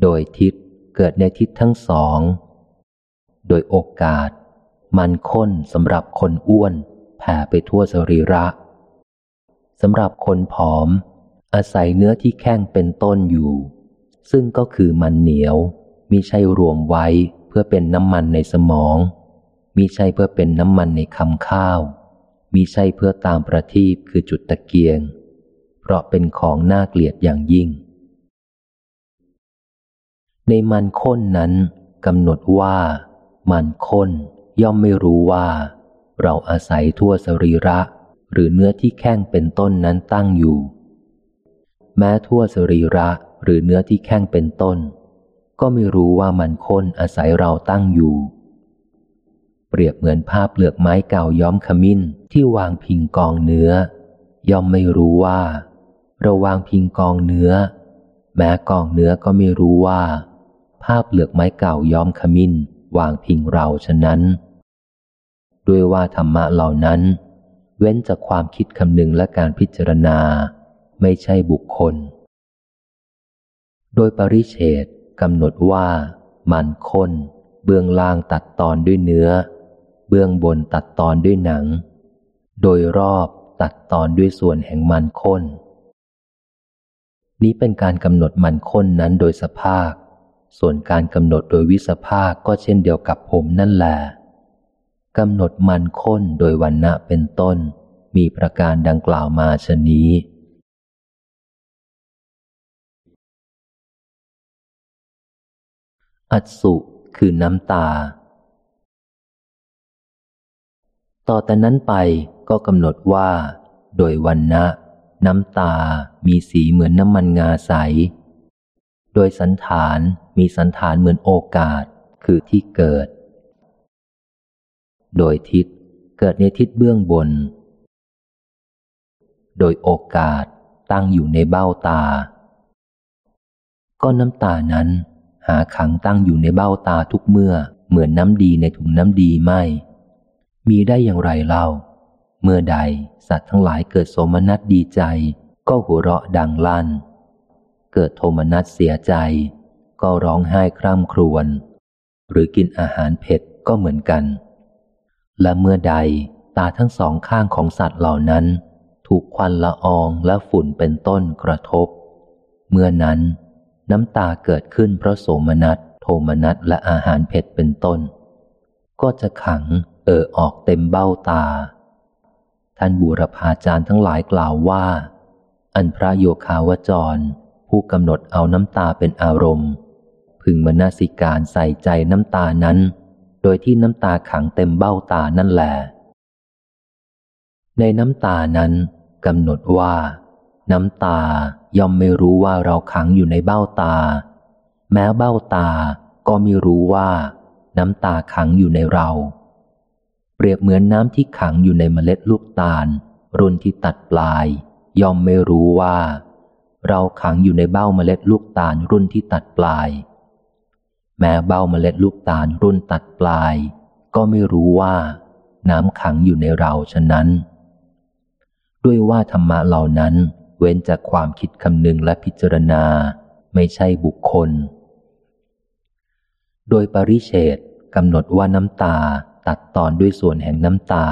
โดยทิศเกิดในทิศทั้งสอง โดยโอกาส มันข้นสำหรับคนอ้วนแผ่ไปทั่วสรีระสำหรับคนผอม อาศัยเนื้อที่แข้งเป็นต้นอยู่ ซึ่งก็คือมันเหนียว มิใช่รวมไว้เพื่อเป็นน้ำมันในสมองมิใช่เพื่อเป็นน้ำมันในคำข้าวมิใช่เพื่อตามประทีปคือจุดตะเกียง เพราะเป็นของน่าเกลียดอย่างยิ่ง ในมันข้นนั้นกำหนดว่า มันข้นย่อมไม่รู้ว่า เราอาศัยทั่วสรีระ หรือเนื้อที่แข้งเป็นต้นนั้นตั้งอยู่ แม้ทั่วสรีระหรือเนื้อที่แข้งเป็นต้น ก็ไม่รู้ว่ามันข้นอาศัยเราตั้งอยู่ เปรียบเหมือนผ้าเปลือกไม้เก่าย้อมขมิ้นที่วางพิงกองเนื้อ ย่อมไม่รู้ว่า เราวางพิงกองเนื้อ แม้กองเนื้อก็ไม่รู้ว่าผ้าเปลือกไม้เก่าย้อมขมิ้น วางพิงเราฉะนั้น ด้วยว่าธรรมะเหล่านั้น เว้นจากความคิดคำนึงและการพิจารณา ไม่ใช่บุคคล โดยปริเฉด กำหนดว่า มันค้น เบื้องล่างตัดตอนด้วยเนื้อ เบื้องบนตัดตอนด้วยหนัง โดยรอบตัดตอนด้วยส่วนแห่งมันค้น นี้เป็นการกำหนดมันค้นนั้นโดยสภาพส่วนการกำหนดโดยวิสภาคก็เช่นเดียวกับผมนั่นแหละกำหนดมันค้นโดยวันณะเป็นต้น มีประการดังกล่าวมาชนี้ อัสุคือน้ำตา ต่อแต่นั้นไปก็กำหนดว่า โดยวันณะน้ำตามีสีเหมือนน้ำมันงาใส โดยสันฐานมีสันฐานเหมือนโอกาสคือที่เกิด โดยทิศเกิดในทิศเบื้องบน โดยโอกาสตั้งอยู่ในเบ้าตา ก็น้ำตานั้น หาขังตั้งอยู่ในเบ้าตาทุกเมื่อ เหมือนน้ำดีในถุงน้ำดีไม่ มีได้อย่างไรเล่า เมื่อใดสัตว์ทั้งหลายเกิดโสมนัสดีใจ ก็หัวเราะดังลั่น เกิดโทมนัสเสียใจ ก็ร้องไห้คร่ำครวญ หรือกินอาหารเผ็ดก็เหมือนกัน และเมื่อใดตาทั้งสองข้างของสัตว์เหล่านั้น ถูกควันละอองและฝุ่นเป็นต้นกระทบ เมื่อนั้น น้ำตาเกิดขึ้นเพราะโสมนัส โทมนัสและอาหารเผ็ดเป็นต้น ก็จะขังเอ่อออกเต็มเบ้าตา ท่านบูรพาจารย์ทั้งหลายกล่าวว่า อันพระโยคาวจร ผู้กำหนดเอาน้ำตาเป็นอารมณ์ พึงมนาสิการใส่ใจน้ำตานั้น โดยที่น้ำตาขังเต็มเบ้าตานั่นแหละในน้ำตานั้นกำหนดว่า น้ำตาย่อมไม่รู้ว่าเราขังอยู่ในเบ้าตา แม้เบ้าตาก็ไม่รู้ว่า น้ำตาขังอยู่ในเรา เปรียบเหมือนน้ำที่ขังอยู่ในเมล็ดลูกตาล รุ่นที่ตัดปลาย ย่อมไม่รู้ว่า เราขังอยู่ในเบ้าเมล็ดลูกตาลรุ่นที่ตัดปลาย แม้เบ้าเมล็ดลูกตาลรุ่นตัดปลาย ก็ไม่รู้ว่า น้ำขังอยู่ในเราฉะนั้น ด้วยว่าธรรมะเหล่านั้น เว้นจากความคิดคำนึงและพิจารณาไม่ใช่บุคคล โดยปริเชตกำหนดว่าน้ำตาตัดตอนด้วยส่วนแห่งน้ำตา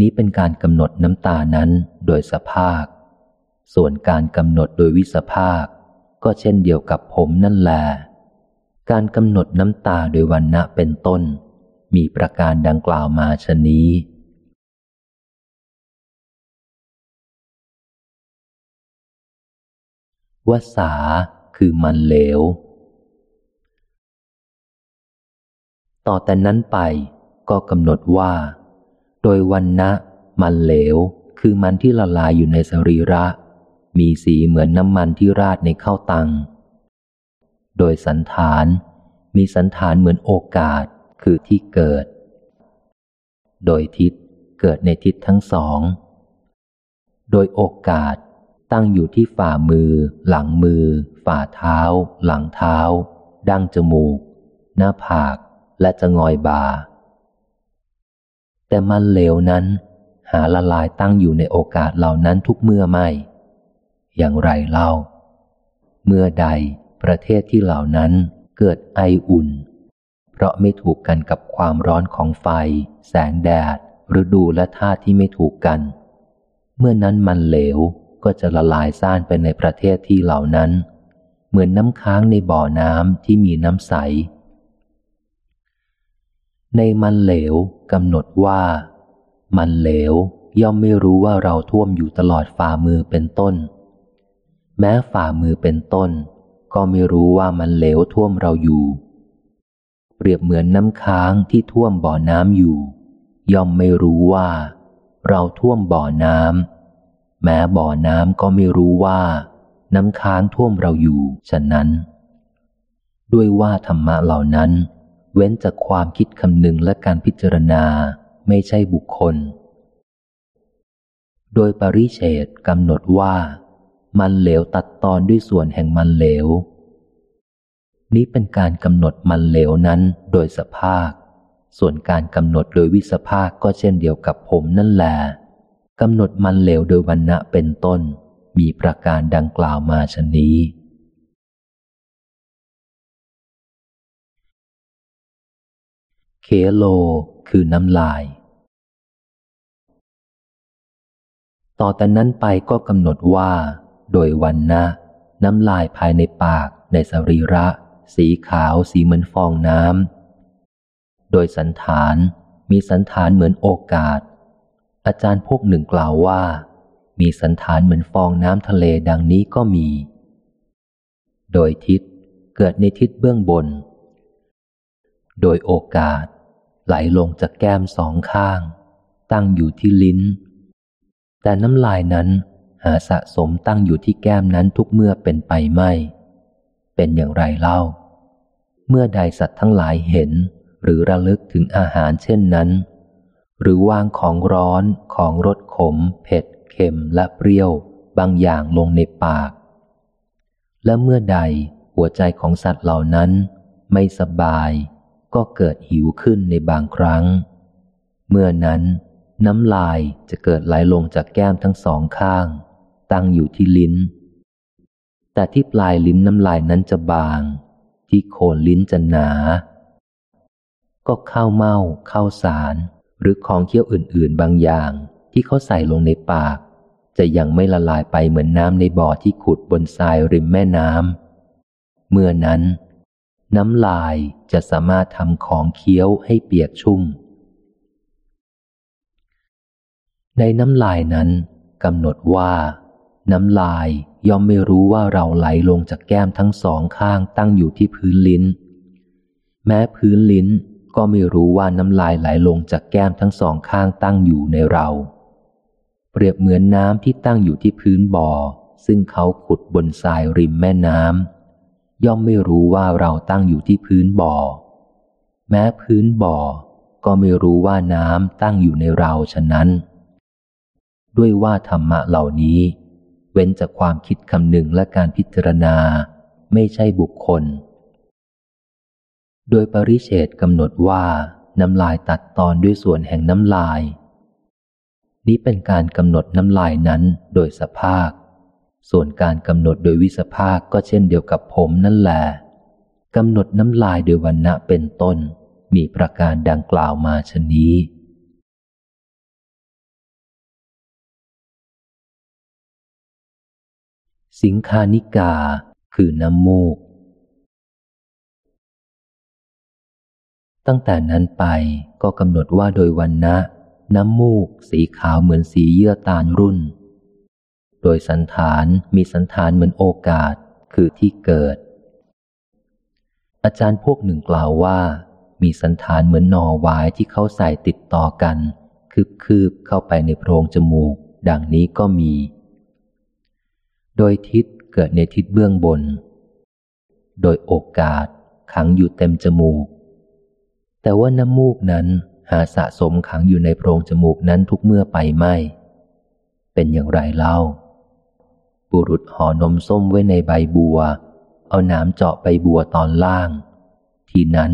นี้เป็นการกำหนดน้ำตานั้นโดยสภาค ส่วนการกำหนดโดยวิสภาค ก็เช่นเดียวกับผมนั่นแหละการกำหนดน้ำตาโดยวันณะเป็นต้น มีประการดังกล่าวมาชนี้ วสาคือมันเหลว ต่อแต่นั้นไปก็กำหนดว่า โดยวันนะมันเหลวคือมันที่ละลายอยู่ในสรีระ มีสีเหมือนน้ำมันที่ราดในข้าวตัง โดยสันฐาน มีสันฐานเหมือนโอกาสคือที่เกิด โดยทิศเกิดในทิศทั้งสอง โดยโอกาส ตั้งอยู่ที่ฝ่ามือ หลังมือ ฝ่าเท้า หลังเท้า ดั้งจมูก หน้าผากและจะงอยบา แต่มันเหลวนั้น หาละลายตั้งอยู่ในโอกาสเหล่านั้นทุกเมื่อไม่ อย่างไรเล่า เมื่อใดประเทศที่เหล่านั้นเกิดไออุ่น เพราะไม่ถูกกันกับความร้อนของไฟ แสงแดดฤดูและธาตุที่ไม่ถูกกัน เมื่อนั้นมันเหลว ก็จะละลายซ่านไปในประเทศที่เหล่านั้น เหมือนน้ำค้างในบ่อน้ำที่มีน้ำใส ในมันเหลวกำหนดว่า มันเหลวย่อมไม่รู้ว่าเราท่วมอยู่ตลอดฝ่ามือเป็นต้น แม้ฝ่ามือเป็นต้น ก็ไม่รู้ว่ามันเหลวท่วมเราอยู่ เปรียบเหมือนน้ำค้างที่ท่วมบ่อน้ำอยู่ ย่อมไม่รู้ว่า เราท่วมบ่อน้ำ แม้บ่อน้ำก็ไม่รู้ว่า น้ำค้างท่วมเราอยู่ฉะนั้น ด้วยว่าธรรมะเหล่านั้น เว้นจากความคิดคำนึงและการพิจารณาไม่ใช่บุคคล โดยปริเฉดกำหนดว่า มันเหลวตัดตอนด้วยส่วนแห่งมันเหลว นี้เป็นการกำหนดมันเหลวนั้นโดยสภาค ส่วนการกำหนดโดยวิสภาคก็เช่นเดียวกับผมนั่นแหละ กำหนดมันเหลวโดยวันณะเป็นต้น มีประการดังกล่าวมาชนี้ เคโลคือน้ำลาย ต่อแต่นั้นไปก็กำหนดว่า โดยวันนะน้ำลายภายในปาก ในสรีระ สีขาว สีเหมือนฟองน้ำโดยสันฐานมีสันฐานเหมือนโอกาส อาจารย์พวกหนึ่งกล่าวว่า มีสันฐานเหมือนฟองน้ำทะเลดังนี้ก็มี โดยทิศเกิดในทิศเบื้องบน โดยโอกาสไหลลงจากแก้มสองข้าง ตั้งอยู่ที่ลิ้น แต่น้ำลายนั้นหาสะสมตั้งอยู่ที่แก้มนั้นทุกเมื่อเป็นไปไม่ เป็นอย่างไรเล่า เมื่อใดสัตว์ทั้งหลายเห็น หรือระลึกถึงอาหารเช่นนั้น หรือวางของร้อนของรสขม เผ็ด เค็มและเปรี้ยว บางอย่างลงในปาก และเมื่อใดหัวใจของสัตว์เหล่านั้น ไม่สบาย ก็เกิดหิวขึ้นในบางครั้ง เมื่อนั้น น้ำลายจะเกิดไหลลงจากแก้มทั้งสองข้าง ตั้งอยู่ที่ลิ้น แต่ที่ปลายลิ้นน้ำลายนั้นจะบาง ที่โคนลิ้นจะหนา ก็เข้าเมาเข้าสาร หรือของเคี้ยวอื่น ๆ บางอย่างที่เขาใส่ลงในปาก จะยังไม่ละลายไปเหมือนน้ำในบ่อที่ขุดบนทรายริมแม่น้ำเมื่อนั้น น้ำลายจะสามารถทำของเคี้ยวให้เปียกชุ่ม ในน้ำลายนั้นกำหนดว่า น้ำลายย่อมไม่รู้ว่าเราไหลลงจากแก้มทั้งสองข้างตั้งอยู่ที่พื้นลิ้น แม้พื้นลิ้น ก็ไม่รู้ว่าน้ำลายไหลลงจากแก้มทั้งสองข้างตั้งอยู่ในเรา เปรียบเหมือนน้ำที่ตั้งอยู่ที่พื้นบ่อ ซึ่งเขาขุดบนทรายริมแม่น้ำย่อมไม่รู้ว่าเราตั้งอยู่ที่พื้นบ่อ แม้พื้นบ่อ ก็ไม่รู้ว่าน้ำตั้งอยู่ในเราฉะนั้น ด้วยว่าธรรมะเหล่านี้ เว้นจากความคิดคำหนึ่งและการพิจารณา ไม่ใช่บุคคล โดยปริเฉดกำหนดว่าน้ำลายตัดตอนด้วยส่วนแห่งน้ำลาย นี้เป็นการกำหนดน้ำลายนั้นโดยสภาพส่วนการกำหนดโดยวิสภาคก็เช่นเดียวกับผมนั่นแหละกำหนดน้ำลายโดยวันณะเป็นต้น มีประการดังกล่าวมาชนี้ สิงคานิกาคือน้ำมูก ตั้งแต่นั้นไปก็กำหนดว่าโดยวันนะ น้ำมูก สีขาวเหมือนสีเยื่อตาลรุ่น โดยสันฐานมีสันฐานเหมือนโอกาสคือที่เกิด อาจารย์พวกหนึ่งกล่าวว่า มีสันฐานเหมือนหนอวายที่เขาใส่ติดต่อกัน คืบๆเข้าไปในโพรงจมูก ดังนี้ก็มี โดยทิศเกิดในทิศเบื้องบน โดยโอกาสขังอยู่เต็มจมูก แต่ว่าน้ำมูกนั้นหาสะสมขังอยู่ในโพรงจมูกนั้นทุกเมื่อไปไม่ เป็นอย่างไรเล่า บุรุษห่อนมส้มไว้ในใบบัว เอาน้ำเจาะใบบัวตอนล่าง ทีนั้น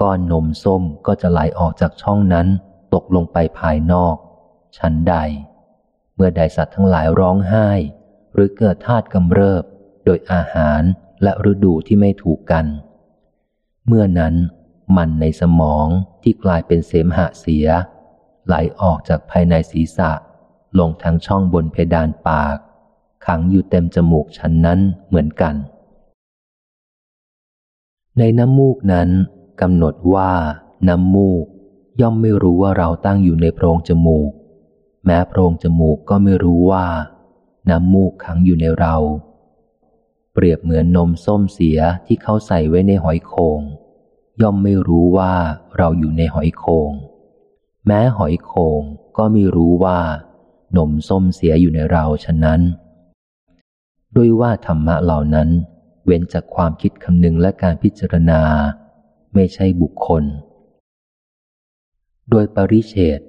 ก้อนนมส้มก็จะไหลออกจากช่องนั้นตกลงไปภายนอก ชั้นใด เมื่อใดสัตว์ทั้งหลายร้องไห้ หรือเกิดธาตุกำเริบ โดยอาหารและฤดูที่ไม่ถูกกัน เมื่อนั้น มันในสมองที่กลายเป็นเสมหะเสีย ไหลออกจากภายในศีรษะ ลงทางช่องบนเพดานปาก ขังอยู่เต็มจมูกชั้นนั้นเหมือนกัน ในน้ำมูกนั้นกำหนดว่าน้ำมูก ย่อมไม่รู้ว่าเราตั้งอยู่ในโพรงจมูก แม้โพรงจมูกก็ไม่รู้ว่า น้ำมูกขังอยู่ในเรา เปรียบเหมือนนมส้มเสียที่เขาใส่ไว้ในหอยโคง ย่อมไม่รู้ว่าเราอยู่ในหอยโคงแม้หอยโคงก็ไม่รู้ว่านมส้มเสียอยู่ในเราฉะนั้น ด้วยว่าธรรมะเหล่านั้น เว้นจากความคิดคำนึงและการพิจารณา ไม่ใช่บุคคล โดยปริเฉด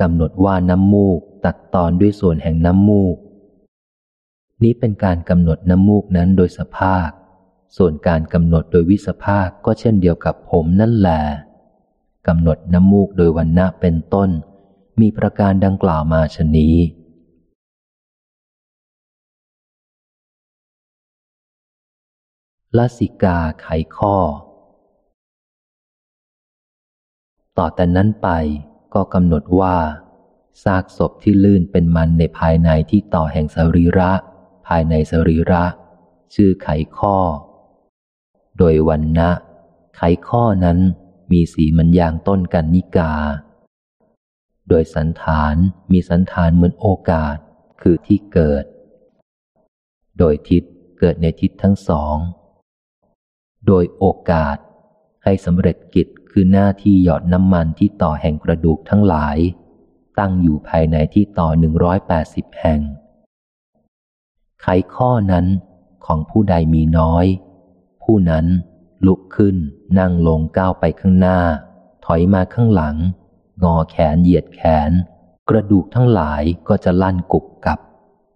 กำหนดว่าน้ำมูกตัดตอนด้วยส่วนแห่งน้ำมูก นี้เป็นการกำหนดน้ำมูกนั้นโดยสภาพ ส่วนการกำหนดโดยวิสภาคก็เช่นเดียวกับผมนั่นแหละกำหนดน้ำมูกโดยวันณะเป็นต้น มีประการดังกล่าวมาชนี้ลาสิกาไขข้อ ต่อแต่นั้นไปก็กำหนดว่าซากศพที่ลื่นเป็นมันในภายในที่ต่อแห่งสรีระ ภายในสรีระ ชื่อไขข้อ โดยวันนะไขข้อนั้นมีสีเหมันยางต้นกันนิกา โดยสันฐานมีสันฐานเหมือนโอกาสคือที่เกิด โดยทิศเกิดในทิศทั้งสอง โดยโอกาสให้สำเร็จกิจคือหน้าที่หยอดน้ำมันที่ต่อแห่งกระดูกทั้งหลาย ตั้งอยู่ภายในที่ต่อหนึ่งร้อยแปดสิบแห่ง ไขข้อนั้นของผู้ใดมีน้อย ผู้นั้นลุกขึ้นนั่งลงก้าวไปข้างหน้า ถอยมาข้างหลัง งอแขนเหยียดแขน กระดูกทั้งหลายก็จะลั่นกุบกับ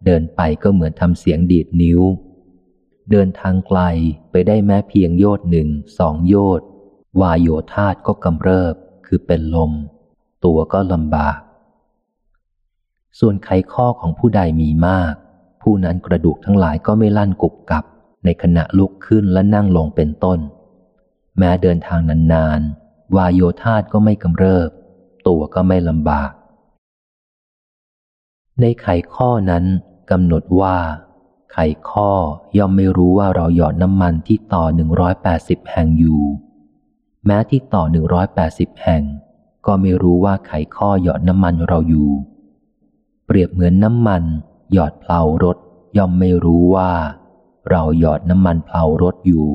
เดินไปก็เหมือนทำเสียงดีดนิ้ว เดินทางไกลไปได้แม้เพียงโยดหนึ่งสองโยดวายโยธาตก็กำเริบคือเป็นลม ตัวก็ลำบาก ส่วนไขข้อของผู้ใดมีมาก ผู้นั้นกระดูกทั้งหลายก็ไม่ลั่นกุบกับ ในขณะลุกขึ้นและนั่งลงเป็นต้น แม้เดินทางนานๆ วายโยธาตก็ไม่กำเริบ ตัวก็ไม่ลำบาก ในไขข้อนั้นกำหนดว่า ไขข้อย่อมไม่รู้ว่าเราหยอดน้ำมันที่ต่อหนึ่งร้อยแปดสิบแห่งอยู่ แม้ที่ต่อหนึ่งร้อยแปดสิบแห่ง ก็ไม่รู้ว่าไขข้อหยอดน้ำมันเราอยู่ เปรียบเหมือนน้ำมัน หยอดเพลารถย่อมไม่รู้ว่า เราหยอดน้ำมันเพลารถอยู่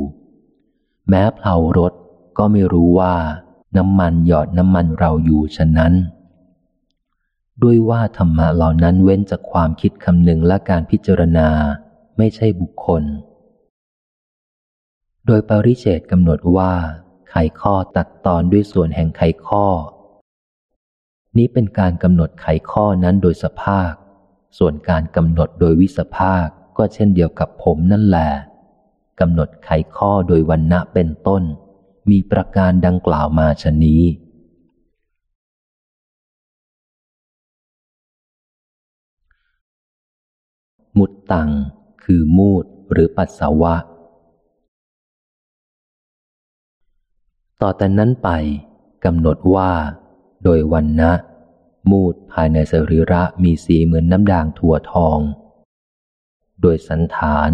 แม้เผารถก็ไม่รู้ว่าน้ำมันหยอดน้ำมันเราอยู่ฉะนั้น ด้วยว่าธรรมะเหล่านั้นเว้นจากความคิดคำนึงและการพิจารณาไม่ใช่บุคคล โดยปริเชตกำหนดว่าไขข้อตัดตอนด้วยส่วนแห่งไขข้อ นี้เป็นการกำหนดไขข้อนั้นโดยสภาค ส่วนการกำหนดโดยวิสภาค ก็เช่นเดียวกับผมนั่นแหละกำหนดไขข้อโดยวันณะเป็นต้น มีประการดังกล่าวมาชนี้ มุดตัง คือมูดหรือปัสสาวะ ต่อแต่นั้นไปกำหนดว่า โดยวันนะมูดภายในสรีระมีสีเหมือนน้ำด่างถั่วทอง โดยสันฐาน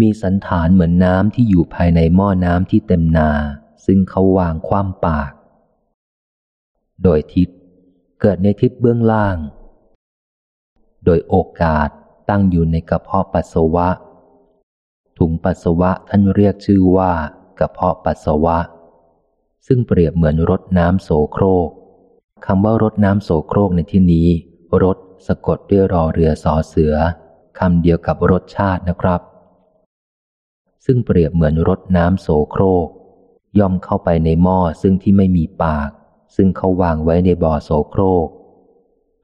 มีสันฐานเหมือนน้ำที่อยู่ภายในหม้อน้ำที่เต็มนา ซึ่งเขาวางคว่ำปาก โดยทิศ เกิดในทิศเบื้องล่าง โดยโอกาสตั้งอยู่ในกระเพาะปัสสาวะ ถุงปัสสาวะท่านเรียกชื่อว่ากระเพาะปัสสาวะ ซึ่งเปรียบเหมือนรถน้ำโสโครกคำว่ารถน้ำโสโครกในที่นี้รถสะกดด้วยรอเรือสอเสือ คำเดียวกับรสชาตินะครับ ซึ่งเปรียบเหมือนรถน้ำโสโครก ย่อมเข้าไปในหม้อซึ่งที่ไม่มีปาก ซึ่งเขาวางไว้ในบ่อโสโครก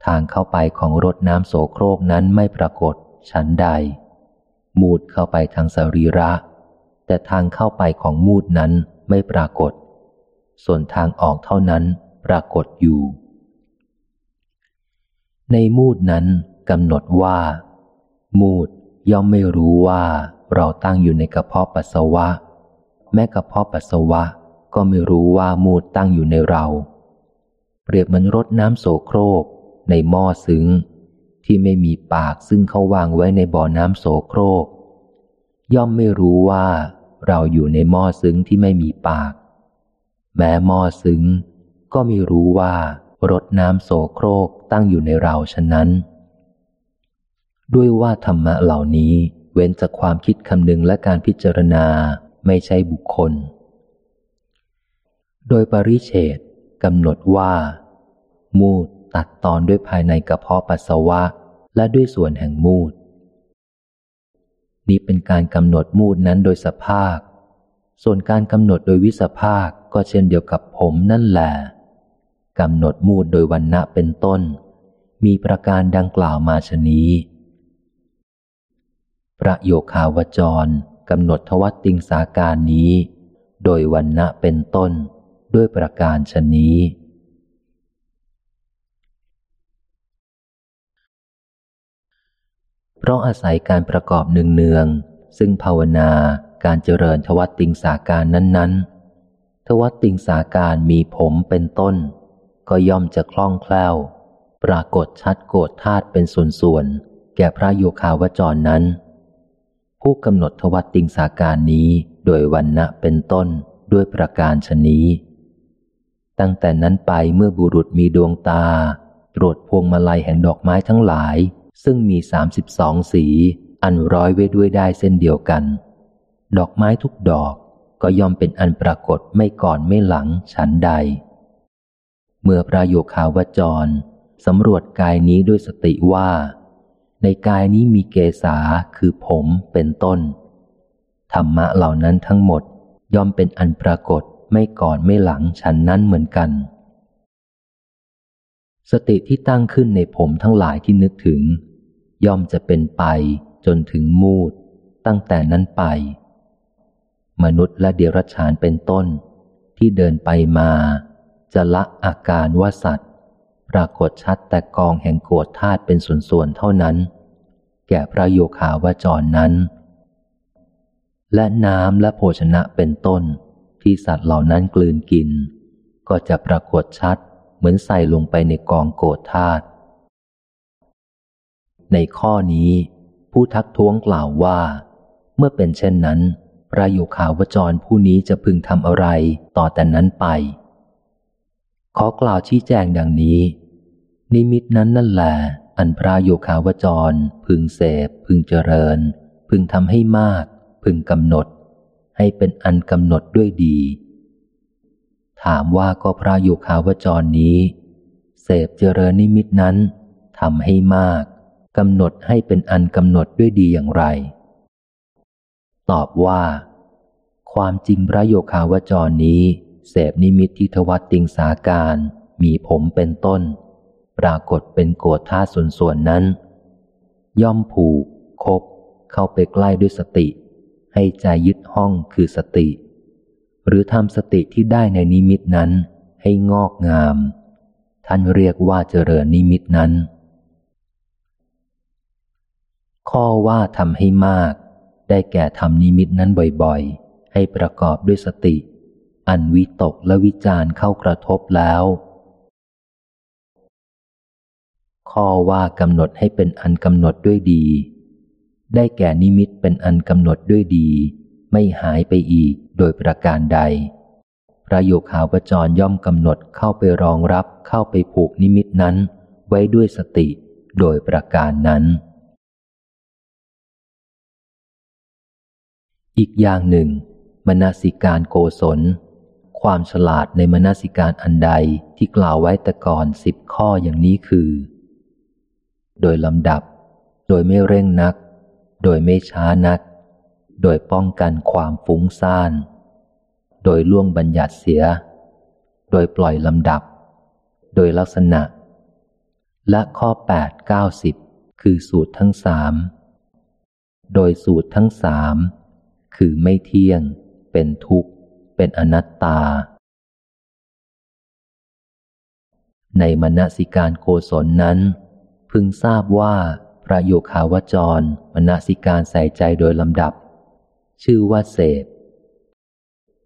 ทางเข้าไปของรถน้ำโสโครกนั้นไม่ปรากฏชั้นใด มูดเข้าไปทางสรีระ แต่ทางเข้าไปของมูดนั้นไม่ปรากฏ ส่วนทางออกเท่านั้นปรากฏอยู่ ในมูดนั้นกำหนดว่า มูดย่อมไม่รู้ว่าเราตั้งอยู่ในกระเพาะปัสสาวะ แม้กระเพาะปัสสาวะก็ไม่รู้ว่ามูดตั้งอยู่ในเรา เปรียบเหมือนรดน้ำโสโครก ในหม้อซึ้ง ที่ไม่มีปากซึ่งเขาวางไว้ในบ่อน้ำโสโครก ย่อมไม่รู้ว่าเราอยู่ในหม้อซึ้งที่ไม่มีปาก แม้หม้อซึ้ง ก็ไม่รู้ว่ารถน้ำโสโครกตั้งอยู่ในเราฉะนั้น ด้วยว่าธรรมะเหล่านี้เว้นจากความคิดคำนึงและการพิจารณาไม่ใช่บุคคล โดยปริเฉดกำหนดว่า มูดตัดตอนด้วยภายในกระเพาะปัสสาวะ และด้วยส่วนแห่งมูด นี้เป็นการกำหนดมูดนั้นโดยสภาพส่วนการกำหนดโดยวิสภาคก็เช่นเดียวกับผมนั่นแหละกำหนดมูดโดยวันณะเป็นต้น มีประการดังกล่าวมาชนี้ ระโยคาวจรกำหนดทวัตติงสาการนี้ โดยวันณะเป็นต้นด้วยประการชนี้ เพราะอาศัยการประกอบหนึ่งเนือง ซึ่งภาวนาการเจริญทวัตติงสาการนั้นๆ ทวัตติงสาการมีผมเป็นต้น ก็ย่อมจะคล่องแคล่ว ปรากฏชัดโกรธธาตุเป็นส่วนๆ แก่พระโยคาวจรนั้น ผู้กำหนดทวัตติงสาการนี้โดยวันณะเป็นต้นด้วยประการชนี้ ตั้งแต่นั้นไปเมื่อบุรุษมีดวงตา ตรวจพวงมาลัยแห่งดอกไม้ทั้งหลาย ซึ่งมีสามสิบสองสีอันร้อยไว้ด้วยได้เส้นเดียวกัน ดอกไม้ทุกดอกก็ย่อมเป็นอันปรากฏไม่ก่อนไม่หลังฉันใด เมื่อพระโยคาวจรสำรวจกายนี้ด้วยสติว่า ในกายนี้มีเกษาคือผมเป็นต้น ธรรมะเหล่านั้นทั้งหมดย่อมเป็นอันปรากฏไม่ก่อนไม่หลังฉันนั้นเหมือนกัน สติที่ตั้งขึ้นในผมทั้งหลายที่นึกถึง ย่อมจะเป็นไปจนถึงมูด ตั้งแต่นั้นไป มนุษย์และเดรัจฉานเป็นต้น ที่เดินไปมา จะละอาการว่าสัตว์ ปรากฏชัดแต่กองแห่งโกรธธาตุเป็นส่วนๆเท่านั้น แก่พระโยคาวาจรนั้น และน้ำและโภชนะเป็นต้น ที่สัตว์เหล่านั้นกลืนกิน ก็จะปรากฏชัดเหมือนใส่ลงไปในกองโกรธธาตุในข้อนี้ ผู้ทักท้วงกล่าวว่า เมื่อเป็นเช่นนั้นพระโยคาวจรผู้นี้จะพึงทำอะไรต่อแต่นั้นไป ขอกล่าวชี้แจงดังนี้ นิมิตนั้นนั่นแหละอันพระโยคาวจร พึงเสพ พึงเจริญ พึงทำให้มาก พึงกำหนด ให้เป็นอันกำหนดด้วยดี ถามว่าก็พระโยคาวจรนี้ เสพเจริญนิมิตนั้นทำให้มากกำหนดให้เป็นอันกำหนดด้วยดีอย่างไร ตอบว่า ความจริงพระโยคาวจรนี้ เสพนิมิตทิทวัตติงสาการ มีผมเป็นต้น ปรากฏเป็นโกรธธาตุส่วนๆนั้น ย่อมผูกคบ เข้าไปใกล้ด้วยสติ ให้ใจยึดห้องคือสติ หรือทำสติที่ได้ในนิมิตนั้นให้งอกงาม ท่านเรียกว่าเจริญนิมิตนั้น ข้อว่าทำให้มาก ได้แก่ทำนิมิตนั้นบ่อยๆ ให้ประกอบด้วยสติ อันวิตกและวิจารเข้ากระทบแล้ว ข้อว่ากำหนดให้เป็นอันกำหนดด้วยดี ได้แก่นิมิตเป็นอันกำหนดด้วยดี ไม่หายไปอีกโดยประการใด พระโยคาวจรย่อมกำหนดเข้าไปรองรับเข้าไปผูกนิมิตนั้น ไว้ด้วยสติโดยประการนั้น อีกอย่างหนึ่ง มนสิการโกศล ความฉลาดในมนสิการอันใดที่กล่าวไว้แต่ก่อนสิบข้ออย่างนี้คือ โดยลำดับ โดยไม่เร่งนัก โดยไม่ช้านัก โดยป้องกันความฟุ้งซ่าน โดยล่วงบัญญัติเสีย โดยปล่อยลำดับ โดยลักษณะ และข้อแปดเก้าสิบคือสูตรทั้งสามโดยสูตรทั้งสามคือไม่เที่ยง เป็นทุกข์ เป็นอนัตตา ในมณสิการโกศลนั้น พึงทราบว่าพระโยคาวจรมณสิการใส่ใจโดยลำดับ ชื่อว่าเสพ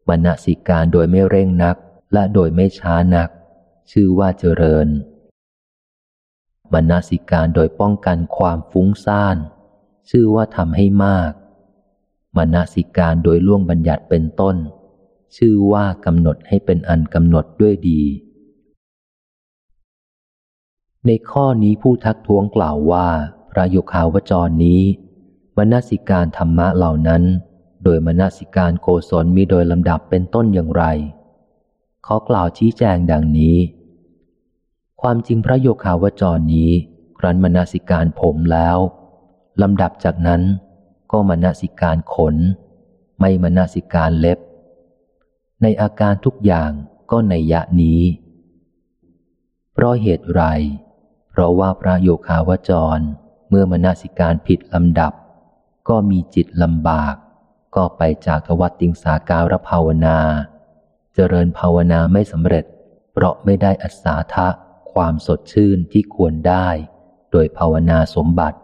มณสิการโดยไม่เร่งนัก และโดยไม่ช้านัก ชื่อว่าเจริญมณสิการโดยป้องกันความฟุ้งซ่าน ชื่อว่าทำให้มากมณสิการโดยล่วงบัญญัติเป็นต้น ชื่อว่ากำหนดให้เป็นอันกำหนดด้วยดี ในข้อนี้ผู้ทักท้วงกล่าวว่าพระโยคาวจรนี้มนสิการธรรมะเหล่านั้น โดยมนสิการโกศลมีโดยลำดับเป็นต้นอย่างไรขอกล่าวชี้แจงดังนี้ ความจริงพระโยคาวจรนี้ ครั้นมนสิการผมแล้วลำดับจากนั้น ก็มนสิการขน ไม่มนสิการเล็บ ในอาการทุกอย่างก็ในยะนี้ เพราะเหตุไร เพราะว่าพระโยคาวจร เมื่อมนาสิการผิดลำดับ ก็มีจิตลำบาก ก็ไปจากทวัตติงสาการภาวนา เจริญภาวนาไม่สำเร็จ เพราะไม่ได้อัศาทะความสดชื่นที่ควรได้ โดยภาวนาสมบัติ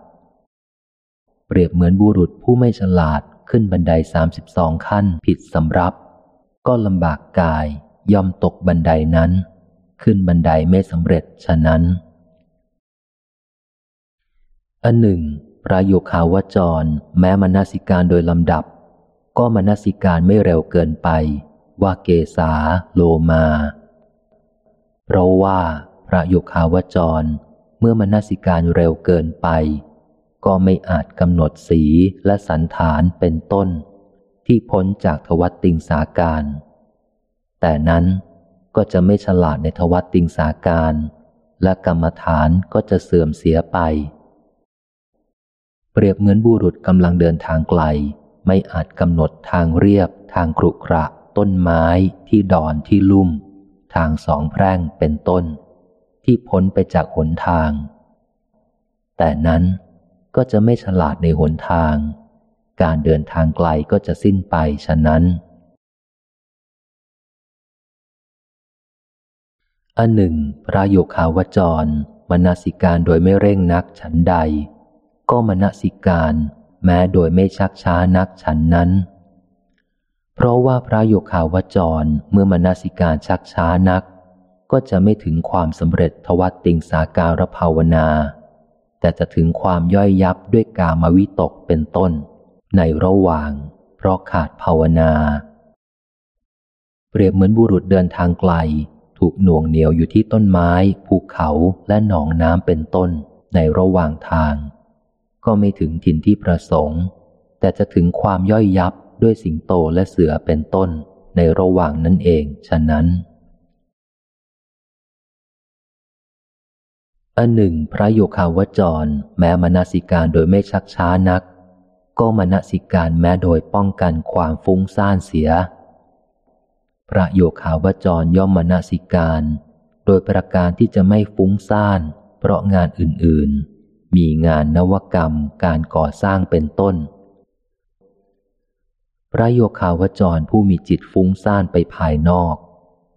เปรียบเหมือนบุรุษผู้ไม่ฉลาดขึ้นบันไดสามสิบสองขั้นผิดสำรับ ก็ลำบากกายย่อมตกบันไดนั้น ขึ้นบันไดไม่สำเร็จฉะนั้น อันหนึ่งพระโยคาวจร แม้มนสิการโดยลำดับ ก็มนสิการไม่เร็วเกินไป ว่าเกษาโลมา เพราะว่าพระโยคาวจร เมื่อมนสิการเร็วเกินไป ก็ไม่อาจกำหนดสีและสันฐานเป็นต้น ที่พ้นจากทวัตติงสาการ แต่นั้นก็จะไม่ฉลาดในทวัตติงสาการ และกรรมฐานก็จะเสื่อมเสียไป เปรียบเหมือนบุรุษกำลังเดินทางไกล ไม่อาจกำหนดทางเรียบ ทางกรุกระ ต้นไม้ที่ดอนที่ลุ่ม ทางสองแพร่งเป็นต้น ที่พ้นไปจากหนทาง แต่นั้นก็จะไม่ฉลาดในหนทาง การเดินทางไกลก็จะสิ้นไปฉะนั้น อันหนึ่งพระโยคาวจรมนสิการโดยไม่เร่งนักฉันใด ก็มนสิการ แม้โดยไม่ชักช้านักฉันนั้น เพราะว่าพระโยคาวจรเมื่อมนสิการชักช้านัก ก็จะไม่ถึงความสำเร็จทวัตติงสาการภาวนา แต่จะถึงความย่อยยับด้วยกามวิตกเป็นต้น ในระหว่าง เพราะขาดภาวนา เปรียบเหมือนบุรุษเดินทางไกลถูกหน่วงเหนียวอยู่ที่ต้นไม้ ภูเขาและหนองน้ำเป็นต้นในระหว่างทาง ก็ไม่ถึงถิ่นที่ประสงค์ แต่จะถึงความย่อยยับด้วยสิงโตและเสือเป็นต้นในระหว่างนั้นเอง ฉะนั้น อันหนึ่ง พระโยคาวจร แม้มนสิการโดยไม่ชักช้านัก ก็มนสิการแม้โดยป้องกันความฟุ้งซ่านเสีย พระโยคาวจรย่อมมนสิการ โดยประการที่จะไม่ฟุ้งซ่าน เพราะงานอื่นๆ มีงานนวกรรมการก่อสร้างเป็นต้น พระโยคาวจรผู้มีจิตฟุ้งซ่านไปภายนอก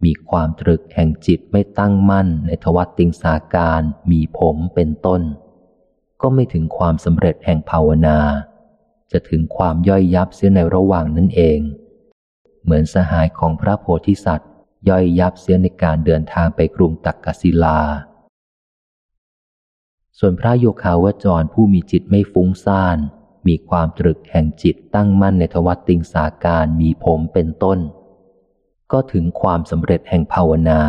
มีความตรึกแห่งจิตไม่ตั้งมั่นในทวัตติงสาการมีผมเป็นต้น ก็ไม่ถึงความสำเร็จแห่งภาวนา จะถึงความย่อยยับเสียในระหว่างนั้นเอง เหมือนสหายของพระโพธิสัตว์ ย่อยยับเสียในการเดินทางไปกรุงตักกศิลา ส่วนพระโยคาวจรผู้มีจิตไม่ฟุ้งซ่าน มีความตรึกแห่งจิตตั้งมั่นในทวัตติงสาการมีผมเป็นต้น ก็ถึงความสำเร็จแห่งภาวนา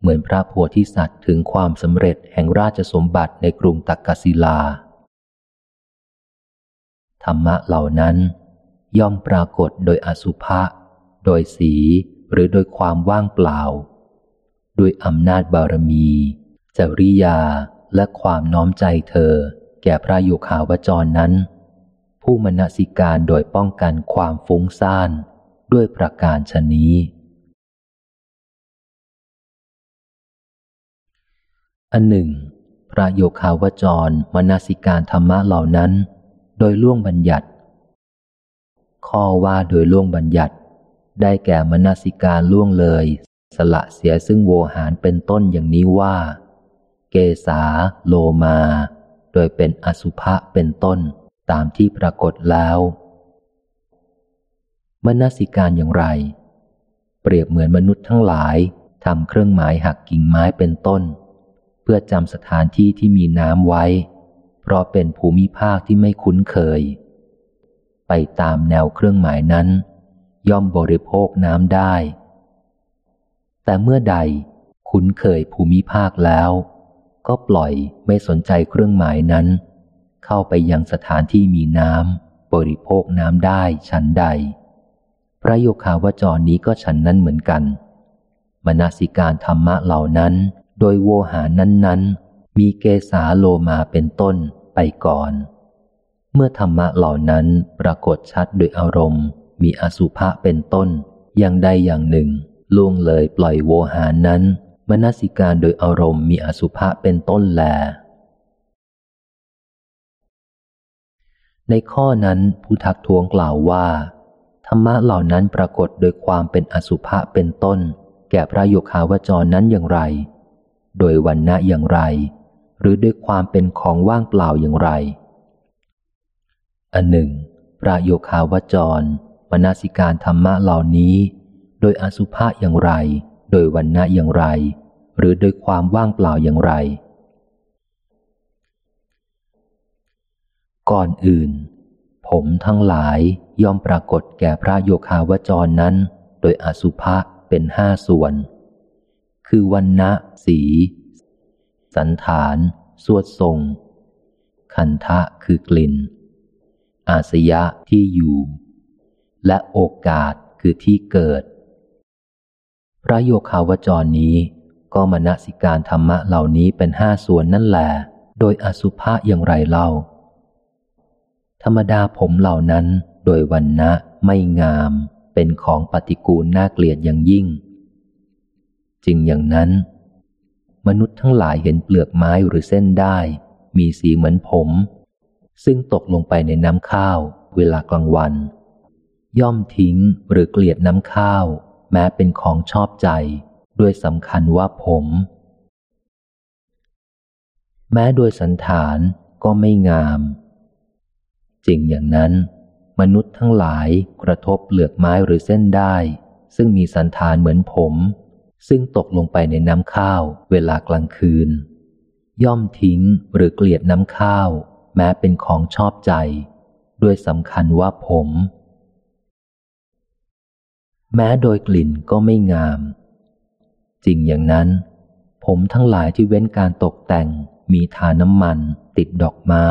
เหมือนพระโพธิสัตว์ถึงความสำเร็จแห่งราชสมบัติในกรุงตักกศิลา ธรรมะเหล่านั้น ย่อมปรากฏโดยอสุภะ โดยสีหรือโดยความว่างเปล่า ด้วยอำนาจบารมี จริยา และความน้อมใจเธอ แก่พระโยคาวจรนั้น ผู้มนสิการโดยป้องกันความฟุ้งซ่านด้วยประการชนี้ อันหนึ่ง พระโยคาวจรมนสิการธรรมะเหล่านั้น โดยล่วงบัญญัติ ข้อว่าโดยล่วงบัญญัติ ได้แก่มนสิการล่วงเลย สละเสียซึ่งโวหารเป็นต้นอย่างนี้ว่า เกษาโลมา โดยเป็นอสุภะเป็นต้นตามที่ปรากฏแล้วมนสิการอย่างไร เปรียบเหมือนมนุษย์ทั้งหลายทำเครื่องหมายหักกิ่งไม้เป็นต้น เพื่อจำสถานที่ที่มีน้ำไว้ เพราะเป็นภูมิภาคที่ไม่คุ้นเคย ไปตามแนวเครื่องหมายนั้น ย่อมบริโภคน้ำได้ แต่เมื่อใดคุ้นเคยภูมิภาคแล้ว ก็ปล่อยไม่สนใจเครื่องหมายนั้น เข้าไปยังสถานที่มีน้ำบริโภคน้ำได้ฉันใด พระโยคาวจรนี้ก็ฉันนั้นเหมือนกัน มนสิการธรรมะเหล่านั้น โดยโวหานั้นๆ มีเกสาโลมาเป็นต้นไปก่อน เมื่อธรรมะเหล่านั้นปรากฏชัดโดยอารมณ์ มีอสุภะเป็นต้นอย่างใดอย่างหนึ่งล่วงเลยปล่อยโวหารนั้น มนสิการโดยอารมณ์มีอสุภะเป็นต้นแล ในข้อนั้นผู้ทักท้วงกล่าวว่า ธรรมะเหล่านั้นปรากฏโดยความเป็นอสุภะเป็นต้น แก่พระโยคาวจรนั้นอย่างไร โดยวันณะอย่างไร หรือด้วยความเป็นของว่างเปล่าอย่างไร อันหนึ่ง พระโยคาวจรมนสิการธรรมะเหล่านี้ โดยอสุภะอย่างไร โดยวันณะอย่างไร หรือโดยความว่างเปล่าอย่างไร ก่อนอื่น ผมทั้งหลายย่อมปรากฏแก่พระโยคาวจรนั้น โดยอสุภะเป็นห้าส่วน คือวันณะสี สันฐาน สวดทรง คันทะคือกลิ่น อาสยะที่อยู่ และโอกาสคือที่เกิด พระโยคาวจรนี้ ก็มณสิการธรรมะเหล่านี้เป็นห้าส่วนนั่นแหละโดยอสุภะอย่างไรเล่า ธรรมดาผมเหล่านั้นโดยวันนะไม่งาม เป็นของปฏิกูลน่าเกลียดอย่างยิ่ง จริงอย่างนั้น มนุษย์ทั้งหลายเห็นเปลือกไม้หรือเส้นได้ มีสีเหมือนผม ซึ่งตกลงไปในน้ำข้าว เวลากลางวัน ย่อมทิ้งหรือเกลียดน้ำข้าว แม้เป็นของชอบใจ ด้วยสำคัญว่าผม แม้โดยสันฐานก็ไม่งาม จริงอย่างนั้น มนุษย์ทั้งหลายกระทบเปลือกไม้หรือเส้นได้ ซึ่งมีสันฐานเหมือนผม ซึ่งตกลงไปในน้ำข้าวเวลากลางคืน ย่อมทิ้งหรือเกลียดน้ำข้าว แม้เป็นของชอบใจ ด้วยสำคัญว่าผม แม้โดยกลิ่นก็ไม่งาม จริงอย่างนั้น ผมทั้งหลายที่เว้นการตกแต่งมีทาน้ำมัน ติดดอกไม้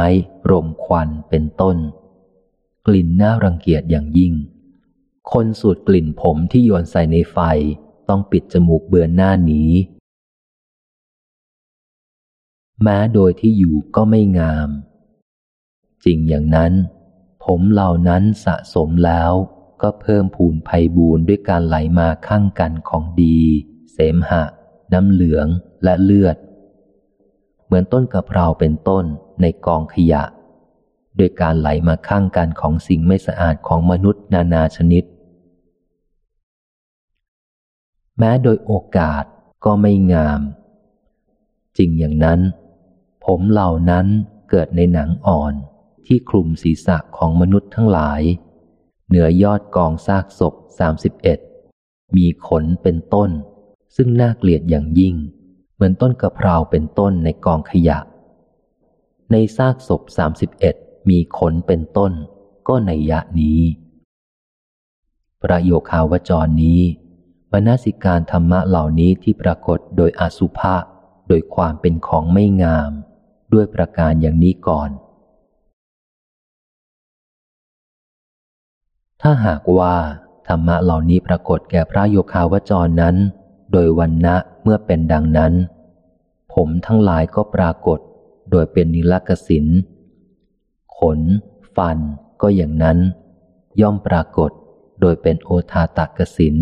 รมควันเป็นต้น กลิ่นน่ารังเกียจอย่างยิ่ง คนสูดกลิ่นผมที่โยนใส่ในไฟต้องปิดจมูกเบือนหน้านี้แม้โดยที่อยู่ก็ไม่งาม จริงอย่างนั้น ผมเหล่านั้นสะสมแล้ว ก็เพิ่มพูนภัยบูนด้วยการไหลมาข้างกันของดี เสมหะ น้ำเหลืองและเลือด เหมือนต้นกระเพราเป็นต้นในกองขยะ โดยการไหลมาข้างกันของสิ่งไม่สะอาดของมนุษย์นานาชนิด แม้โดยโอกาสก็ไม่งาม จริงอย่างนั้น ผมเหล่านั้นเกิดในหนังอ่อนที่คลุมศีรษะของมนุษย์ทั้งหลาย เหนือยอดกองซากศพสามสิบเอ็ดมีขนเป็นต้น ซึ่งน่าเกลียดอย่างยิ่ง เหมือนต้นกระเพราเป็นต้นในกองขยะ ในซากศพสามสิบเอ็ดมีขนเป็นต้น ก็ในยะนี้ ประโยคาวจรนี้มนสิการธรรมะเหล่านี้ที่ปรากฏโดยอาสุภะโดยความเป็นของไม่งาม ด้วยประการอย่างนี้ก่อน ถ้าหากว่าธรรมะเหล่านี้ปรากฏแก่พระโยคาวจรนั้น โดยวันนะเมื่อเป็นดังนั้น ผมทั้งหลายก็ปรากฏ โดยเป็นนิลกสินขน ฟันก็อย่างนั้น ย่อมปรากฏโดยเป็นโอทาตกสิน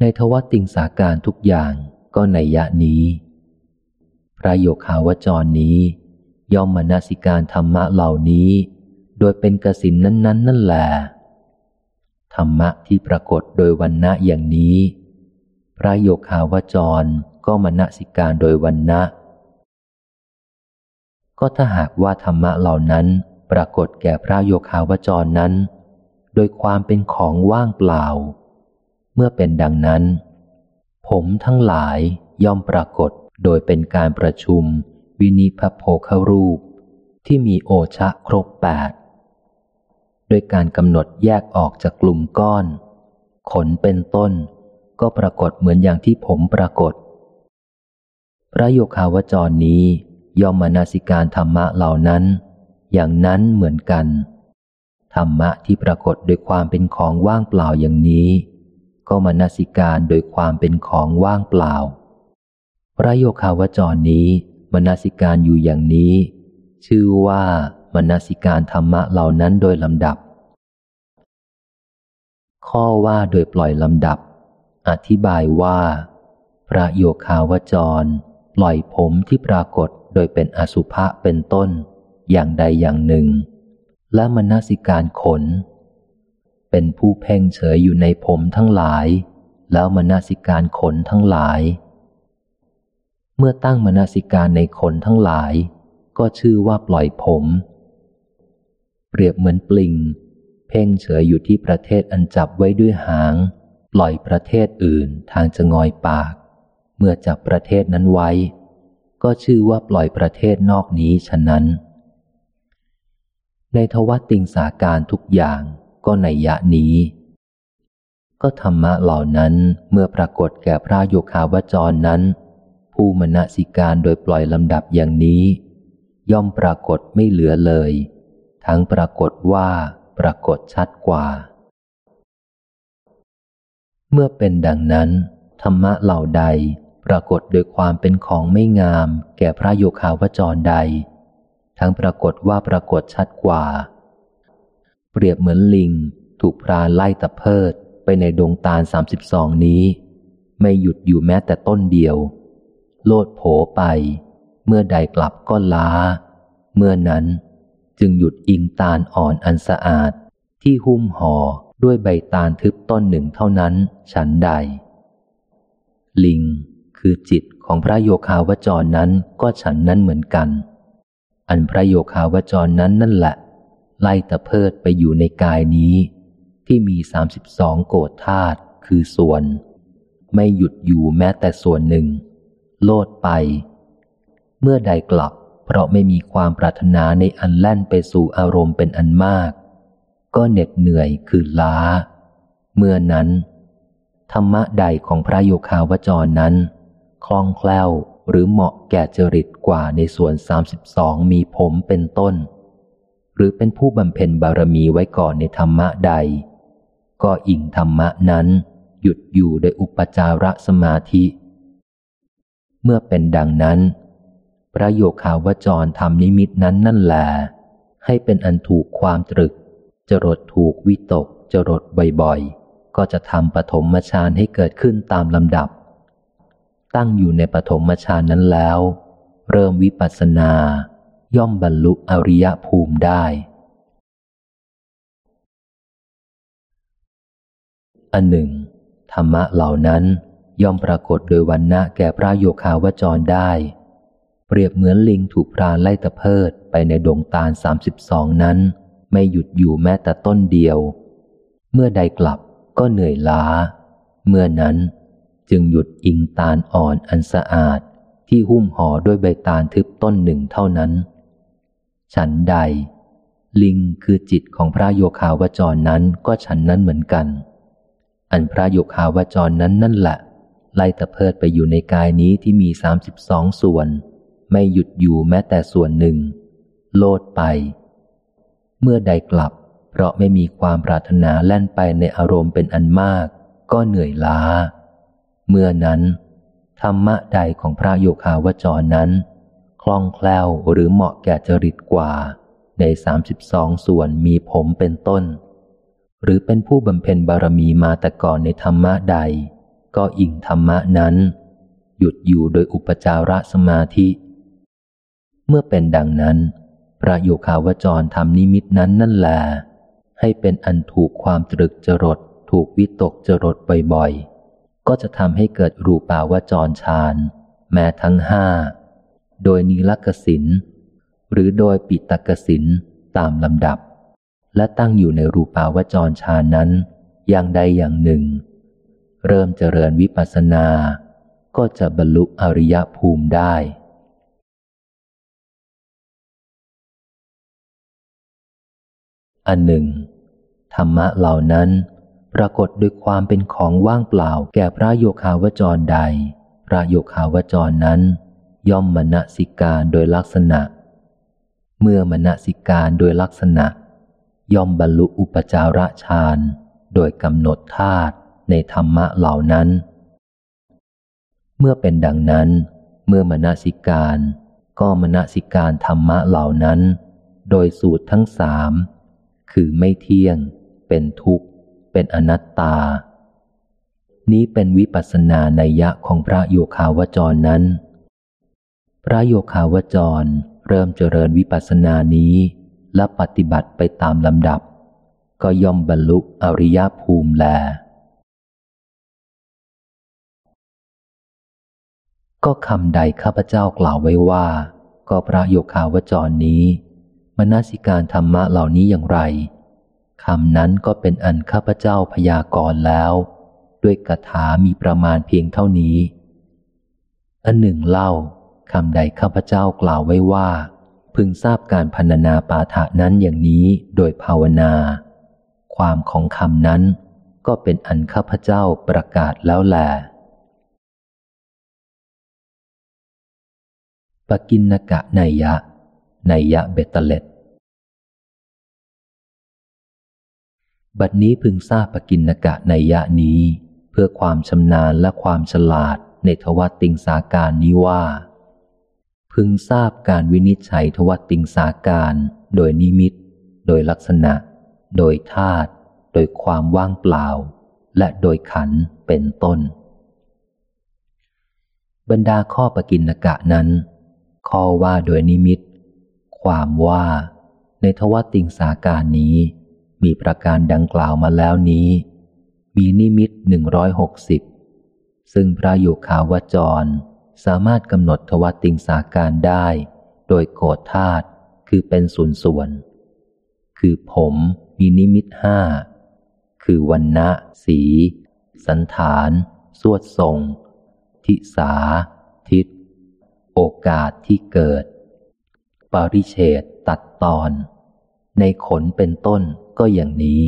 ในทวติงสาการทุกอย่างก็ในยะนี้ พระโยคาวจรนี้ ย่อมมนสิการธรรมะเหล่านี้ โดยเป็นกสินนั้นๆนนนั่นแหละธรรมะที่ปรากฏโดยวันณะอย่างนี้ พระโยคาวจรก็มณสิการโดยวันณะก็ถ้าหากว่าธรรมะเหล่านั้นปรากฏแก่พระโยคาวจรนั้น โดยความเป็นของว่างเปล่า เมื่อเป็นดังนั้น ผมทั้งหลายย่อมปรากฏโดยเป็นการประชุม วินิพโพครูป ที่มีโอชะครบแปด โดยการกำหนดแยกออกจากกลุ่มก้อน ขนเป็นต้น ก็ปรากฏเหมือนอย่างที่ผมปรากฏพพระโยคาวจรนี้ย่อมมานาสิการธรรมะเหล่านั้น อย่างนั้นเหมือนกัน ธรรมะที่ปรากฏโดยความเป็นของว่างเปล่าอย่างนี้ ก็มานาสิการโดยความเป็นของว่างเปล่า พระโยคาวจรนี้มานาสิการอยู่อย่างนี้ ชื่อว่า มนาสิการธรรมะเหล่านั้นโดยลำดับ ข้อว่าโดยปล่อยลำดับ อธิบายว่า พระโยคาวจร ปล่อยผมที่ปรากฏโดยเป็นอสุภะเป็นต้น อย่างใดอย่างหนึ่ง และมนสิการขน เป็นผู้เพ่งเฉยอยู่ในผมทั้งหลาย แล้วมนสิการขนทั้งหลาย เมื่อตั้งมนสิการในขนทั้งหลายก็ชื่อว่าปล่อยผม รียบเหมือนปลิง เพ่งเฉยอยู่ที่ประเทศอันจับไว้ด้วยหาง ปล่อยประเทศอื่นทางจะงอยปาก เมื่อจับประเทศนั้นไว้ ก็ชื่อว่าปล่อยประเทศนอกนี้ฉะนั้น ในทวัตติงสาการทุกอย่างก็ในยะนี้ ก็ธรรมะเหล่านั้นเมื่อปรากฏแก่พระโยคาวจรนั้น ผู้มณสิการโดยปล่อยลำดับอย่างนี้ ย่อมปรากฏไม่เหลือเลย ทั้งปรากฏว่าปรากฏชัดกว่า เมื่อเป็นดังนั้น ธรรมะเหล่าใดปรากฏโดยความเป็นของไม่งาม แก่พระโยคาวจรใด ทั้งปรากฏว่าปรากฏชัดกว่า เปรียบเหมือนลิง ถูกพรานไล่ตะเพิดไปในดงตาลสามสิบสองนี้ ไม่หยุดอยู่แม้แต่ต้นเดียว โลดโผไป เมื่อใดกลับก็ล้า เมื่อนั้น จึงหยุดอิงตาลอ่อนอันสะอาด ที่หุ้มห่อด้วยใบตาลทึบต้นหนึ่งเท่านั้น ฉันใด ลิงคือจิตของพระโยคาวจรนั้นก็ฉันนั้นเหมือนกัน อันพระโยคาวจรนั้นนั่นแหละ ไล่ตะเพิดไปอยู่ในกายนี้ ที่มีสามสิบสองโกฏธาตุคือส่วน ไม่หยุดอยู่แม้แต่ส่วนหนึ่ง โลดไป เมื่อใดกลับ เพราะไม่มีความปรารถนาในอันแล่นไปสู่อารมณ์เป็นอันมาก ก็เหน็ดเหนื่อยคือล้า เมื่อนั้น ธรรมะใดของพระโยคาวจรนั้น คล่องแคล่วหรือเหมาะแก่จริตกว่าในส่วนสามสิบสองมีผมเป็นต้น หรือเป็นผู้บำเพ็ญบารมีไว้ก่อนในธรรมะใด ก็อิงธรรมะนั้นหยุดอยู่โดยอุปจารสมาธิ เมื่อเป็นดังนั้น พระโยคาวจรทำนิมิตนั้นนั่นแหลให้เป็นอันถูกความตรึก จรดถูกวิตก จรดบ่อยๆ ก็จะทำปฐมฌานให้เกิดขึ้นตามลำดับ ตั้งอยู่ในปฐมฌานนั้นแล้ว เริ่มวิปัสสนา ย่อมบรรลุอริยภูมิได้ อันหนึ่ง ธรรมะเหล่านั้นย่อมปรากฏโดยวันณะแก่พระโยคาวจรได้ เปรียบเหมือนลิงถูกพรานไล่ตะเพิดไปในดงตาลสามสิบสองนั้น ไม่หยุดอยู่แม้แต่ต้นเดียว เมื่อใดกลับก็เหนื่อยล้า เมื่อนั้นจึงหยุดอิงตาลอ่อนอันสะอาดที่หุ้มห่อด้วยใบตาลทึบต้นหนึ่งเท่านั้น ฉันใด ลิงคือจิตของพระโยคาวจรนั้นก็ฉันนั้นเหมือนกัน อันพระโยคาวจรนั้นนั่นแหละไล่ตะเพิดไปอยู่ในกายนี้ที่มีสามสิบสองส่วน ไม่หยุดอยู่แม้แต่ส่วนหนึ่ง โลดไป เมื่อใดกลับ เพราะไม่มีความปรารถนาแล่นไปในอารมณ์เป็นอันมาก ก็เหนื่อยล้า เมื่อนั้น ธรรมะใดของพระโยคาวจรนั้น คล่องแคล่วหรือเหมาะแก่จริตกว่า ในสามสิบสองส่วนมีผมเป็นต้น หรือเป็นผู้บำเพ็ญบารมีมาแต่ก่อนในธรรมะใด ก็อิงธรรมะนั้น หยุดอยู่โดยอุปจารสมาธิ เมื่อเป็นดังนั้นพระโยคาวจรทำนิมิตนั้นนั่นแหลให้เป็นอันถูกความตรึกจรด ถูกวิตกจรดบ่อยๆ ก็จะทำให้เกิดรูปาวจรฌานแม้ทั้งห้า โดยนีลกสินหรือโดยปิตกสินตามลำดับ และตั้งอยู่ในรูปาวจรฌานนั้น อย่างใดอย่างหนึ่ง เริ่มเจริญวิปัสสนา ก็จะบรรลุอริยภูมิได้ อันหนึ่ง ธรรมะเหล่านั้น ปรากฏด้วยความเป็นของว่างเปล่าแก่พระโยคาวจรใด พระโยคาวจรนั้น ย่อมมณสิกาโดยลักษณะ เมื่อมณสิกาโดยลักษณะ ย่อมบรรลุอุปจาระฌานโดยกำหนดธาตุในธรรมะเหล่านั้น เมื่อเป็นดังนั้น เมื่อมณสิการ ก็มณสิการธรรมะเหล่านั้น โดยสูตรทั้งสาม คือไม่เที่ยง เป็นทุกข์ เป็นอนัตตา นี้เป็นวิปัสสนาในยะของพระโยคาวจรนั้น พระโยคาวจรเริ่มเจริญวิปัสสนานี้และปฏิบัติไปตามลำดับ ก็ย่อมบรรลุอริยภูมิแล ก็คำใดข้าพเจ้ากล่าวไว้ว่า ก็พระโยคาวจรนี้ มนสิการธรรมะเหล่านี้อย่างไรคำนั้นก็เป็นอันข้าพเจ้าพยากรณ์แล้ว ด้วยกถามีประมาณเพียงเท่านี้ อันหนึ่งเล่าคำใดข้าพเจ้ากล่าวไว้ว่า พึงทราบการพันนาปาฐะนั้นอย่างนี้โดยภาวนา ความของคำนั้นก็เป็นอันข้าพเจ้าประกาศแล้วแหลปกินกะไนยะ ไนยะเบตเตเลตบัดนี้พึงทราบปกินนกะไนยะนี้ เพื่อความชำนาญและความฉลาดในทวัตติงสาการนี้ว่า พึงทราบการวินิจฉัยทวัตติงสาการโดยนิมิต โดยลักษณะ โดยธาตุโดยความว่างเปล่า และโดยขันธ์เป็นต้น บรรดาข้อปกินนกะนั้น ข้อว่าโดยนิมิต ความว่า ในทวติงสาการนี้ มีประการดังกล่าวมาแล้วนี้ มีนิมิตหนึ่งร้อยหกสิบซึ่งพระโยคาวจร สามารถกำหนดทวติงสาการได้ โดยโกธาตุคือเป็นส่วนส่วน คือผมมีนิมิตห้า คือวันนะสี สันฐาน สวดทรง ทิสา ทิศ โอกาสที่เกิด ปริเฉดตัดตอน ในขนเป็นต้นก็อย่างนี้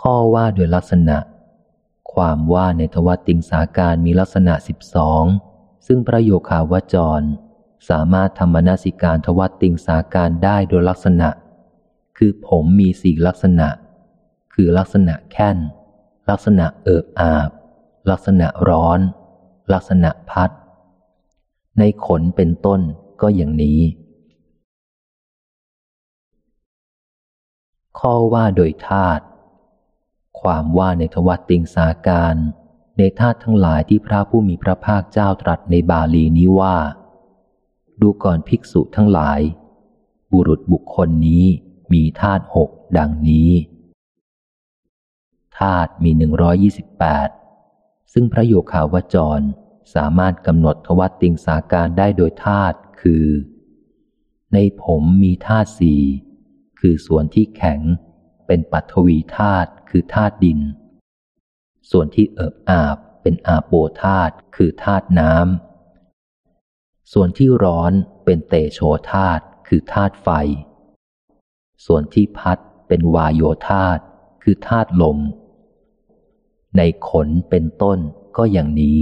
ข้อว่าโดยลักษณะ ความว่าในทวติงสาการมีลักษณะสิบสองซึ่งประโยคาวจร สามารถทำมนาสิการทวติงสาการได้โดยลักษณะ คือผมมีสี่ลักษณะ คือลักษณะแค่นลักษณะเอิบอาบ ลักษณะร้อน ลักษณะพัด ในขนเป็นต้นก็อย่างนี้ ข้อว่าโดยธาตุความว่าในทวัตติงสาการ ในธาตุทั้งหลายที่พระผู้มีพระภาคเจ้าตรัสในบาลีนี้ว่า ดูก่อนภิกษุทั้งหลาย บุรุษบุคคลนี้มีธาตุหกดังนี้ธาตุมีหนึ่งร้อยี่สิบแปดซึ่งพระโยคาวจร สามารถกำหนดทวัตติงสาการได้โดยธาตุคือ ในผมมีธาตุสี่คือส่วนที่แข็ง เป็นปัทวีธาตุคือธาตุดิน ส่วนที่เอิบอาบเป็นอาโปธาตุคือธาตุน้ำส่วนที่ร้อนเป็นเตโชธาตุคือธาตุไฟ ส่วนที่พัดเป็นวายโยธาตุคือธาตุลม ในขนเป็นต้นก็อย่างนี้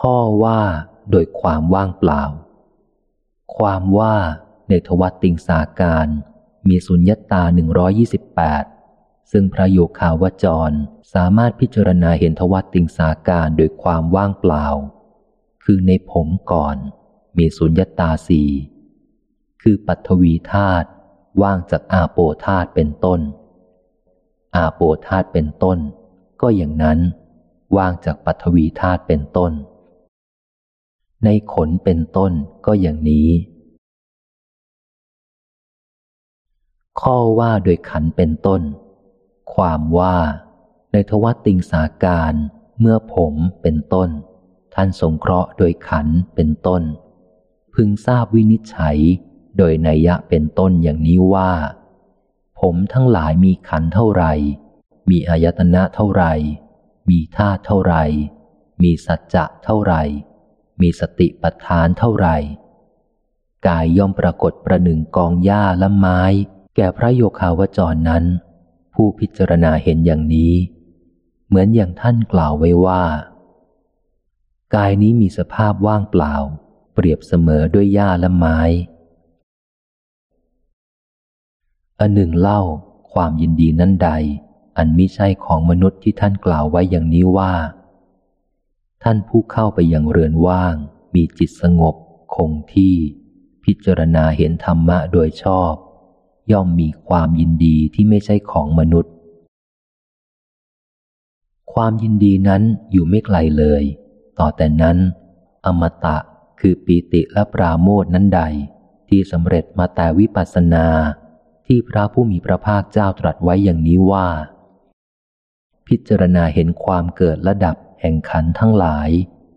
ข้อว่าโดยความว่างเปล่า ความว่าในทวัตติงสาการมีสุญญตาหนึ่งร้อยี่สิบแปดซึ่งพระโยคาวจรสามารถพิจารณาเห็นทวัตติงสาการโดยความว่างเปล่า คือในผมก่อนมีสุญญตาสี่คือปัทวีธาตุว่างจากอาโปธาตุเป็นต้น อาโปธาตุเป็นต้น ก็อย่างนั้น ว่างจากปัทวีธาตุเป็นต้น ในขนเป็นต้นก็อย่างนี้ ข้อว่าโดยขันเป็นต้น ความว่า ในทวัตติงสาการเมื่อผมเป็นต้น ท่านสงเคราะห์โดยขันเป็นต้น พึงทราบวินิจฉัย โดยนัยยะเป็นต้นอย่างนี้ว่า ผมทั้งหลายมีขันเท่าไรมีอายตนะเท่าไรมีธาตุเท่าไรมีสัจจะเท่าไร มีสติปัฏฐานเท่าไรกายย่อมปรากฏประหนึ่งกองหญ้าและไม้ แก่พระโยคาวจรนั้น ผู้พิจารณาเห็นอย่างนี้ เหมือนอย่างท่านกล่าวไว้ว่า กายนี้มีสภาพว่างเปล่า เปรียบเสมอด้วยหญ้าและไม้อันหนึ่งเล่าความยินดีนั้นใด อันมิใช่ของมนุษย์ที่ท่านกล่าวไว้อย่างนี้ว่า ท่านผู้เข้าไปยังเรือนว่าง มีจิตสงบ คงที่ พิจารณาเห็นธรรมะโดยชอบ ย่อมมีความยินดีที่ไม่ใช่ของมนุษย์ ความยินดีนั้นอยู่ไม่ไกลเลย ต่อแต่นั้น อมตะคือปีติและปราโมทนั้นใด ที่สำเร็จมาแต่วิปัสสนา ที่พระผู้มีพระภาคเจ้าตรัสไว้อย่างนี้ว่า พิจารณาเห็นความเกิดและดับ แห่งขันทั้งหลาย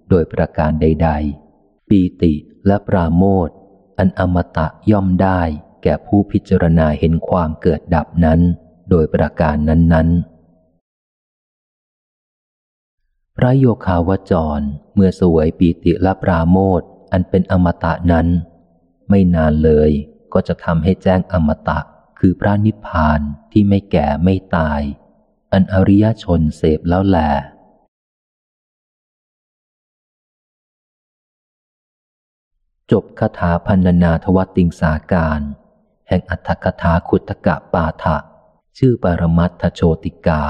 โดยประการใด ๆ ปีติและปราโมทอันอมตะย่อมได้แก่ผู้พิจารณาเห็นความเกิดดับนั้น โดยประการนั้น ๆ พระโยคาวจรเมื่อสวยปีติและปราโมทอันเป็นอมตะนั้น ไม่นานเลยก็จะทำให้แจ้งอมตะคือพระนิพพานที่ไม่แก่ไม่ตาย อันอริยชนเสพแล้วแหละ จบคาถาพันนาทวัติงสาการ แห่งอัตถคถาขุตกะปาฐะชื่อปรมัตถโชติกา